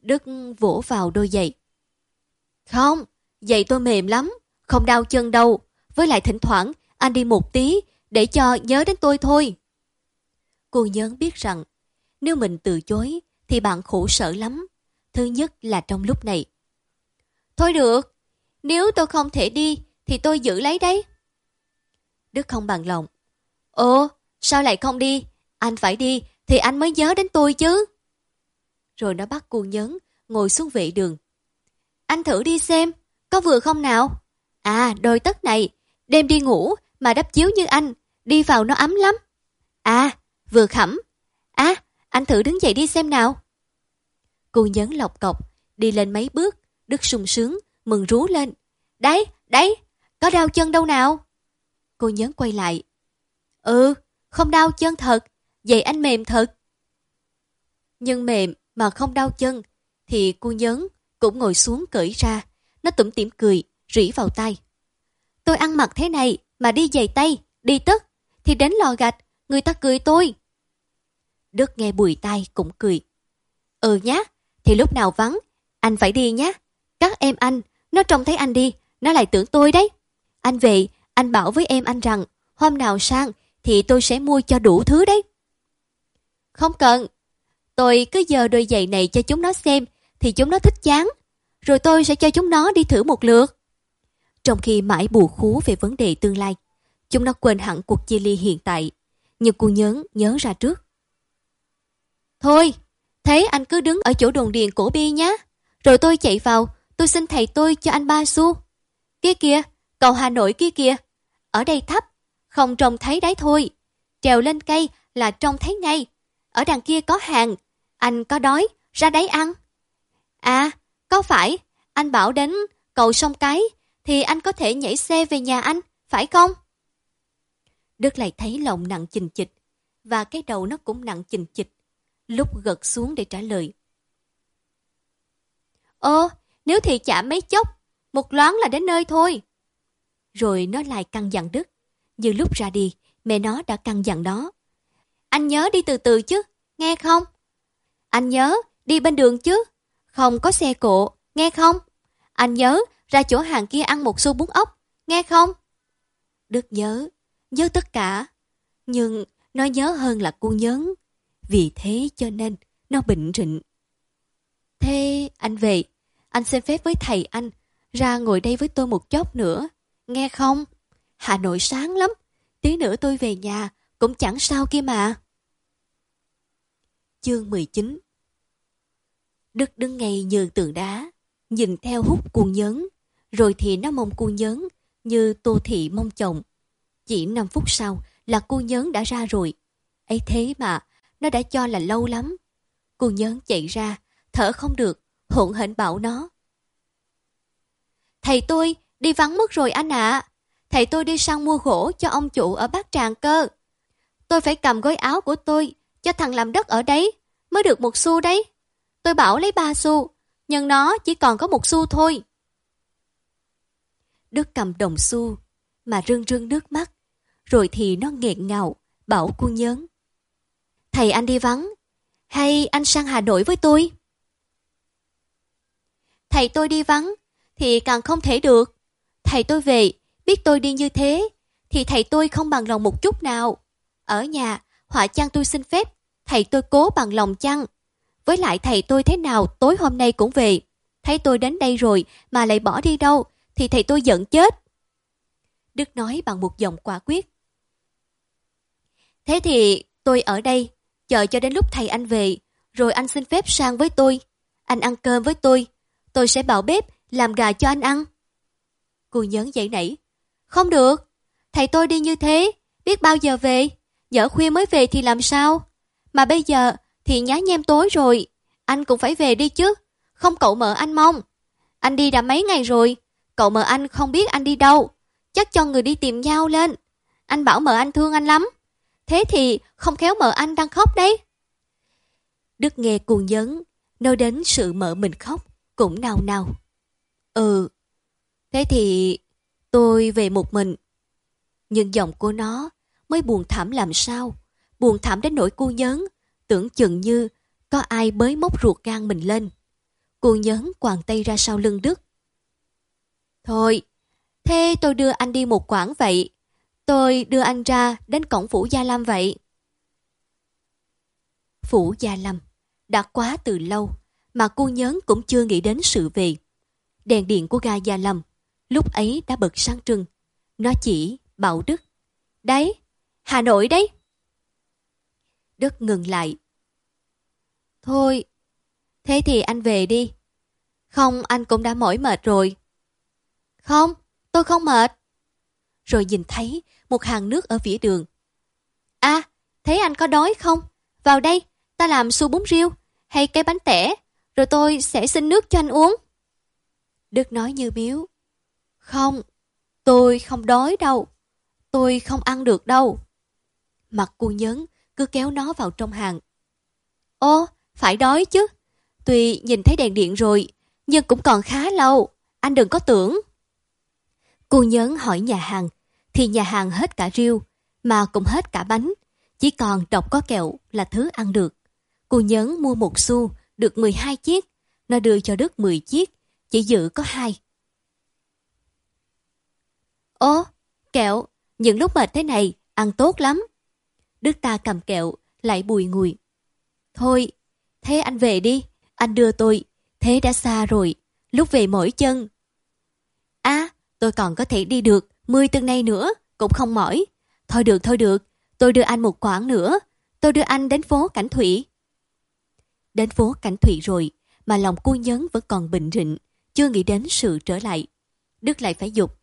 Đức vỗ vào đôi giày. Không, giày tôi mềm lắm, không đau chân đâu. Với lại thỉnh thoảng anh đi một tí để cho nhớ đến tôi thôi. Cô nhớ biết rằng nếu mình từ chối thì bạn khổ sở lắm. Thứ nhất là trong lúc này. Thôi được, nếu tôi không thể đi thì tôi giữ lấy đấy. Đức không bằng lòng. Ồ, sao lại không đi? Anh phải đi thì anh mới nhớ đến tôi chứ. Rồi nó bắt cô nhấn ngồi xuống vệ đường. Anh thử đi xem, có vừa không nào? À, đôi tất này, đêm đi ngủ mà đắp chiếu như anh, đi vào nó ấm lắm. À, vừa khẩm. À, anh thử đứng dậy đi xem nào. Cô nhấn lọc cọc, đi lên mấy bước, Đức sung sướng, mừng rú lên. Đấy, đấy, có đau chân đâu nào? Cô nhấn quay lại. Ừ, không đau chân thật, vậy anh mềm thật. Nhưng mềm mà không đau chân, thì cô nhấn cũng ngồi xuống cởi ra. Nó tủm tỉm cười, rỉ vào tay. Tôi ăn mặc thế này mà đi giày tay, đi tất, thì đến lò gạch, người ta cười tôi. Đức nghe bùi tay cũng cười. Ừ nhá, thì lúc nào vắng, anh phải đi nhá. Các em anh, nó trông thấy anh đi, nó lại tưởng tôi đấy. Anh về, anh bảo với em anh rằng, hôm nào sang thì tôi sẽ mua cho đủ thứ đấy. Không cần, tôi cứ giờ đôi giày này cho chúng nó xem, thì chúng nó thích chán. Rồi tôi sẽ cho chúng nó đi thử một lượt. Trong khi mãi bù khú về vấn đề tương lai, chúng nó quên hẳn cuộc chia ly hiện tại. Nhưng cô nhớ nhớ ra trước. Thôi, thế anh cứ đứng ở chỗ đồn điền cổ bi nhé. Rồi tôi chạy vào, tôi xin thầy tôi cho anh ba xu. Kia kìa, cầu Hà Nội kia kìa. Ở đây thấp, không trông thấy đấy thôi. Trèo lên cây là trông thấy ngay. Ở đằng kia có hàng, anh có đói, ra đấy ăn. À, có phải, anh bảo đến cầu sông cái, thì anh có thể nhảy xe về nhà anh, phải không? Đức lại thấy lòng nặng chình chịch, và cái đầu nó cũng nặng chình chịch, lúc gật xuống để trả lời. Ồ, nếu thì chả mấy chốc, một loáng là đến nơi thôi. Rồi nó lại căng dặn Đức. Như lúc ra đi, mẹ nó đã căng dặn đó. Anh nhớ đi từ từ chứ, nghe không? Anh nhớ đi bên đường chứ, không có xe cộ, nghe không? Anh nhớ ra chỗ hàng kia ăn một xu bún ốc, nghe không? Đức nhớ, nhớ tất cả. Nhưng nó nhớ hơn là cô nhớ. Vì thế cho nên nó bệnh rịnh. Thế anh về, anh xin phép với thầy anh, ra ngồi đây với tôi một chốc nữa, nghe không? Hà Nội sáng lắm, tí nữa tôi về nhà, cũng chẳng sao kia mà. Chương 19 Đức đứng ngay như tượng đá, nhìn theo hút cuồng nhớn, rồi thì nó mong cuồng nhớn như tô thị mong chồng. Chỉ 5 phút sau là cô nhớn đã ra rồi. ấy thế mà, nó đã cho là lâu lắm. Cô nhớn chạy ra, thở không được, hỗn hển bảo nó. Thầy tôi đi vắng mất rồi anh ạ. Thầy tôi đi sang mua gỗ cho ông chủ ở Bát Tràng cơ. Tôi phải cầm gói áo của tôi cho thằng làm đất ở đấy, mới được một xu đấy. Tôi bảo lấy ba xu, nhưng nó chỉ còn có một xu thôi. Đức cầm đồng xu, mà rưng rưng nước mắt, rồi thì nó nghẹn ngào, bảo cô nhớn. Thầy anh đi vắng, hay anh sang Hà Nội với tôi? Thầy tôi đi vắng, thì càng không thể được. Thầy tôi về, biết tôi đi như thế, thì thầy tôi không bằng lòng một chút nào. Ở nhà, họa chăng tôi xin phép, thầy tôi cố bằng lòng chăng. Với lại thầy tôi thế nào tối hôm nay cũng về. Thấy tôi đến đây rồi mà lại bỏ đi đâu, thì thầy tôi giận chết. Đức nói bằng một giọng quả quyết. Thế thì tôi ở đây, chờ cho đến lúc thầy anh về, rồi anh xin phép sang với tôi. Anh ăn cơm với tôi, tôi sẽ bảo bếp làm gà cho anh ăn. Cô nhấn dậy nảy. Không được, thầy tôi đi như thế, biết bao giờ về, dở khuya mới về thì làm sao? Mà bây giờ thì nhá nhem tối rồi, anh cũng phải về đi chứ, không cậu mợ anh mong. Anh đi đã mấy ngày rồi, cậu mợ anh không biết anh đi đâu, chắc cho người đi tìm nhau lên. Anh bảo mợ anh thương anh lắm, thế thì không khéo mợ anh đang khóc đấy. Đức nghe cuồng dấn, nói đến sự mợ mình khóc, cũng nào nào. Ừ, thế thì tôi về một mình. Nhưng giọng của nó mới buồn thảm làm sao, buồn thảm đến nỗi cô nhớn, tưởng chừng như có ai bới móc ruột gan mình lên. Cô nhớn quàng tay ra sau lưng Đức. Thôi, thế tôi đưa anh đi một quãng vậy. Tôi đưa anh ra đến cổng Phủ Gia Lâm vậy. Phủ Gia Lâm đã quá từ lâu mà cô nhớn cũng chưa nghĩ đến sự về. Đèn điện của ga Gia Lâm lúc ấy đã bật sáng trưng. Nó chỉ bảo Đức. Đấy, Hà Nội đấy. Đức ngừng lại. Thôi, thế thì anh về đi. Không, anh cũng đã mỏi mệt rồi. Không, tôi không mệt. Rồi nhìn thấy một hàng nước ở phía đường. a à, thấy anh có đói không? Vào đây, ta làm su bún riêu, hay cái bánh tẻ, rồi tôi sẽ xin nước cho anh uống. Đức nói như biếu. Không, tôi không đói đâu. Tôi không ăn được đâu. Mặt cô nhấn cứ kéo nó vào trong hàng. Ô, phải đói chứ. Tuy nhìn thấy đèn điện rồi, nhưng cũng còn khá lâu. Anh đừng có tưởng. Cô nhấn hỏi nhà hàng, thì nhà hàng hết cả riêu, mà cũng hết cả bánh. Chỉ còn độc có kẹo là thứ ăn được. Cô nhấn mua một xu, được 12 chiếc. Nó đưa cho Đức 10 chiếc, chỉ giữ có hai. Ồ, kẹo, những lúc mệt thế này, ăn tốt lắm. Đức ta cầm kẹo, lại bùi ngùi. Thôi, thế anh về đi, anh đưa tôi. Thế đã xa rồi, lúc về mỏi chân. À, tôi còn có thể đi được, mười tuần nay nữa, cũng không mỏi. Thôi được, thôi được, tôi đưa anh một quãng nữa. Tôi đưa anh đến phố Cảnh Thủy. Đến phố Cảnh Thủy rồi, mà lòng cô nhấn vẫn còn bình rịnh, chưa nghĩ đến sự trở lại. Đức lại phải dục.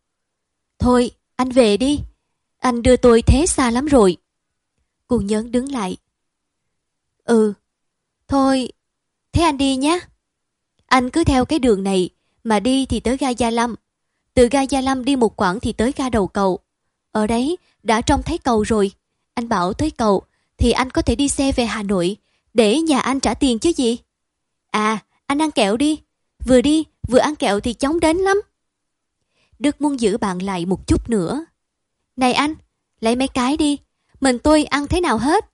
Thôi, anh về đi. Anh đưa tôi thế xa lắm rồi. Cô nhớn đứng lại. Ừ, thôi, thế anh đi nhé. Anh cứ theo cái đường này, mà đi thì tới ga Gia Lâm. Từ ga Gia Lâm đi một quãng thì tới ga đầu cầu. Ở đấy, đã trông thấy cầu rồi. Anh bảo tới cầu, thì anh có thể đi xe về Hà Nội, để nhà anh trả tiền chứ gì. À, anh ăn kẹo đi. Vừa đi, vừa ăn kẹo thì chóng đến lắm. Đức muốn giữ bạn lại một chút nữa. Này anh, lấy mấy cái đi. Mình tôi ăn thế nào hết.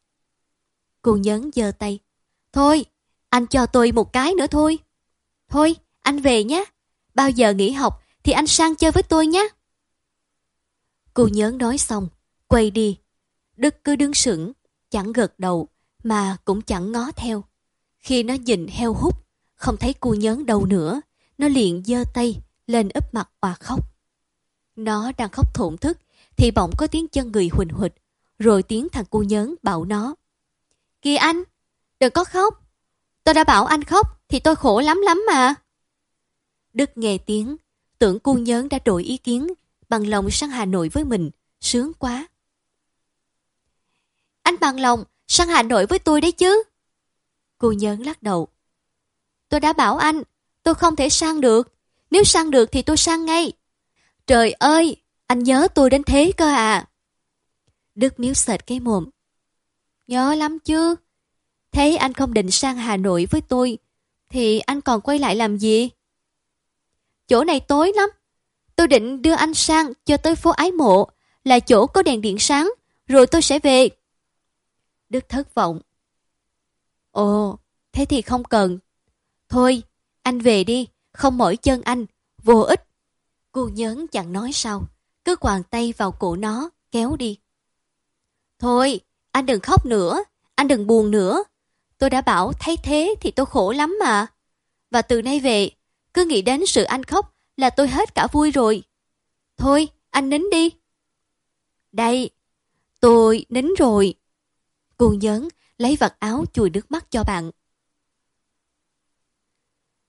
Cô nhấn giơ tay. Thôi, anh cho tôi một cái nữa thôi. Thôi, anh về nhé. Bao giờ nghỉ học thì anh sang chơi với tôi nhé. Cô nhớ nói xong, quay đi. Đức cứ đứng sững, chẳng gật đầu, mà cũng chẳng ngó theo. Khi nó nhìn heo hút, không thấy cô nhớn đâu nữa, nó liền giơ tay lên ấp mặt và khóc. Nó đang khóc thổn thức, thì bỗng có tiếng chân người huỳnh huỳnh, rồi tiếng thằng cu nhớn bảo nó. Kìa anh, đừng có khóc. Tôi đã bảo anh khóc, thì tôi khổ lắm lắm mà. Đức nghe tiếng, tưởng cu nhớn đã đổi ý kiến, bằng lòng sang Hà Nội với mình, sướng quá. Anh bằng lòng sang Hà Nội với tôi đấy chứ. Cô nhớn lắc đầu. Tôi đã bảo anh, tôi không thể sang được. Nếu sang được thì tôi sang ngay. Trời ơi, anh nhớ tôi đến thế cơ à. Đức miếu sệt cái mồm. Nhớ lắm chứ. Thế anh không định sang Hà Nội với tôi, thì anh còn quay lại làm gì? Chỗ này tối lắm. Tôi định đưa anh sang cho tới phố Ái Mộ, là chỗ có đèn điện sáng, rồi tôi sẽ về. Đức thất vọng. Ồ, thế thì không cần. Thôi, anh về đi, không mỏi chân anh, vô ích. Cô nhớn chẳng nói sao, cứ quàng tay vào cổ nó, kéo đi. Thôi, anh đừng khóc nữa, anh đừng buồn nữa. Tôi đã bảo thấy thế thì tôi khổ lắm mà. Và từ nay về, cứ nghĩ đến sự anh khóc là tôi hết cả vui rồi. Thôi, anh nín đi. Đây, tôi nín rồi. Cô nhớn lấy vật áo chùi nước mắt cho bạn.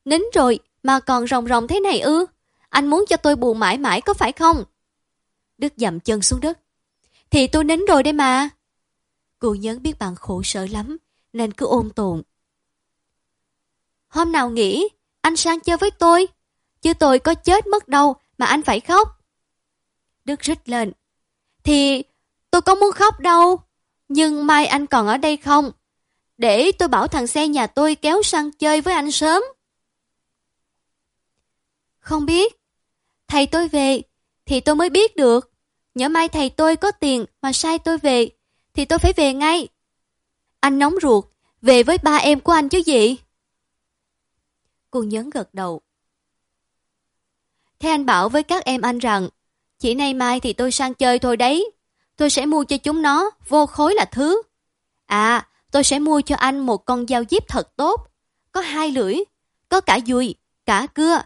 Nín rồi mà còn rồng rồng thế này ư? Anh muốn cho tôi buồn mãi mãi có phải không? Đức dậm chân xuống đất. Thì tôi nín rồi đây mà. Cô nhớ biết bạn khổ sở lắm nên cứ ôm tồn. Hôm nào nghỉ, anh sang chơi với tôi. Chứ tôi có chết mất đâu mà anh phải khóc. Đức rít lên. Thì tôi có muốn khóc đâu. Nhưng mai anh còn ở đây không? Để tôi bảo thằng xe nhà tôi kéo sang chơi với anh sớm. Không biết. Thầy tôi về, thì tôi mới biết được. Nhỡ mai thầy tôi có tiền mà sai tôi về, thì tôi phải về ngay. Anh nóng ruột, về với ba em của anh chứ gì? Cô nhấn gật đầu. Thế anh bảo với các em anh rằng, chỉ nay mai thì tôi sang chơi thôi đấy. Tôi sẽ mua cho chúng nó vô khối là thứ. À, tôi sẽ mua cho anh một con dao díp thật tốt. Có hai lưỡi, có cả dùi, cả cưa,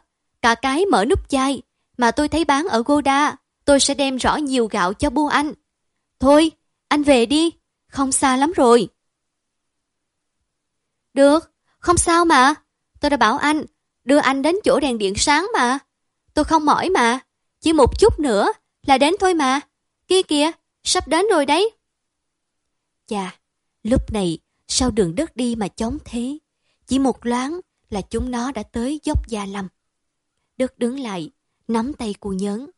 cả cái mở nút chai mà tôi thấy bán ở Goda. Tôi sẽ đem rõ nhiều gạo cho bu anh. Thôi, anh về đi, không xa lắm rồi. Được, không sao mà. Tôi đã bảo anh, đưa anh đến chỗ đèn điện sáng mà. Tôi không mỏi mà, chỉ một chút nữa là đến thôi mà. Kia kìa, sắp đến rồi đấy. Chà, lúc này sao đường đất đi mà chóng thế? Chỉ một loáng là chúng nó đã tới dốc Gia Lâm. Đức đứng lại, nắm tay cô nhớn.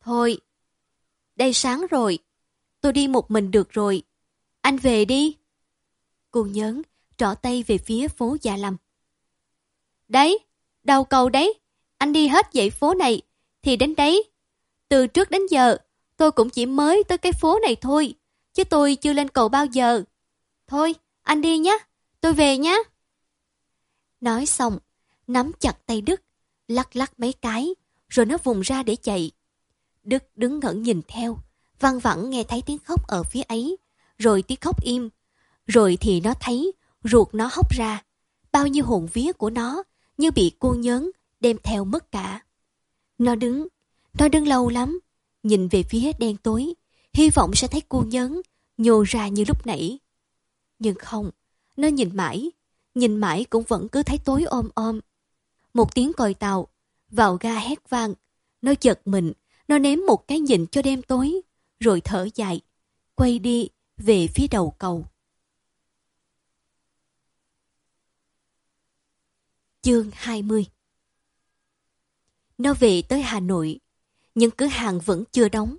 Thôi, đây sáng rồi, tôi đi một mình được rồi. Anh về đi. Cô nhớn, trỏ tay về phía phố Gia Lâm. Đấy, đầu cầu đấy, anh đi hết dãy phố này, thì đến đấy. Từ trước đến giờ, tôi cũng chỉ mới tới cái phố này thôi, chứ tôi chưa lên cầu bao giờ. Thôi, anh đi nhé, tôi về nhé. Nói xong, nắm chặt tay Đức, lắc lắc mấy cái, rồi nó vùng ra để chạy. Đức đứng ngẩn nhìn theo, văng vẳng nghe thấy tiếng khóc ở phía ấy, rồi tiếng khóc im, rồi thì nó thấy ruột nó hóc ra, bao nhiêu hồn vía của nó như bị cuôn nhớn đem theo mất cả. Nó đứng, nó đứng lâu lắm, nhìn về phía đen tối, hy vọng sẽ thấy cuôn nhớn nhô ra như lúc nãy. Nhưng không, nó nhìn mãi, nhìn mãi cũng vẫn cứ thấy tối ôm ôm. Một tiếng còi tàu, vào ga hét vang, nó giật mình, nó ném một cái nhìn cho đêm tối, rồi thở dài, quay đi về phía đầu cầu. Chương 20 Nó về tới Hà Nội, những cửa hàng vẫn chưa đóng.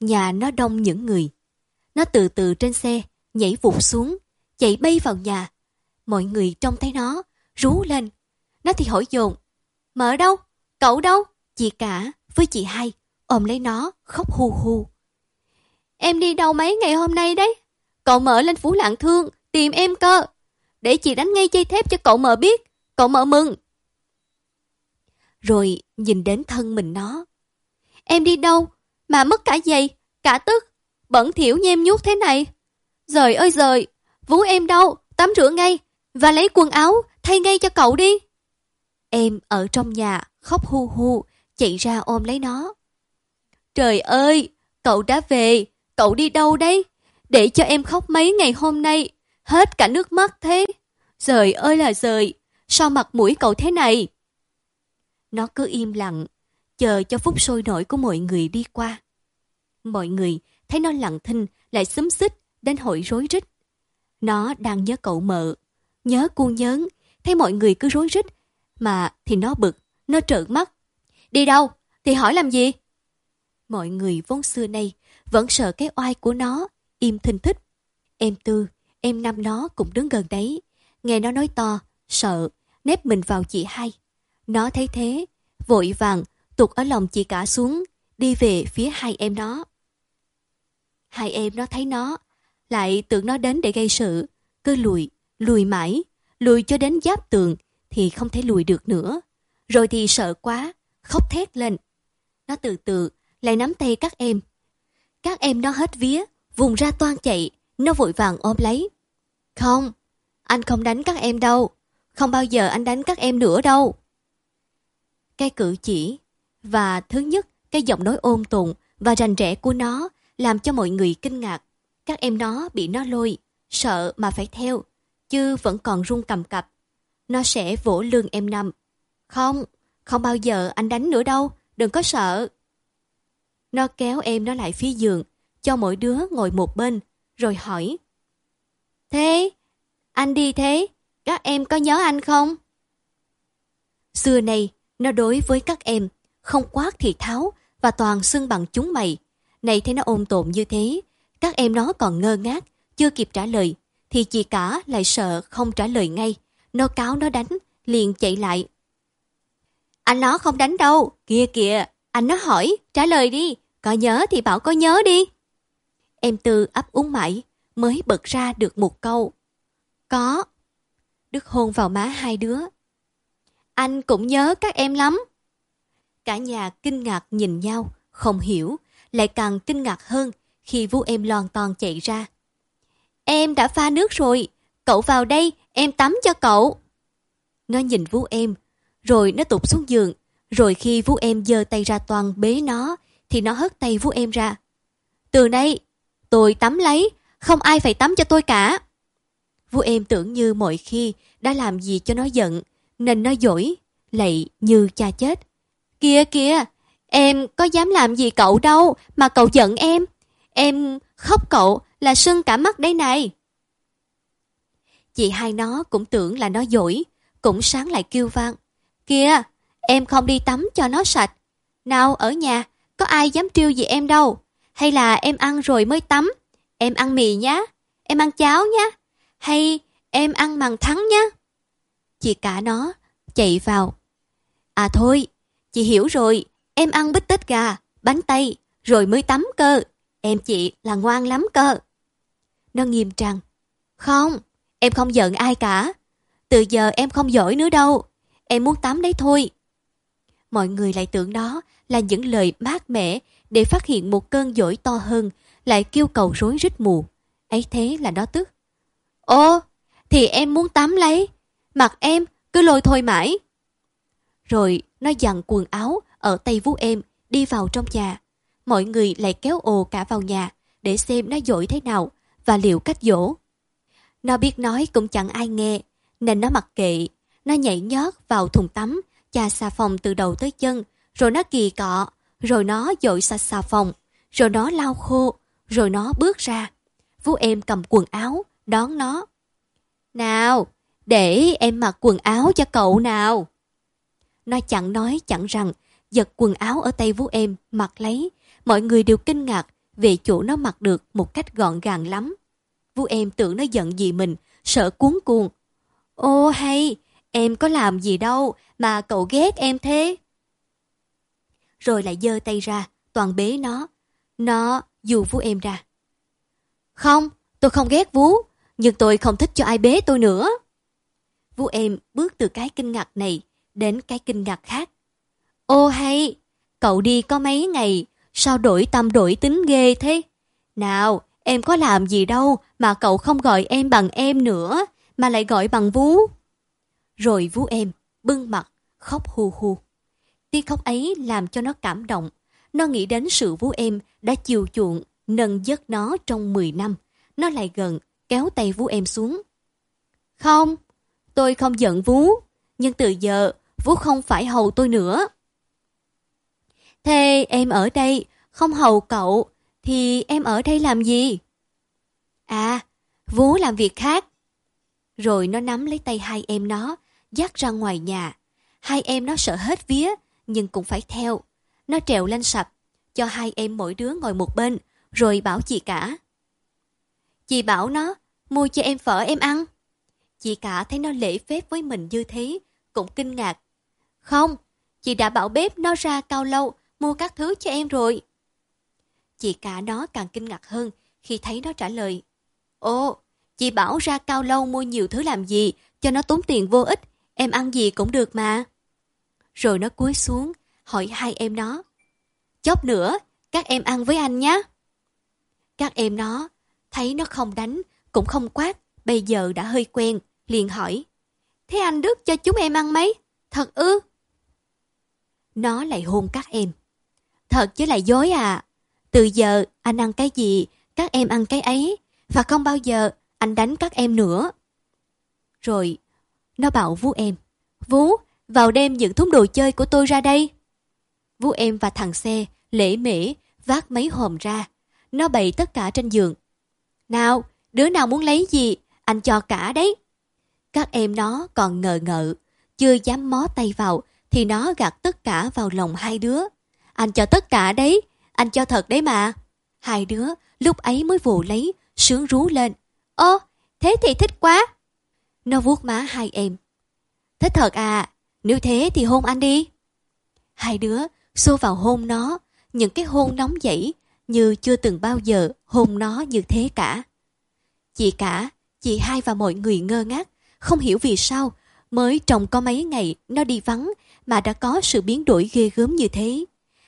Nhà nó đông những người. Nó từ từ trên xe, nhảy vụt xuống, chạy bay vào nhà. Mọi người trông thấy nó, rú lên. Nó thì hỏi dồn, mở đâu? Cậu đâu? Chị cả với chị hai ôm lấy nó, khóc hu hu. Em đi đâu mấy ngày hôm nay đấy? Cậu mở lên phủ Lạng Thương, tìm em cơ. Để chị đánh ngay dây thép cho cậu mở biết. Cậu mở mừng. Rồi nhìn đến thân mình nó. Em đi đâu mà mất cả giày, cả tức, bẩn thiểu nhem nhuốc thế này. Rời ơi rời, vú em đâu, tắm rửa ngay và lấy quần áo thay ngay cho cậu đi. Em ở trong nhà khóc hu hu, chạy ra ôm lấy nó. Trời ơi, cậu đã về, cậu đi đâu đấy? Để cho em khóc mấy ngày hôm nay, hết cả nước mắt thế. Rời ơi là rời, sao mặt mũi cậu thế này? Nó cứ im lặng, chờ cho phút sôi nổi của mọi người đi qua. Mọi người thấy nó lặng thinh lại xúm xích đến hội rối rít. Nó đang nhớ cậu mợ, nhớ cu nhớn, thấy mọi người cứ rối rít, mà thì nó bực, nó trợn mắt. Đi đâu? Thì hỏi làm gì? Mọi người vốn xưa nay vẫn sợ cái oai của nó, im thinh thích. Em Tư, em Năm nó cũng đứng gần đấy. Nghe nó nói to, sợ, nép mình vào chị hai. Nó thấy thế, vội vàng, tụt ở lòng chị cả xuống, đi về phía hai em nó. Hai em nó thấy nó, lại tưởng nó đến để gây sự, cứ lùi, lùi mãi, lùi cho đến giáp tường thì không thể lùi được nữa. Rồi thì sợ quá, khóc thét lên. Nó từ từ lại nắm tay các em. Các em nó hết vía, vùng ra toan chạy, nó vội vàng ôm lấy. Không, anh không đánh các em đâu, không bao giờ anh đánh các em nữa đâu. Cái cử chỉ và thứ nhất cái giọng nói ôn tồn và rành rẽ của nó làm cho mọi người kinh ngạc. Các em nó bị nó lôi, sợ mà phải theo, chứ vẫn còn run cầm cập. Nó sẽ vỗ lưng em Năm. Không, không bao giờ anh đánh nữa đâu, đừng có sợ. Nó kéo em nó lại phía giường, cho mỗi đứa ngồi một bên, rồi hỏi. Thế, anh đi thế, các em có nhớ anh không? Xưa nay, nó đối với các em, không quát thì tháo và toàn xưng bằng chúng mày. Này thấy nó ôn tồn như thế, các em nó còn ngơ ngác, chưa kịp trả lời, thì chị cả lại sợ không trả lời ngay. Nó cáo nó đánh, liền chạy lại. Anh nó không đánh đâu, kìa kìa, anh nó hỏi, trả lời đi, có nhớ thì bảo có nhớ đi. Em Tư ấp úng mãi, mới bật ra được một câu. Có. Đức hôn vào má hai đứa. Anh cũng nhớ các em lắm. Cả nhà kinh ngạc nhìn nhau, không hiểu, lại càng kinh ngạc hơn khi vú em lon ton chạy ra. Em đã pha nước rồi, cậu vào đây, em tắm cho cậu. Nó nhìn vú em, rồi nó tụt xuống giường, rồi khi vú em giơ tay ra toàn bế nó, thì nó hất tay vú em ra. Từ nay, tôi tắm lấy, không ai phải tắm cho tôi cả. Vú em tưởng như mọi khi đã làm gì cho nó giận, nên nó dỗi, lạy như cha chết. Kìa kìa, em có dám làm gì cậu đâu mà cậu giận em. Em khóc cậu là sưng cả mắt đấy này. Chị hai nó cũng tưởng là nó dỗi, cũng sáng lại kêu vang. Kìa, em không đi tắm cho nó sạch. Nào ở nhà, có ai dám trêu gì em đâu. Hay là em ăn rồi mới tắm. Em ăn mì nhá, em ăn cháo nhá. Hay em ăn mằng thắng nhá. Chị cả nó chạy vào. À thôi, chị hiểu rồi, em ăn bít tết gà, bánh tây, rồi mới tắm cơ. Em chị là ngoan lắm cơ. Nó nghiêm trang. Không, em không giận ai cả. Từ giờ em không giỏi nữa đâu. Em muốn tắm đấy thôi. Mọi người lại tưởng đó là những lời mát mẻ để phát hiện một cơn dỗi to hơn, lại kêu cầu rối rít mù. Ấy thế là nó tức. Ô, thì em muốn tắm lấy. Mặt em cứ lôi thôi mãi. Rồi nó dặn quần áo ở tay vú em đi vào trong nhà. Mọi người lại kéo ồ cả vào nhà để xem nó dỗi thế nào và liệu cách dỗ. Nó biết nói cũng chẳng ai nghe, nên nó mặc kệ. Nó nhảy nhót vào thùng tắm, chà xà phòng từ đầu tới chân, rồi nó kỳ cọ, rồi nó dội sạch xà phòng, rồi nó lau khô, rồi nó bước ra. Vú em cầm quần áo, đón nó. Nào, để em mặc quần áo cho cậu nào. Nó chẳng nói chẳng rằng, giật quần áo ở tay vú em, mặc lấy. Mọi người đều kinh ngạc về chỗ nó mặc được một cách gọn gàng lắm. Vú em tưởng nó giận gì mình, sợ cuốn cuồng. Ô hay, em có làm gì đâu mà cậu ghét em thế. Rồi lại giơ tay ra, toàn bế nó. Nó dù vú em ra. Không, tôi không ghét vú, nhưng tôi không thích cho ai bế tôi nữa. Vú em bước từ cái kinh ngạc này đến cái kinh ngạc khác. Ô hay, cậu đi có mấy ngày, sao đổi tâm đổi tính ghê thế? Nào, em có làm gì đâu mà cậu không gọi em bằng em nữa, mà lại gọi bằng vú. Rồi vú em, bưng mặt, khóc hu hu. Tiếng khóc ấy làm cho nó cảm động. Nó nghĩ đến sự vú em đã chiều chuộng, nâng giấc nó trong 10 năm. Nó lại gần, kéo tay vú em xuống. Không, tôi không giận vú, nhưng từ giờ vú không phải hầu tôi nữa. Thế em ở đây, không hầu cậu, thì em ở đây làm gì? À, vú làm việc khác. Rồi nó nắm lấy tay hai em nó, dắt ra ngoài nhà. Hai em nó sợ hết vía, nhưng cũng phải theo. Nó trèo lên sập, cho hai em mỗi đứa ngồi một bên, rồi bảo chị cả. Chị bảo nó, mua cho em phở em ăn. Chị cả thấy nó lễ phép với mình như thế, cũng kinh ngạc. Không, chị đã bảo bếp nó ra cao lâu, mua các thứ cho em rồi. Chị cả nó càng kinh ngạc hơn khi thấy nó trả lời. Ồ, chị bảo ra cao lâu mua nhiều thứ làm gì, cho nó tốn tiền vô ích, em ăn gì cũng được mà. Rồi nó cúi xuống, hỏi hai em nó. Chốc nữa, các em ăn với anh nhé. Các em nó, thấy nó không đánh, cũng không quát, bây giờ đã hơi quen, liền hỏi. Thế anh Đức cho chúng em ăn mấy? Thật ư? Nó lại hôn các em. Thật chứ lại dối à. Từ giờ anh ăn cái gì, các em ăn cái ấy. Và không bao giờ anh đánh các em nữa. Rồi, nó bảo Vú em. Vú, vào đêm những thúng đồ chơi của tôi ra đây. Vú em và thằng xe, lễ mễ, vác mấy hòm ra. Nó bày tất cả trên giường. Nào, đứa nào muốn lấy gì, anh cho cả đấy. Các em nó còn ngờ ngợ, chưa dám mó tay vào, thì nó gạt tất cả vào lòng hai đứa. Anh cho tất cả đấy, anh cho thật đấy mà. Hai đứa lúc ấy mới vù lấy, sướng rú lên. Ơ, thế thì thích quá. Nó vuốt má hai em. Thích thật à, nếu thế thì hôn anh đi. Hai đứa xô vào hôn nó, những cái hôn nóng dậy như chưa từng bao giờ hôn nó như thế cả. Chị cả, chị hai và mọi người ngơ ngác, không hiểu vì sao mới trồng có mấy ngày nó đi vắng mà đã có sự biến đổi ghê gớm như thế.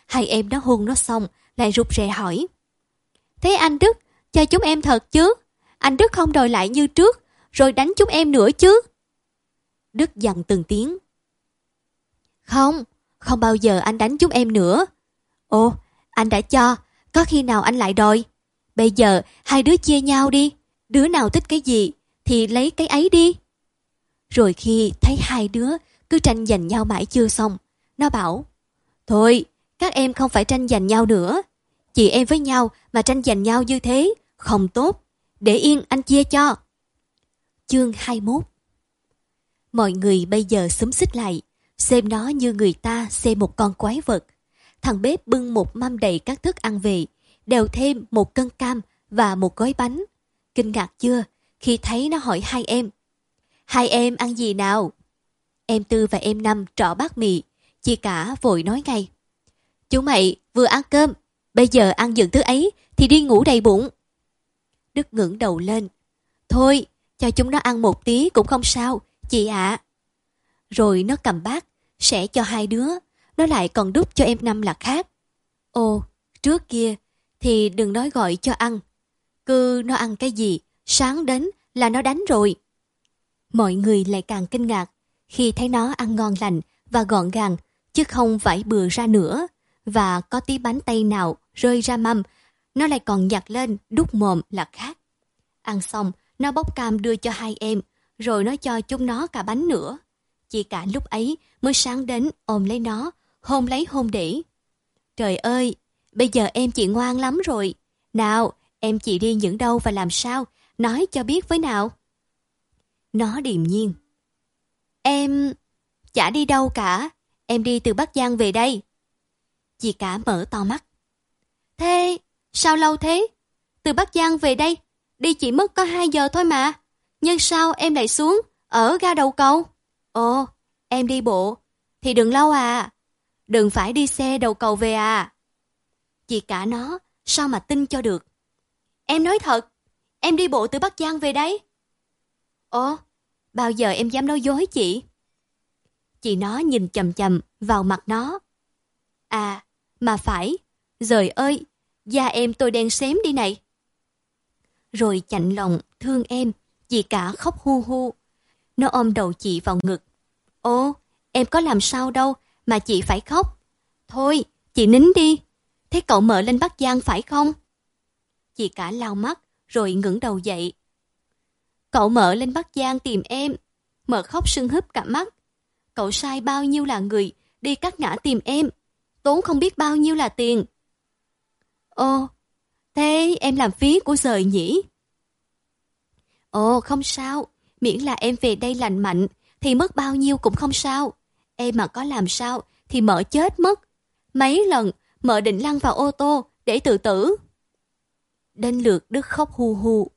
Hai em đã hôn nó xong, lại rụt rè hỏi. Thế anh Đức, cho chúng em thật chứ? Anh Đức không đòi lại như trước, rồi đánh chúng em nữa chứ? Đức dằn từng tiếng. Không, không bao giờ anh đánh chúng em nữa. Ồ, anh đã cho, có khi nào anh lại đòi? Bây giờ hai đứa chia nhau đi, đứa nào thích cái gì thì lấy cái ấy đi. Rồi khi thấy hai đứa cứ tranh giành nhau mãi chưa xong, nó bảo, Thôi, các em không phải tranh giành nhau nữa. Chị em với nhau mà tranh giành nhau như thế, không tốt. Để yên anh chia cho. Chương 21 Mọi người bây giờ xúm xích lại, xem nó như người ta xem một con quái vật. Thằng bếp bưng một mâm đầy các thức ăn về, đều thêm một cân cam và một gói bánh. Kinh ngạc chưa khi thấy nó hỏi hai em. Hai em ăn gì nào? Em Tư và em Năm trọ bát mì, chị cả vội nói ngay. Chú mày vừa ăn cơm, bây giờ ăn những thứ ấy thì đi ngủ đầy bụng. Đức ngẩng đầu lên. Thôi, cho chúng nó ăn một tí cũng không sao, chị ạ. Rồi nó cầm bát, sẽ cho hai đứa, nó lại còn đút cho em Năm là khác. Ồ, trước kia thì đừng nói gọi cho ăn. Cứ nó ăn cái gì, sáng đến là nó đánh rồi. Mọi người lại càng kinh ngạc khi thấy nó ăn ngon lành và gọn gàng, chứ không phải bừa ra nữa. Và có tí bánh tay nào rơi ra mâm, nó lại còn nhặt lên đút mồm là khác. Ăn xong, nó bóc cam đưa cho hai em, rồi nó cho chúng nó cả bánh nữa. Chỉ cả lúc ấy mới sáng đến ôm lấy nó, hôn lấy hôn để. Trời ơi, bây giờ em chị ngoan lắm rồi. Nào, em chị đi những đâu và làm sao, nói cho biết với nào. Nó điềm nhiên. Em... chả đi đâu cả, em đi từ Bắc Giang về đây. Chị cả mở to mắt. Thế, sao lâu thế? Từ Bắc Giang về đây, đi chỉ mất có 2 giờ thôi mà. Nhưng sao em lại xuống, ở ga đầu cầu? Ồ, em đi bộ, thì đừng lâu à. Đừng phải đi xe đầu cầu về à. Chị cả nó, sao mà tin cho được? Em nói thật, em đi bộ từ Bắc Giang về đấy. Ồ, bao giờ em dám nói dối chị? Chị nó nhìn chầm chầm vào mặt nó. À, mà phải, rời ơi, da em tôi đen xém đi này. Rồi chạnh lòng, thương em, chị cả khóc hu hu. Nó ôm đầu chị vào ngực. Ô, em có làm sao đâu, mà chị phải khóc. Thôi, chị nín đi. Thế cậu mở lên Bắc Giang phải không? Chị cả lau mắt, rồi ngẩng đầu dậy. Cậu mở lên Bắc Giang tìm em. Mở khóc sưng húp cả mắt. Cậu sai bao nhiêu là người đi cắt ngã tìm em. Tốn không biết bao nhiêu là tiền. Ồ, thế em làm phí của rời nhỉ? Ồ, không sao. Miễn là em về đây lành mạnh, thì mất bao nhiêu cũng không sao. Em mà có làm sao, thì mợ chết mất. Mấy lần, mợ định lăn vào ô tô để tự tử. Đinh lượt Đức khóc hu hu.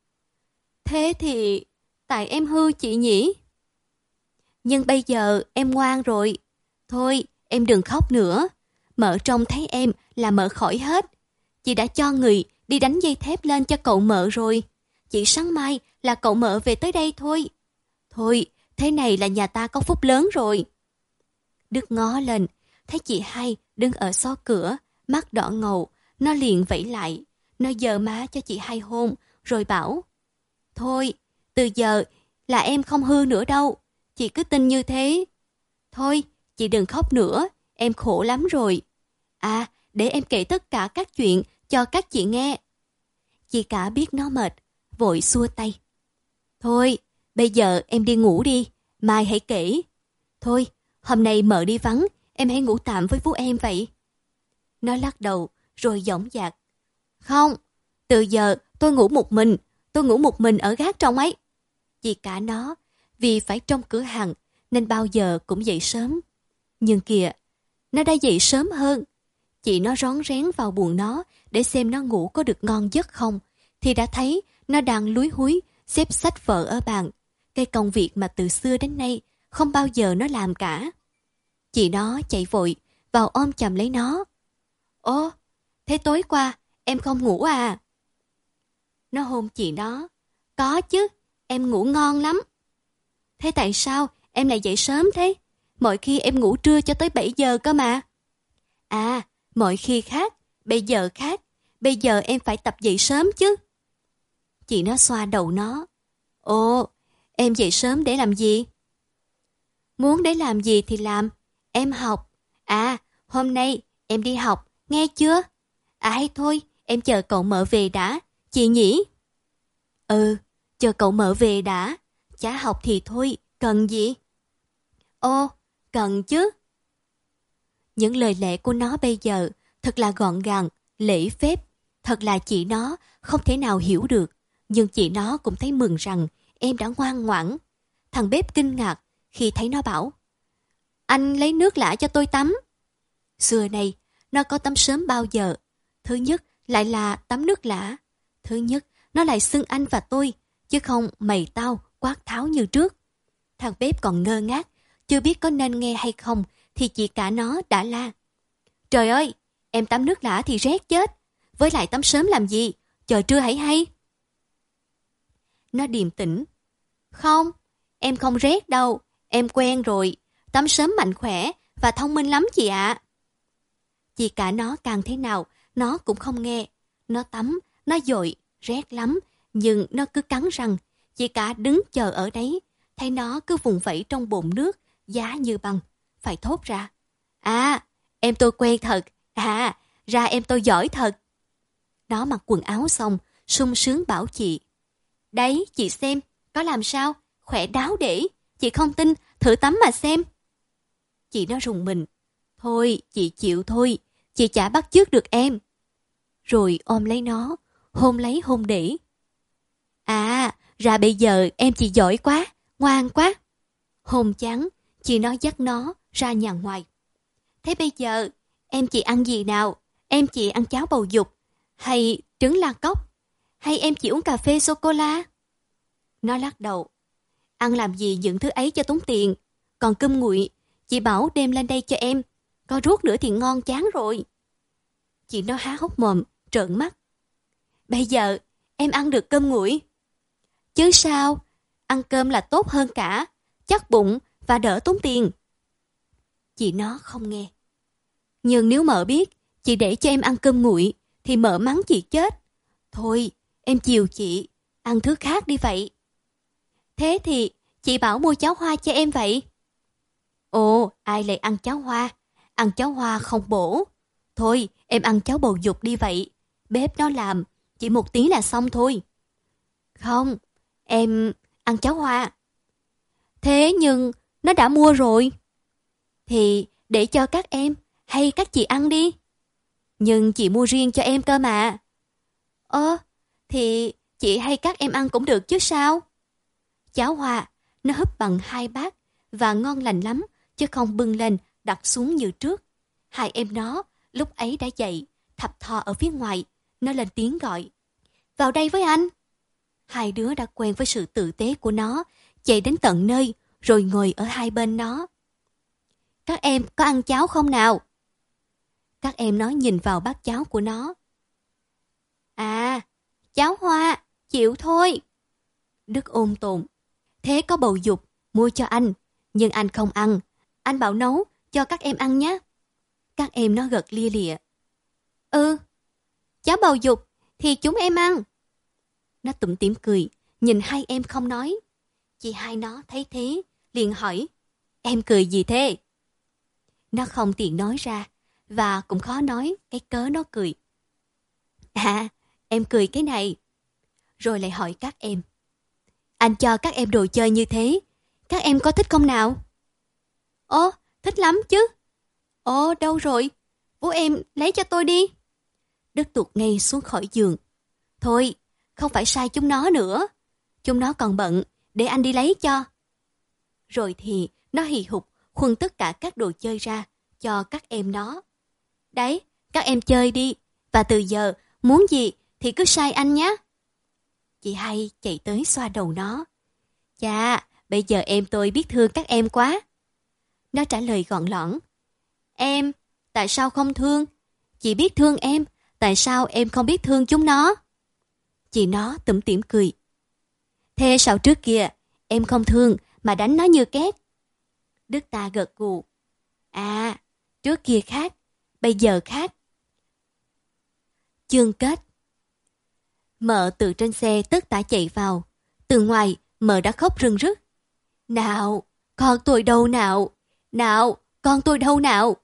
Thế thì, tại em hư chị nhỉ? Nhưng bây giờ em ngoan rồi. Thôi, em đừng khóc nữa. Mợ trông thấy em là mợ khỏi hết. Chị đã cho người đi đánh dây thép lên cho cậu mợ rồi. chị sáng mai là cậu mợ về tới đây thôi. Thôi, thế này là nhà ta có phúc lớn rồi. Đức ngó lên, thấy chị hai đứng ở xó cửa, mắt đỏ ngầu, nó liền vẫy lại. Nó giờ má cho chị hai hôn, rồi bảo. Thôi, từ giờ là em không hư nữa đâu. Chị cứ tin như thế. Thôi, chị đừng khóc nữa, em khổ lắm rồi. À, để em kể tất cả các chuyện cho các chị nghe. Chị cả biết nó mệt, vội xua tay. Thôi, bây giờ em đi ngủ đi, mai hãy kể. Thôi, hôm nay mợ đi vắng, em hãy ngủ tạm với phú em vậy. Nó lắc đầu, rồi giọng dạc. Không, từ giờ tôi ngủ một mình, tôi ngủ một mình ở gác trong ấy. Chị cả nó, vì phải trong cửa hàng, nên bao giờ cũng dậy sớm. Nhưng kìa, nó đã dậy sớm hơn. Chị nó rón rén vào buồng nó để xem nó ngủ có được ngon giấc không, thì đã thấy nó đang lúi húi xếp sách vợ ở bàn. Cái công việc mà từ xưa đến nay không bao giờ nó làm cả. Chị nó chạy vội vào ôm chầm lấy nó. Ô, thế tối qua em không ngủ à? Nó hôn chị nó. Có chứ, em ngủ ngon lắm. Thế tại sao em lại dậy sớm thế? Mọi khi em ngủ trưa cho tới 7 giờ cơ mà. À, mọi khi khác, bây giờ khác. Bây giờ em phải tập dậy sớm chứ. Chị nó xoa đầu nó. Ồ, em dậy sớm để làm gì? Muốn để làm gì thì làm. Em học. À, hôm nay em đi học, nghe chưa? À hay thôi, em chờ cậu mở về đã. Chị nhỉ? Ừ, chờ cậu mở về đã. Chả học thì thôi, cần gì? Ô, cần chứ. Những lời lẽ của nó bây giờ thật là gọn gàng, lễ phép. Thật là chị nó không thể nào hiểu được. Nhưng chị nó cũng thấy mừng rằng em đã ngoan ngoãn. Thằng bếp kinh ngạc khi thấy nó bảo Anh lấy nước lã cho tôi tắm. Xưa này, nó có tắm sớm bao giờ. Thứ nhất lại là tắm nước lã. Thứ nhất, nó lại xưng anh và tôi, chứ không mày tao quát tháo như trước. Thằng bếp còn ngơ ngác, chưa biết có nên nghe hay không, thì chị cả nó đã la. Trời ơi, em tắm nước lã thì rét chết. Với lại tắm sớm làm gì? Chờ trưa hãy hay. Nó điềm tĩnh. Không, em không rét đâu. Em quen rồi. Tắm sớm mạnh khỏe và thông minh lắm chị ạ. Chị cả nó càng thế nào, nó cũng không nghe. Nó tắm, nó dội, rét lắm, nhưng nó cứ cắn răng. Chị cả đứng chờ ở đấy, thấy nó cứ vùng vẫy trong bồn nước, giá như băng. Phải thốt ra. À, em tôi quen thật. À, ra em tôi giỏi thật. Nó mặc quần áo xong, sung sướng bảo chị. Đấy, chị xem, có làm sao? Khỏe đáo để. Chị không tin, thử tắm mà xem. Chị nó rùng mình. Thôi, chị chịu thôi. Chị chả bắt chước được em. Rồi ôm lấy nó, hôn lấy hôn để. À, ra bây giờ em chị giỏi quá, ngoan quá. Hôn chán, chị nó dắt nó ra nhà ngoài. Thế bây giờ, em chị ăn gì nào? Em chị ăn cháo bầu dục, hay trứng la cốc, hay em chỉ uống cà phê sô-cô-la? Nó lắc đầu. Ăn làm gì những thứ ấy cho tốn tiền. Còn cơm nguội, chị bảo đem lên đây cho em. Có ruốc nữa thì ngon chán rồi. Chị nó há hốc mồm, trợn mắt. Bây giờ, em ăn được cơm nguội. Chứ sao, ăn cơm là tốt hơn cả, chắc bụng và đỡ tốn tiền. Chị nó không nghe. Nhưng nếu mợ biết, chị để cho em ăn cơm nguội, thì mợ mắng chị chết. Thôi, em chiều chị, ăn thứ khác đi vậy. Thế thì, chị bảo mua cháo hoa cho em vậy. Ồ, ai lại ăn cháo hoa? Ăn cháo hoa không bổ. Thôi, em ăn cháo bầu dục đi vậy. Bếp nó làm, chỉ một tiếng là xong thôi. Không, em ăn cháo hoa. Thế nhưng, nó đã mua rồi. Thì để cho các em hay các chị ăn đi. Nhưng chị mua riêng cho em cơ mà. Ơ, thì chị hay các em ăn cũng được chứ sao? Cháo hoa, nó hấp bằng hai bát và ngon lành lắm, chứ không bưng lên đặt xuống như trước. Hai em nó lúc ấy đã dậy, thập thò ở phía ngoài, nó lên tiếng gọi. Vào đây với anh. Hai đứa đã quen với sự tử tế của nó, chạy đến tận nơi, rồi ngồi ở hai bên nó. Em có ăn cháo không nào? Các em nó nhìn vào bát cháo của nó. À, cháo hoa, chịu thôi. Đức ôm tồn. Thế có bầu dục, mua cho anh. Nhưng anh không ăn. Anh bảo nấu, cho các em ăn nhé. Các em nó gật lia lịa. Ừ, cháo bầu dục thì chúng em ăn. Nó tủm tỉm cười, nhìn hai em không nói. Chị hai nó thấy thế, liền hỏi. Em cười gì thế? Nó không tiện nói ra, và cũng khó nói cái cớ nó cười. À, em cười cái này. Rồi lại hỏi các em. Anh cho các em đồ chơi như thế, các em có thích không nào? Ồ, thích lắm chứ. Ồ, đâu rồi? Bố em lấy cho tôi đi. Đức tuột ngay xuống khỏi giường. Thôi, không phải sai chúng nó nữa. Chúng nó còn bận, để anh đi lấy cho. Rồi thì nó hì hục khuân tất cả các đồ chơi ra cho các em nó. Đấy, các em chơi đi, và từ giờ muốn gì thì cứ sai anh nhé. Chị hay chạy tới xoa đầu nó. Chà, bây giờ em tôi biết thương các em quá. Nó trả lời gọn lõn. Em, tại sao không thương? Chị biết thương em, tại sao em không biết thương chúng nó? Chị nó tủm tỉm cười. Thế sao trước kia, em không thương mà đánh nó như két? Đức ta gật gù. À, trước kia khác, bây giờ khác. Chương kết Mợ từ trên xe tất tả chạy vào. Từ ngoài, mợ đã khóc rưng rức. Nào, con tôi đâu nào? Nào, con tôi đâu nào?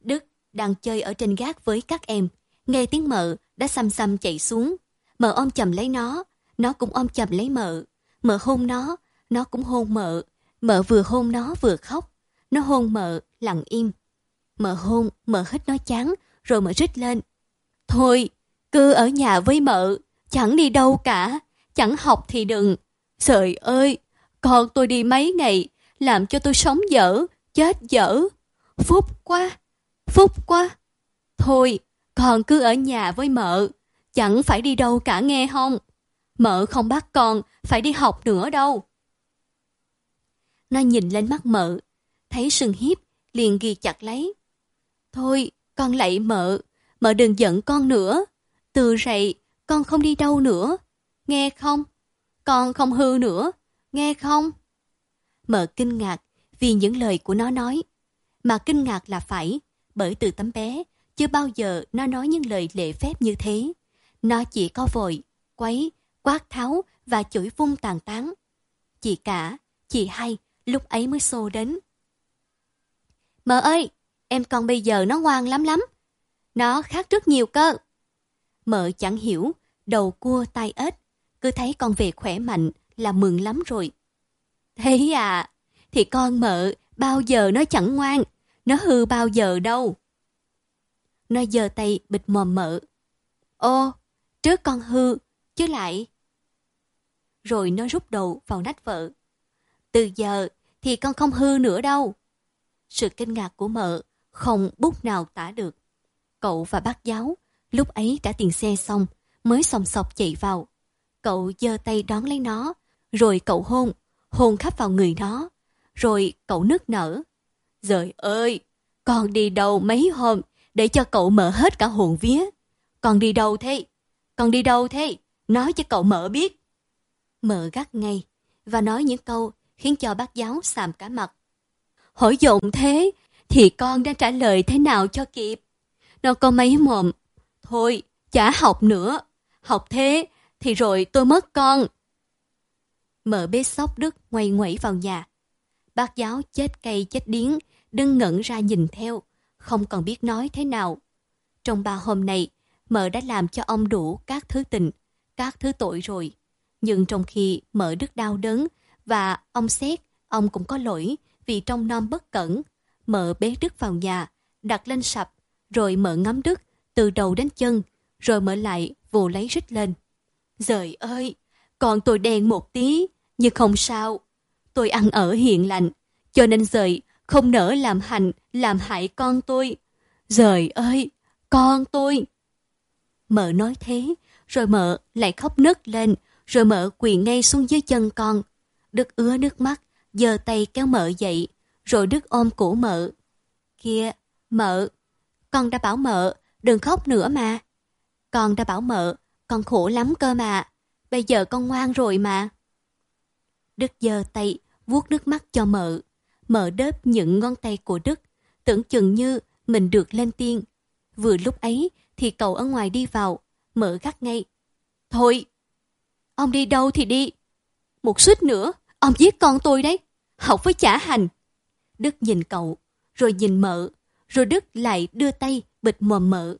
Đức đang chơi ở trên gác với các em. Nghe tiếng mợ đã xăm xăm chạy xuống. Mợ ôm chầm lấy nó, nó cũng ôm chầm lấy mợ. Mợ hôn nó, nó cũng hôn mợ. Mợ vừa hôn nó vừa khóc. Nó hôn mợ, lặng im. Mợ hôn, mợ hít nó chán, rồi mợ rít lên. Thôi, cứ ở nhà với mợ, chẳng đi đâu cả, chẳng học thì đừng. Trời ơi, con tôi đi mấy ngày, làm cho tôi sống dở, chết dở. Phúc quá, phúc quá. Thôi, con cứ ở nhà với mợ, chẳng phải đi đâu cả nghe không? Mợ không bắt con phải đi học nữa đâu. Nó nhìn lên mắt mợ, thấy sừng hiếp, liền ghi chặt lấy. Thôi, con lạy mợ, mợ đừng giận con nữa. Từ rậy, con không đi đâu nữa. Nghe không? Con không hư nữa. Nghe không? Mợ kinh ngạc vì những lời của nó nói. Mà kinh ngạc là phải, bởi từ tấm bé, chưa bao giờ nó nói những lời lệ phép như thế. Nó chỉ có vội, quấy, quát tháo và chửi vung tàn tán. Chị cả, chị hai, lúc ấy mới xô đến. Mợ ơi, em con bây giờ nó ngoan lắm lắm. Nó khác rất nhiều cơ. Mợ chẳng hiểu, đầu cua tai ếch, cứ thấy con về khỏe mạnh là mừng lắm rồi. Thế à, thì con mợ bao giờ nó chẳng ngoan, nó hư bao giờ đâu. Nó giơ tay bịt mồm mợ. Ô, trước con hư, chứ lại. Rồi nó rút đầu vào nách vợ. Từ giờ thì con không hư nữa đâu. Sự kinh ngạc của mợ không bút nào tả được. Cậu và bác giáo lúc ấy đã tiền xe xong mới sòng sọc chạy vào. Cậu giơ tay đón lấy nó, rồi cậu hôn, hôn khắp vào người nó, rồi cậu nức nở. Trời ơi, con đi đâu mấy hôm để cho cậu mở hết cả hồn vía. Con đi đâu thế? Con đi đâu thế? Nói cho cậu mở biết. Mở gắt ngay và nói những câu khiến cho bác giáo sàm cả mặt. Hỏi dồn thế thì con đã trả lời thế nào cho kịp? Nó có mấy mồm. Thôi, chả học nữa. Học thế thì rồi tôi mất con. Mở bế sóc Đức ngoay ngoẩy vào nhà. Bác giáo chết cây chết điếng, đừng ngẩn ra nhìn theo, không còn biết nói thế nào. Trong ba hôm này, mợ đã làm cho ông đủ các thứ tình, các thứ tội rồi. Nhưng trong khi mợ Đức đau đớn và ông xét, ông cũng có lỗi vì trong non bất cẩn. Mợ bế Đức vào nhà, đặt lên sập, rồi mợ ngắm Đức từ đầu đến chân, rồi mở lại vù lấy rít lên. Giời ơi, còn tôi đen một tí, nhưng không sao. Tôi ăn ở hiền lành, cho nên rời không nỡ làm hành, làm hại con tôi. Giời ơi, con tôi. Mợ nói thế, rồi mợ lại khóc nấc lên, rồi mợ quỳ ngay xuống dưới chân con. Đức ứa nước mắt, giơ tay kéo mợ dậy, rồi Đức ôm cổ mợ. Kia, mợ, con đã bảo mợ, đừng khóc nữa mà. Con đã bảo mợ, con khổ lắm cơ mà. Bây giờ con ngoan rồi mà. Đức giơ tay, vuốt nước mắt cho mợ. Mợ đớp những ngón tay của Đức, tưởng chừng như mình được lên tiên. Vừa lúc ấy thì cậu ở ngoài đi vào, mợ gắt ngay. Thôi, ông đi đâu thì đi. Một suýt nữa, ông giết con tôi đấy. Học với trả hành. Đức nhìn cậu, rồi nhìn mợ, rồi Đức lại đưa tay bịt mồm mợ.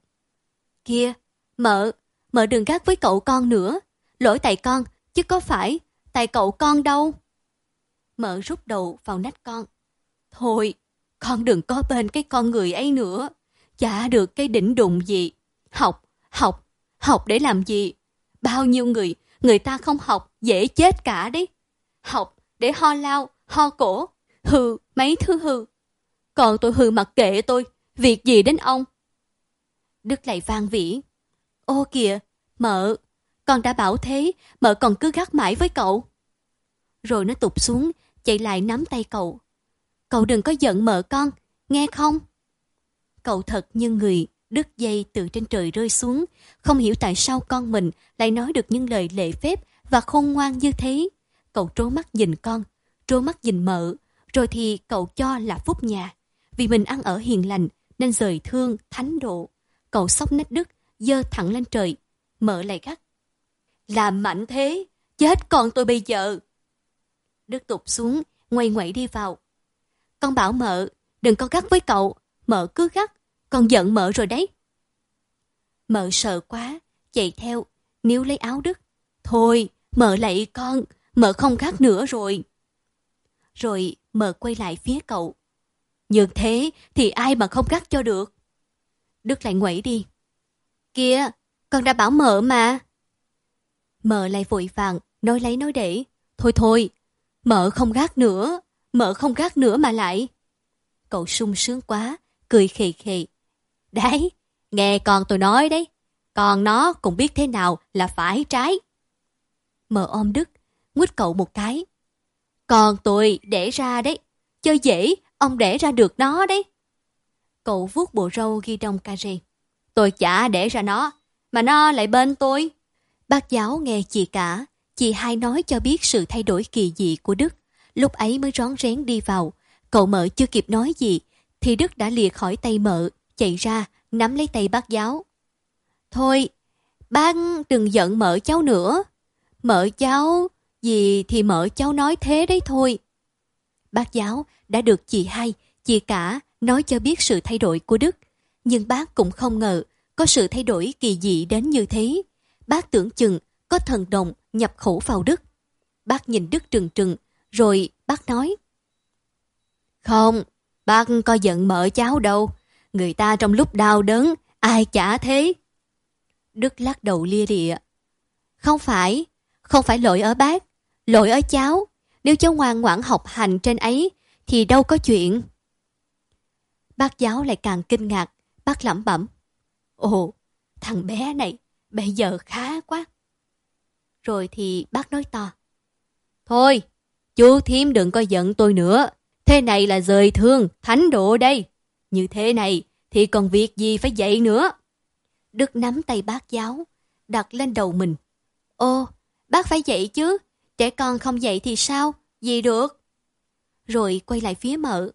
Kia, mợ, mợ đừng gác với cậu con nữa. Lỗi tại con, chứ có phải tại cậu con đâu. Mợ rút đầu vào nách con. Thôi, con đừng có bên cái con người ấy nữa. Chả được cái đỉnh đụng gì. Học, học, học để làm gì? Bao nhiêu người, người ta không học, dễ chết cả đấy. Học để ho lao, ho cổ, hừ mấy thứ hừ Còn tôi hừ mặc kệ tôi, việc gì đến ông? Đức lại vang vĩ. Ô kìa, mợ, con đã bảo thế, mợ còn cứ gắt mãi với cậu. Rồi nó tụt xuống, chạy lại nắm tay cậu. Cậu đừng có giận mợ con, nghe không? Cậu thật như người, đứt dây từ trên trời rơi xuống, không hiểu tại sao con mình lại nói được những lời lệ phép và khôn ngoan như thế. Cậu trố mắt nhìn con, trố mắt nhìn mợ, rồi thì cậu cho là phúc nhà. Vì mình ăn ở hiền lành nên rời thương, thánh độ. Cậu sóc nách đức, dơ thẳng lên trời, mợ lại gắt. Làm mạnh thế, chết con tôi bây giờ. Đức tụt xuống, ngoay ngoậy đi vào. Con bảo mợ, đừng có gắt với cậu, mợ cứ gắt, con giận mợ rồi đấy. Mợ sợ quá, chạy theo, níu lấy áo Đức. Thôi, mợ lạy con, mợ không gắt nữa rồi. Rồi mợ quay lại phía cậu. Như thế thì ai mà không gắt cho được. Đức lại ngoẩy đi. Kìa, con đã bảo mợ mà. Mợ lại vội vàng, nói lấy nói để. Thôi thôi, mợ không gắt nữa. mợ không gắt nữa mà lại. Cậu sung sướng quá, cười khì khì. Đấy, nghe con tôi nói đấy, còn nó cũng biết thế nào là phải trái. mở ôm Đức, nguyết cậu một cái. Còn tôi để ra đấy, chơi dễ, ông để ra được nó đấy. Cậu vuốt bộ râu ghi đông cà rê. Tôi chả để ra nó, mà nó lại bên tôi. Bác giáo nghe chị cả, chị hai nói cho biết sự thay đổi kỳ dị của Đức. Lúc ấy mới rón rén đi vào. Cậu mợ chưa kịp nói gì, thì Đức đã lìa khỏi tay mợ, chạy ra, nắm lấy tay bác giáo. Thôi, bác đừng giận mợ cháu nữa. Mợ cháu, gì thì mợ cháu nói thế đấy thôi. Bác giáo đã được chị hai, chị cả nói cho biết sự thay đổi của Đức. Nhưng bác cũng không ngờ có sự thay đổi kỳ dị đến như thế. Bác tưởng chừng có thần đồng nhập khẩu vào Đức. Bác nhìn Đức trừng trừng, rồi bác nói. Không, bác có giận mợ cháu đâu. Người ta trong lúc đau đớn, ai chả thế. Đức lắc đầu lia lịa. Không phải, không phải lỗi ở bác, lỗi ở cháu. Nếu cháu ngoan ngoãn học hành trên ấy, thì đâu có chuyện. Bác giáo lại càng kinh ngạc, bác lẩm bẩm. Ồ, thằng bé này, bây giờ khá quá. Rồi thì bác nói to. Thôi, chú thím đừng có giận tôi nữa. Thế này là rời thương, thánh độ đây. Như thế này thì còn việc gì phải dạy nữa. Đức nắm tay bác giáo, đặt lên đầu mình. Ô, bác phải dạy chứ, trẻ con không dạy thì sao, gì được. Rồi quay lại phía mợ.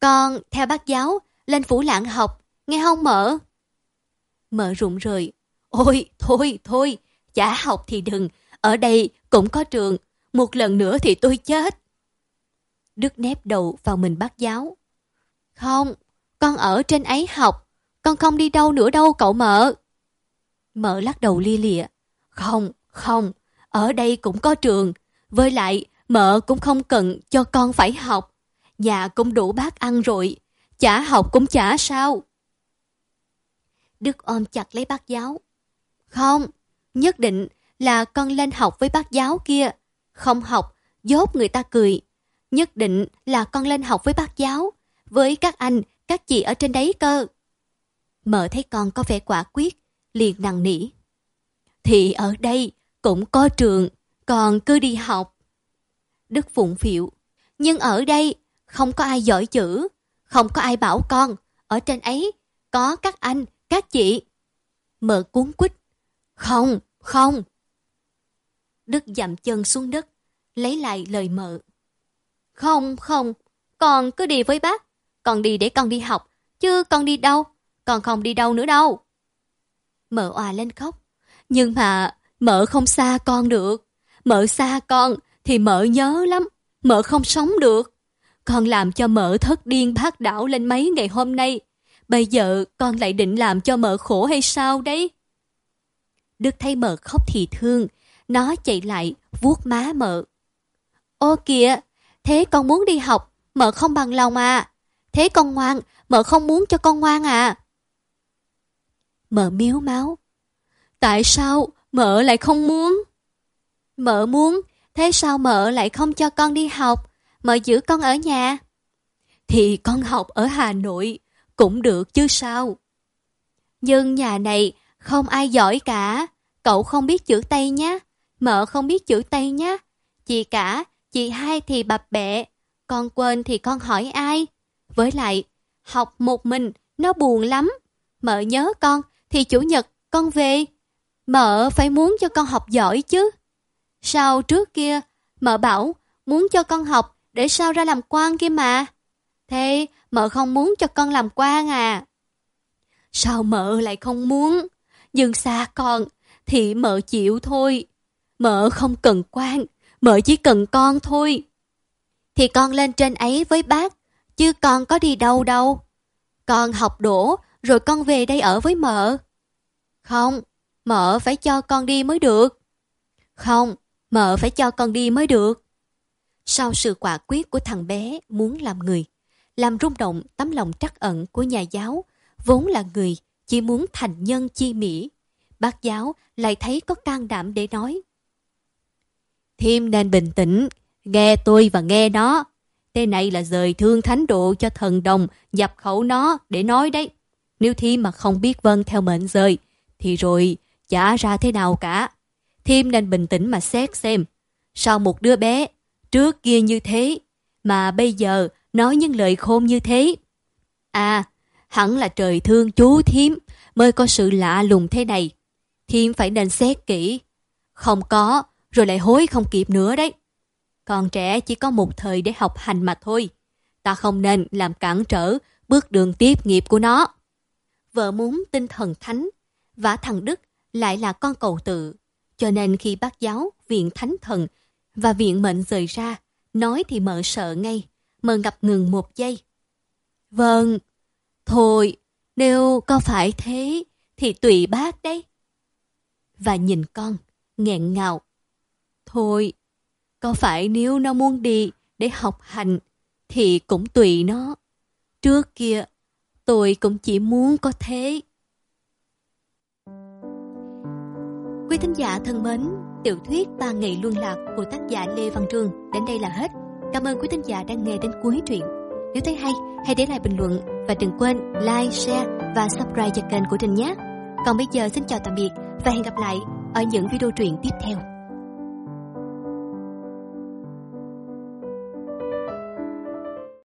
Con, theo bác giáo, lên phủ lạng học, nghe không mợ? Mợ rụng rời. Ôi, thôi, thôi, chả học thì đừng, ở đây cũng có trường, một lần nữa thì tôi chết. Đức nép đầu vào mình bác giáo. Không, con ở trên ấy học, con không đi đâu nữa đâu cậu mợ. Mợ lắc đầu lia lịa. Không, không, ở đây cũng có trường. Với lại, mợ cũng không cần cho con phải học. Nhà cũng đủ bát ăn rồi, chả học cũng chả sao. Đức ôm chặt lấy bác giáo. Không, nhất định là con lên học với bác giáo kia. Không học, dốt người ta cười. Nhất định là con lên học với bác giáo, với các anh, các chị ở trên đấy cơ. Mợ thấy con có vẻ quả quyết, liền nặng nỉ. Thì ở đây cũng có trường, còn cứ đi học. Đức phụng phiệu, Nhưng ở đây không có ai giỏi chữ, không có ai bảo con. Ở trên ấy có các anh, các chị. Mợ cuốn quýt. Không, không. Đức dậm chân xuống đất, lấy lại lời mợ. Không, không, con cứ đi với bác. Con đi để con đi học, chứ con đi đâu? Con không đi đâu nữa đâu. Mợ òa lên khóc. Nhưng mà mợ không xa con được. Mợ xa con thì mợ nhớ lắm. Mợ không sống được. Con làm cho mợ thất điên bác đảo lên mấy ngày hôm nay. Bây giờ con lại định làm cho mợ khổ hay sao đấy? Đức thấy mợ khóc thì thương. Nó chạy lại, vuốt má mợ. Ô kìa, thế con muốn đi học, mợ không bằng lòng à. Thế con ngoan, mợ không muốn cho con ngoan à. Mợ miếu máu. Tại sao mợ lại không muốn? Mợ muốn, thế sao mợ lại không cho con đi học? Mợ giữ con ở nhà. Thì con học ở Hà Nội cũng được chứ sao. Nhưng nhà này không ai giỏi cả. Cậu không biết chữ Tây nhé. Mợ không biết chữ Tây nhé. Chị cả, chị hai thì bập bẹ. Con quên thì con hỏi ai? Với lại, học một mình, nó buồn lắm. Mợ nhớ con, thì chủ nhật con về. Mợ phải muốn cho con học giỏi chứ. Sao trước kia, mợ bảo muốn cho con học để sao ra làm quan kia mà. Thế mợ không muốn cho con làm quan à? Sao mợ lại không muốn? Nhưng xa con thì mợ chịu thôi. Mợ không cần quan, mợ chỉ cần con thôi. Thì con lên trên ấy với bác, chứ con có đi đâu đâu. Con học đổ, rồi con về đây ở với mợ. Không, mợ phải cho con đi mới được. Không, mợ phải cho con đi mới được. Sau sự quả quyết của thằng bé muốn làm người, làm rung động tấm lòng trắc ẩn của nhà giáo, vốn là người chỉ muốn thành nhân chi mỹ. Bác giáo lại thấy có can đảm để nói. Thêm nên bình tĩnh, nghe tôi và nghe nó. Tên này là rời thương thánh độ cho thần đồng dập khẩu nó để nói đấy. Nếu Thiêm mà không biết vâng theo mệnh rời, thì rồi chả ra thế nào cả. Thiêm nên bình tĩnh mà xét xem. Sao một đứa bé trước kia như thế, mà bây giờ nói những lời khôn như thế? À, hẳn là trời thương chú Thiêm mới có sự lạ lùng thế này. Thiêm phải nên xét kỹ. Không có, rồi lại hối không kịp nữa đấy. Còn trẻ chỉ có một thời để học hành mà thôi. Ta không nên làm cản trở bước đường tiếp nghiệp của nó. Vợ muốn tinh thần thánh, và thằng Đức lại là con cầu tự. Cho nên khi bác giáo, viện thánh thần và viện mệnh rời ra, nói thì mợ sợ ngay, mợ ngập ngừng một giây. Vâng, thôi, nếu có phải thế, thì tùy bác đấy. Và nhìn con, nghẹn ngào. Thôi, có phải nếu nó muốn đi để học hành thì cũng tùy nó. Trước kia tôi cũng chỉ muốn có thế. Quý thính giả thân mến, tiểu thuyết Ba ngày luân lạc của tác giả Lê Văn Trường đến đây là hết. Cảm ơn quý thính giả đang nghe đến cuối truyện. Nếu thấy hay, hãy để lại bình luận và đừng quên like, share và subscribe cho kênh của Trình nhé. Còn bây giờ xin chào tạm biệt và hẹn gặp lại ở những video truyện tiếp theo.